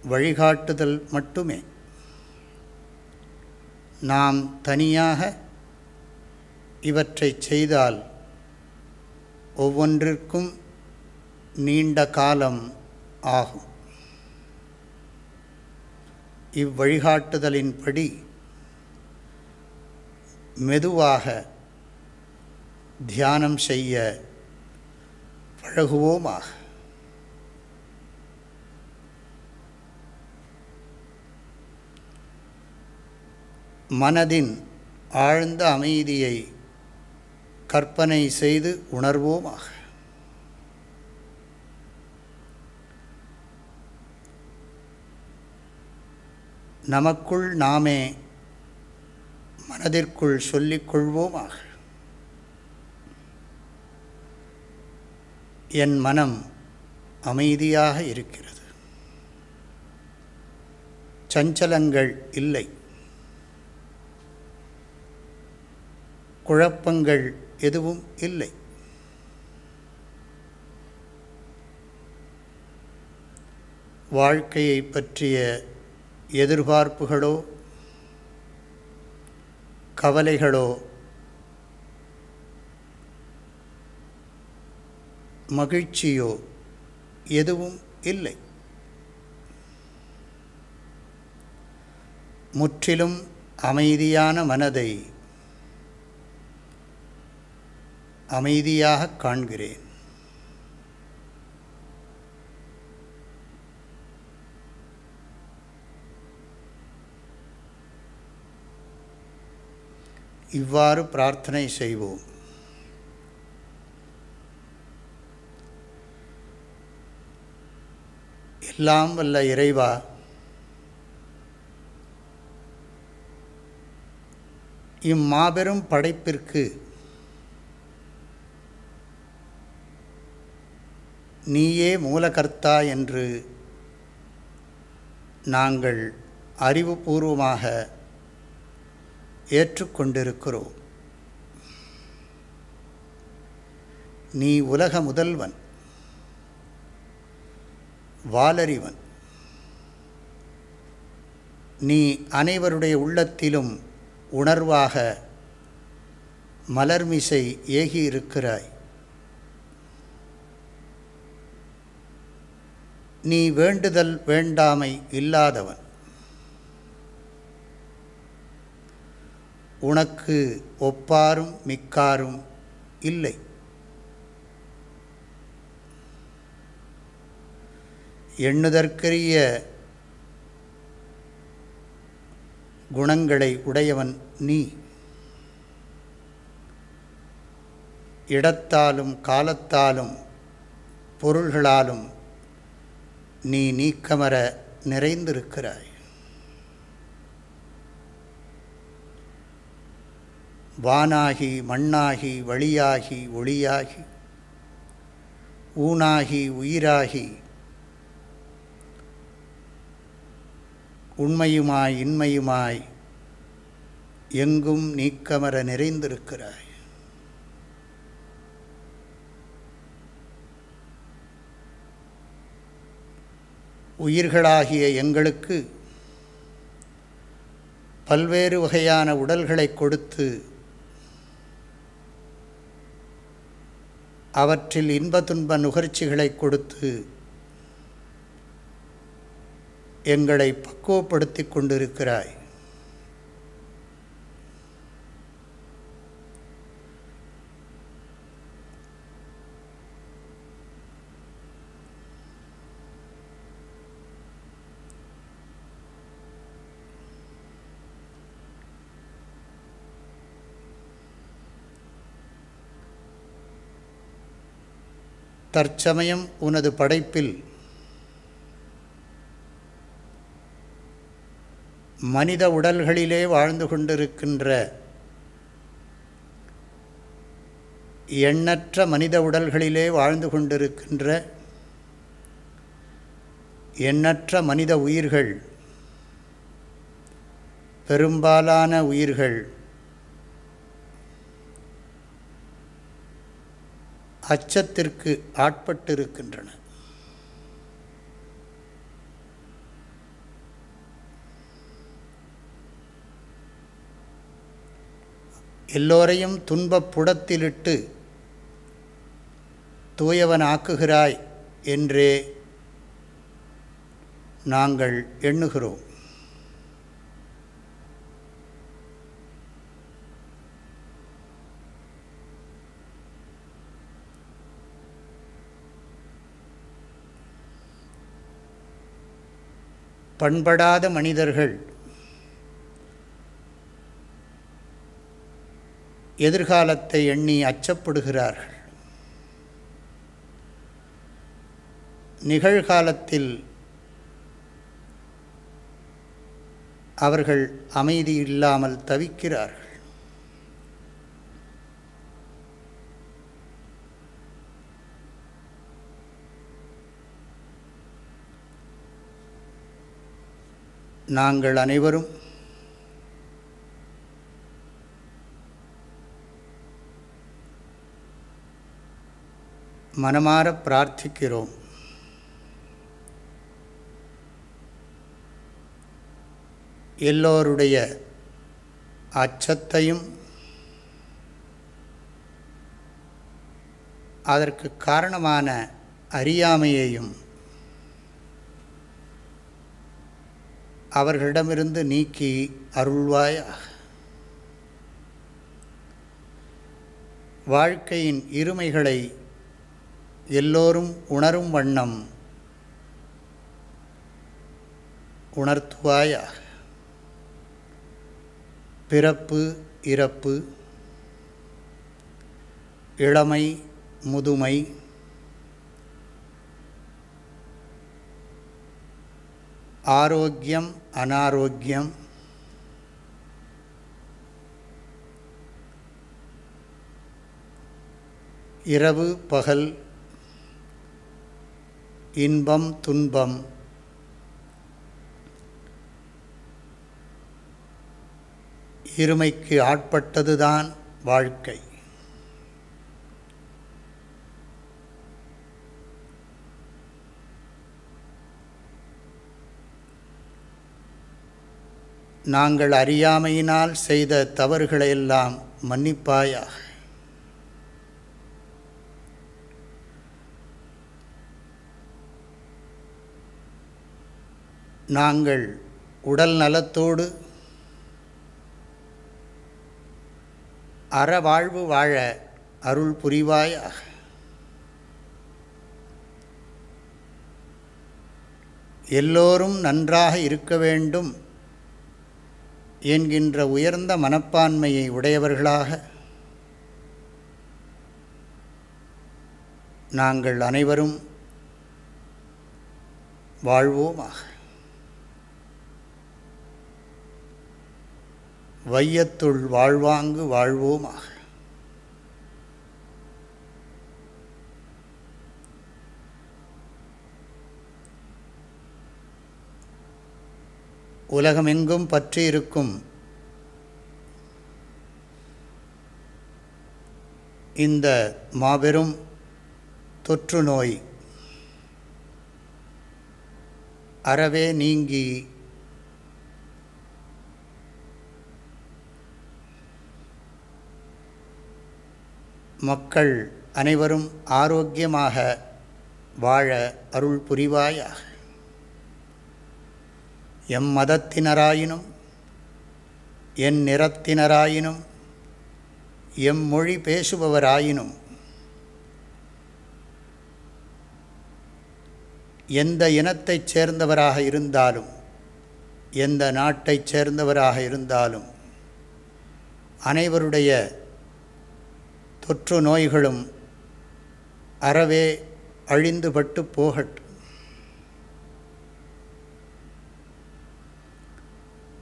வழிகாட்டுதல் மட்டுமே. நாம் தனியாக இவற்றை செய்தால் ஒவ்வொன்றிற்கும் நீண்ட காலம் ஆகும். இவ்வழிகாட்டுதலின்படி மெதுவாக தியானம் செய்ய பழகுவோமாக. மனதின் ஆழ்ந்த அமைதியை கற்பனை செய்து உணர்வோமாக. நமக்குள் நாமே மனதிற்குள் சொல்லிக்கொள்வோமாக என் மனம் அமைதியாக இருக்கிறது. சஞ்சலங்கள் இல்லை. குழப்பங்கள் எதுவும் இல்லை. வாழ்க்கையை பற்றிய எதிர்பார்ப்புகளோ கவலைகளோ மகிழ்ச்சியோ எதுவும் இல்லை. முற்றிலும் அமைதியான மனதை அமைதியாக காண்கிறேன். இவ்வாறு பிரார்த்தனை செய்வோம். எல்லாம் வல்ல இறைவா இம்மாபெரும் படைப்பிற்கு நீயே மூலகர்த்தா என்று நாங்கள் அறிவுபூர்வமாக ஏற்றுக்கொண்டிருக்கிறோம். நீ உலக முதல்வன் வாலறிவன் நீ அனைவருடைய உள்ளத்திலும் உணர்வாக மலர்மிசை ஏகியிருக்கிறாய். நீ வேண்டுதல் வேண்டாமை இல்லாதவன். உனக்கு ஒப்பாரும் மிக்காரும் இல்லை. எண்ணுதற்கரிய குணங்களை உடையவன் நீ. இடத்தாலும் காலத்தாலும் பொருள்களாலும் நீ நீக்கமர நிறைந்திருக்கிறாய். வானாகி மண்ணாகி வழியாகி ஒளியாகி ஊனாகி உயிராகி உண்மையுமாய் இன்மையுமாய் எங்கும் நீக்கமர நிறைந்திருக்கிறாய். உயிர்களாகிய எங்களுக்கு பல்வேறு வகையான உடல்களை கொடுத்து அவற்றில் இன்ப துன்ப நுகர்ச்சிகளை கொடுத்து எங்களை பக்குவப்படுத்தி கொண்டிருக்கிறாய். தற்சமயம் உனது படைப்பில் மனித உடல்களிலே வாழ்ந்து கொண்டிருக்கின்ற எண்ணற்ற மனித உடல்களிலே வாழ்ந்து கொண்டிருக்கின்ற எண்ணற்ற மனித உயிர்கள் பெரும்பாலான உயிர்கள் அச்சத்திற்கு ஆட்பட்டிருக்கின்றன. எல்லோரையும் துன்பப் புடத்திலிட்டு தூயவன் ஆக்குகிறாய் என்றே நாங்கள் எண்ணுகிறோம். பண்படாத மனிதர்கள். எதிர்காலத்தை எண்ணி அச்சப்படுகிறார்கள். நிகழ்காலத்தில் அவர்கள் அமைதி இல்லாமல் தவிக்கிறார்கள். நாங்கள் அனைவரும் மனமாற பிரார்த்திக்கிறோம். எல்லோருடைய அச்சத்தையும் அதற்கு காரணமான அறியாமையையும் அவர்களிடமிருந்து நீக்கி அருள்வாயாக. வாழ்க்கையின் இருமைகளை எல்லோரும் உணரும் வண்ணம் உணர்த்துவாயாக. பிறப்பு இறப்பு இளமை முதுமை ஆரோக்கியம் அனாரோக்கியம். இரவு பகல். இன்பம் துன்பம். இருமைக்கு ஆட்பட்டதுதான் வாழ்க்கை. நாங்கள் அறியாமையினால் செய்த தவறுகளையெல்லாம் மன்னிப்பாயாக. நாங்கள் உடல் நலத்தோடு அறவாழ்வு வாழ அருள் புரிவாயாக. எல்லோரும் நன்றாக இருக்க வேண்டும். என்கின்ற உயர்ந்த மனப்பான்மையை உடையவர்களாக நாங்கள் அனைவரும் வாழ்வோமாக. வையத்துள் வாழ்வாங்கு வாழ்வோமாக. உலகமெங்கும் பற்றி இருக்கும். இந்த மாபெரும் தொற்று நோய் அறவே நீங்கி மக்கள் அனைவரும் ஆரோக்கியமாக வாழ அருள் புரிவாயாக. எம் மதத்தினராயினும் என் நிறத்தினராயினும் எம் மொழி பேசுபவராயினும் எந்த இனத்தைச் சேர்ந்தவராக இருந்தாலும் எந்த நாட்டைச் சேர்ந்தவராக இருந்தாலும் அனைவருடைய தொற்று நோய்களும் அறவே அழிந்துபட்டு போகட்டும்.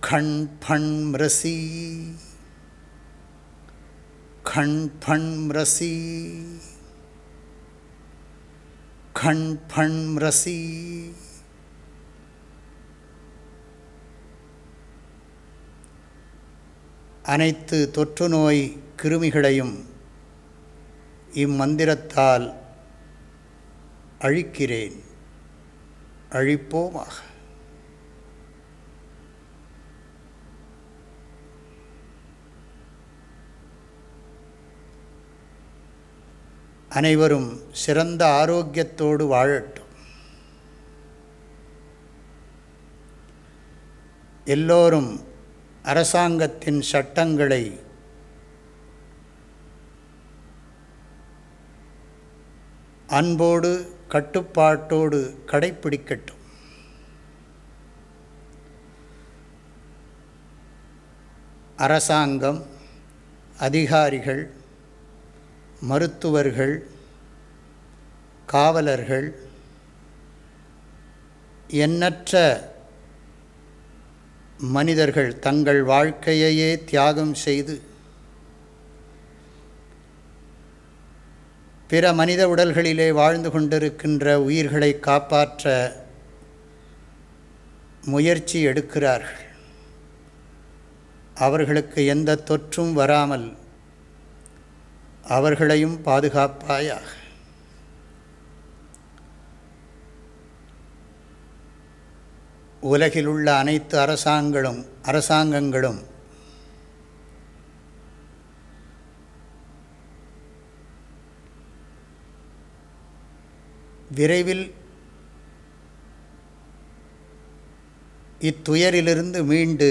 खण् फण् म्रसि खण् फण् म्रसि खण् फण् म्रसि அனைத்து தொற்று நோய் கிருமிகளையும் இம்மந்திரத்தால் அழிக்கிறேன் அழிப்போமாக அனைவரும் சிறந்த ஆரோக்கியத்தோடு வாழட்டும். எல்லோரும் அரசாங்கத்தின் சட்டங்களை அன்போடு கட்டுப்பாட்டோடு கடைப்பிடிக்கட்டும். அரசாங்கம் அதிகாரிகள் மருத்துவர்கள் காவலர்கள் எண்ணற்ற மனிதர்கள் தங்கள் வாழ்க்கையையே தியாகம் செய்து பிற மனித உடல்களிலே வாழ்ந்து கொண்டிருக்கின்ற உயிர்களை காப்பாற்ற முயற்சி எடுக்கிறார்கள். அவர்களுக்கு எந்த தொற்றும் வராமல் அவர்களையும் பாதுகாப்பாயாக. உலகில் உள்ள அனைத்து அரசாங்களும் அரசாங்கங்களும் விரைவில் இத்துயரிலிருந்து மீண்டு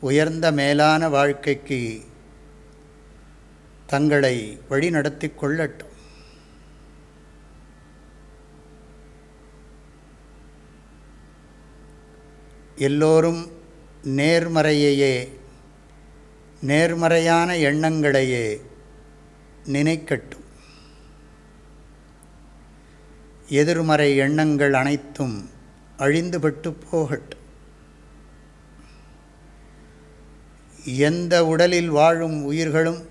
உயர்ந்த மேலான வாழ்க்கைக்கு தங்களை வழிநடத்தி கொள்ளட்டும். எல்லோரும் நேர்மறையையே நேர்மறையான எண்ணங்களையே நினைக்கட்டும். எதிர்மறை எண்ணங்கள் அனைத்தும் அழிந்துபட்டு போகட்டும். எந்த உடலில் வாழும் உயிர்களும்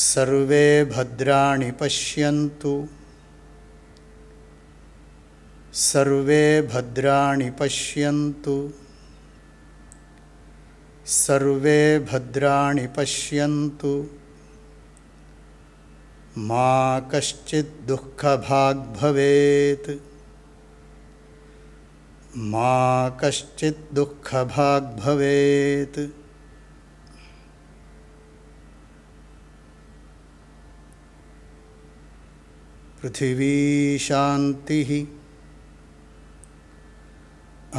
सर्वे भद्राणि पश्यन्तु। सर्वे भद्राणि पश्यन्तु। सर्वे भद्राणि पश्यन्तु। मा कश्चित् दुःखभाग् भवेत्। मा कश्चित् दुःखभाग् भवेत् पृथिवी शान्तिः।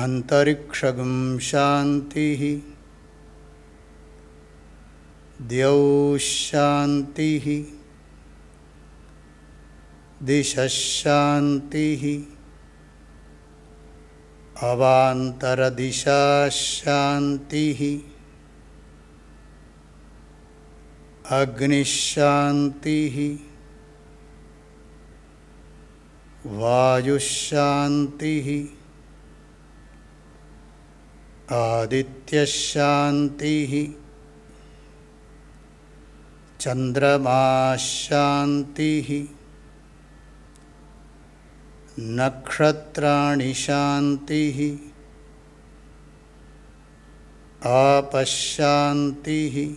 अन्तरिक्षगं शान्तिः। द्यौशान्तिः दिशशान्तिः अवान्तरदिशाशान्तिः अग्निशान्तिः वायुशान्तिः। आदित्यशान्तिः। चन्द्रमाशान्तिः। नक्षत्राणि शान्तिः आपशान्तिः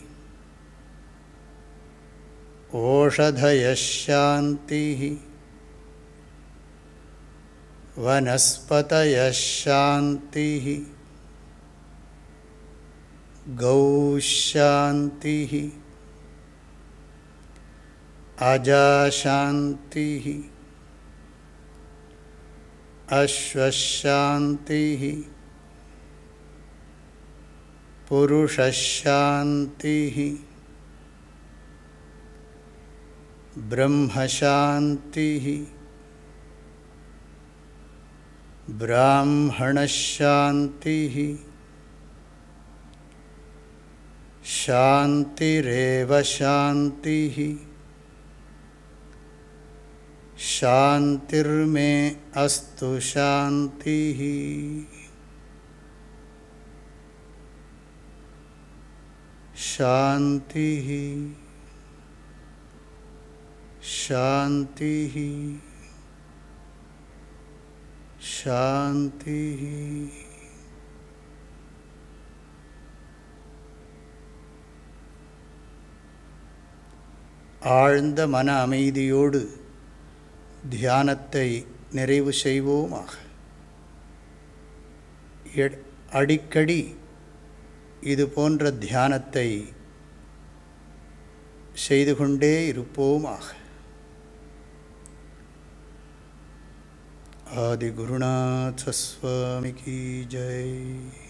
ओषधयशान्तिः वनस्पतयशान्तिः। गौशान्तिः। अजाशान्तिः। ब्राह्मणशान्तिः। शान्तिरेव शान्तिः। शान्तिर्मे अस्तु शान्तिः। शान्तिः। शान्तिः। शांति। ஆழ்ந்த மன அமைதியோடு தியானத்தை நிறைவு செய்வோமாக. அடிக்கடி இது போன்ற தியானத்தை செய்து கொண்டே இருப்போமாக. आदिगुरुनाथ स्वामी की जय।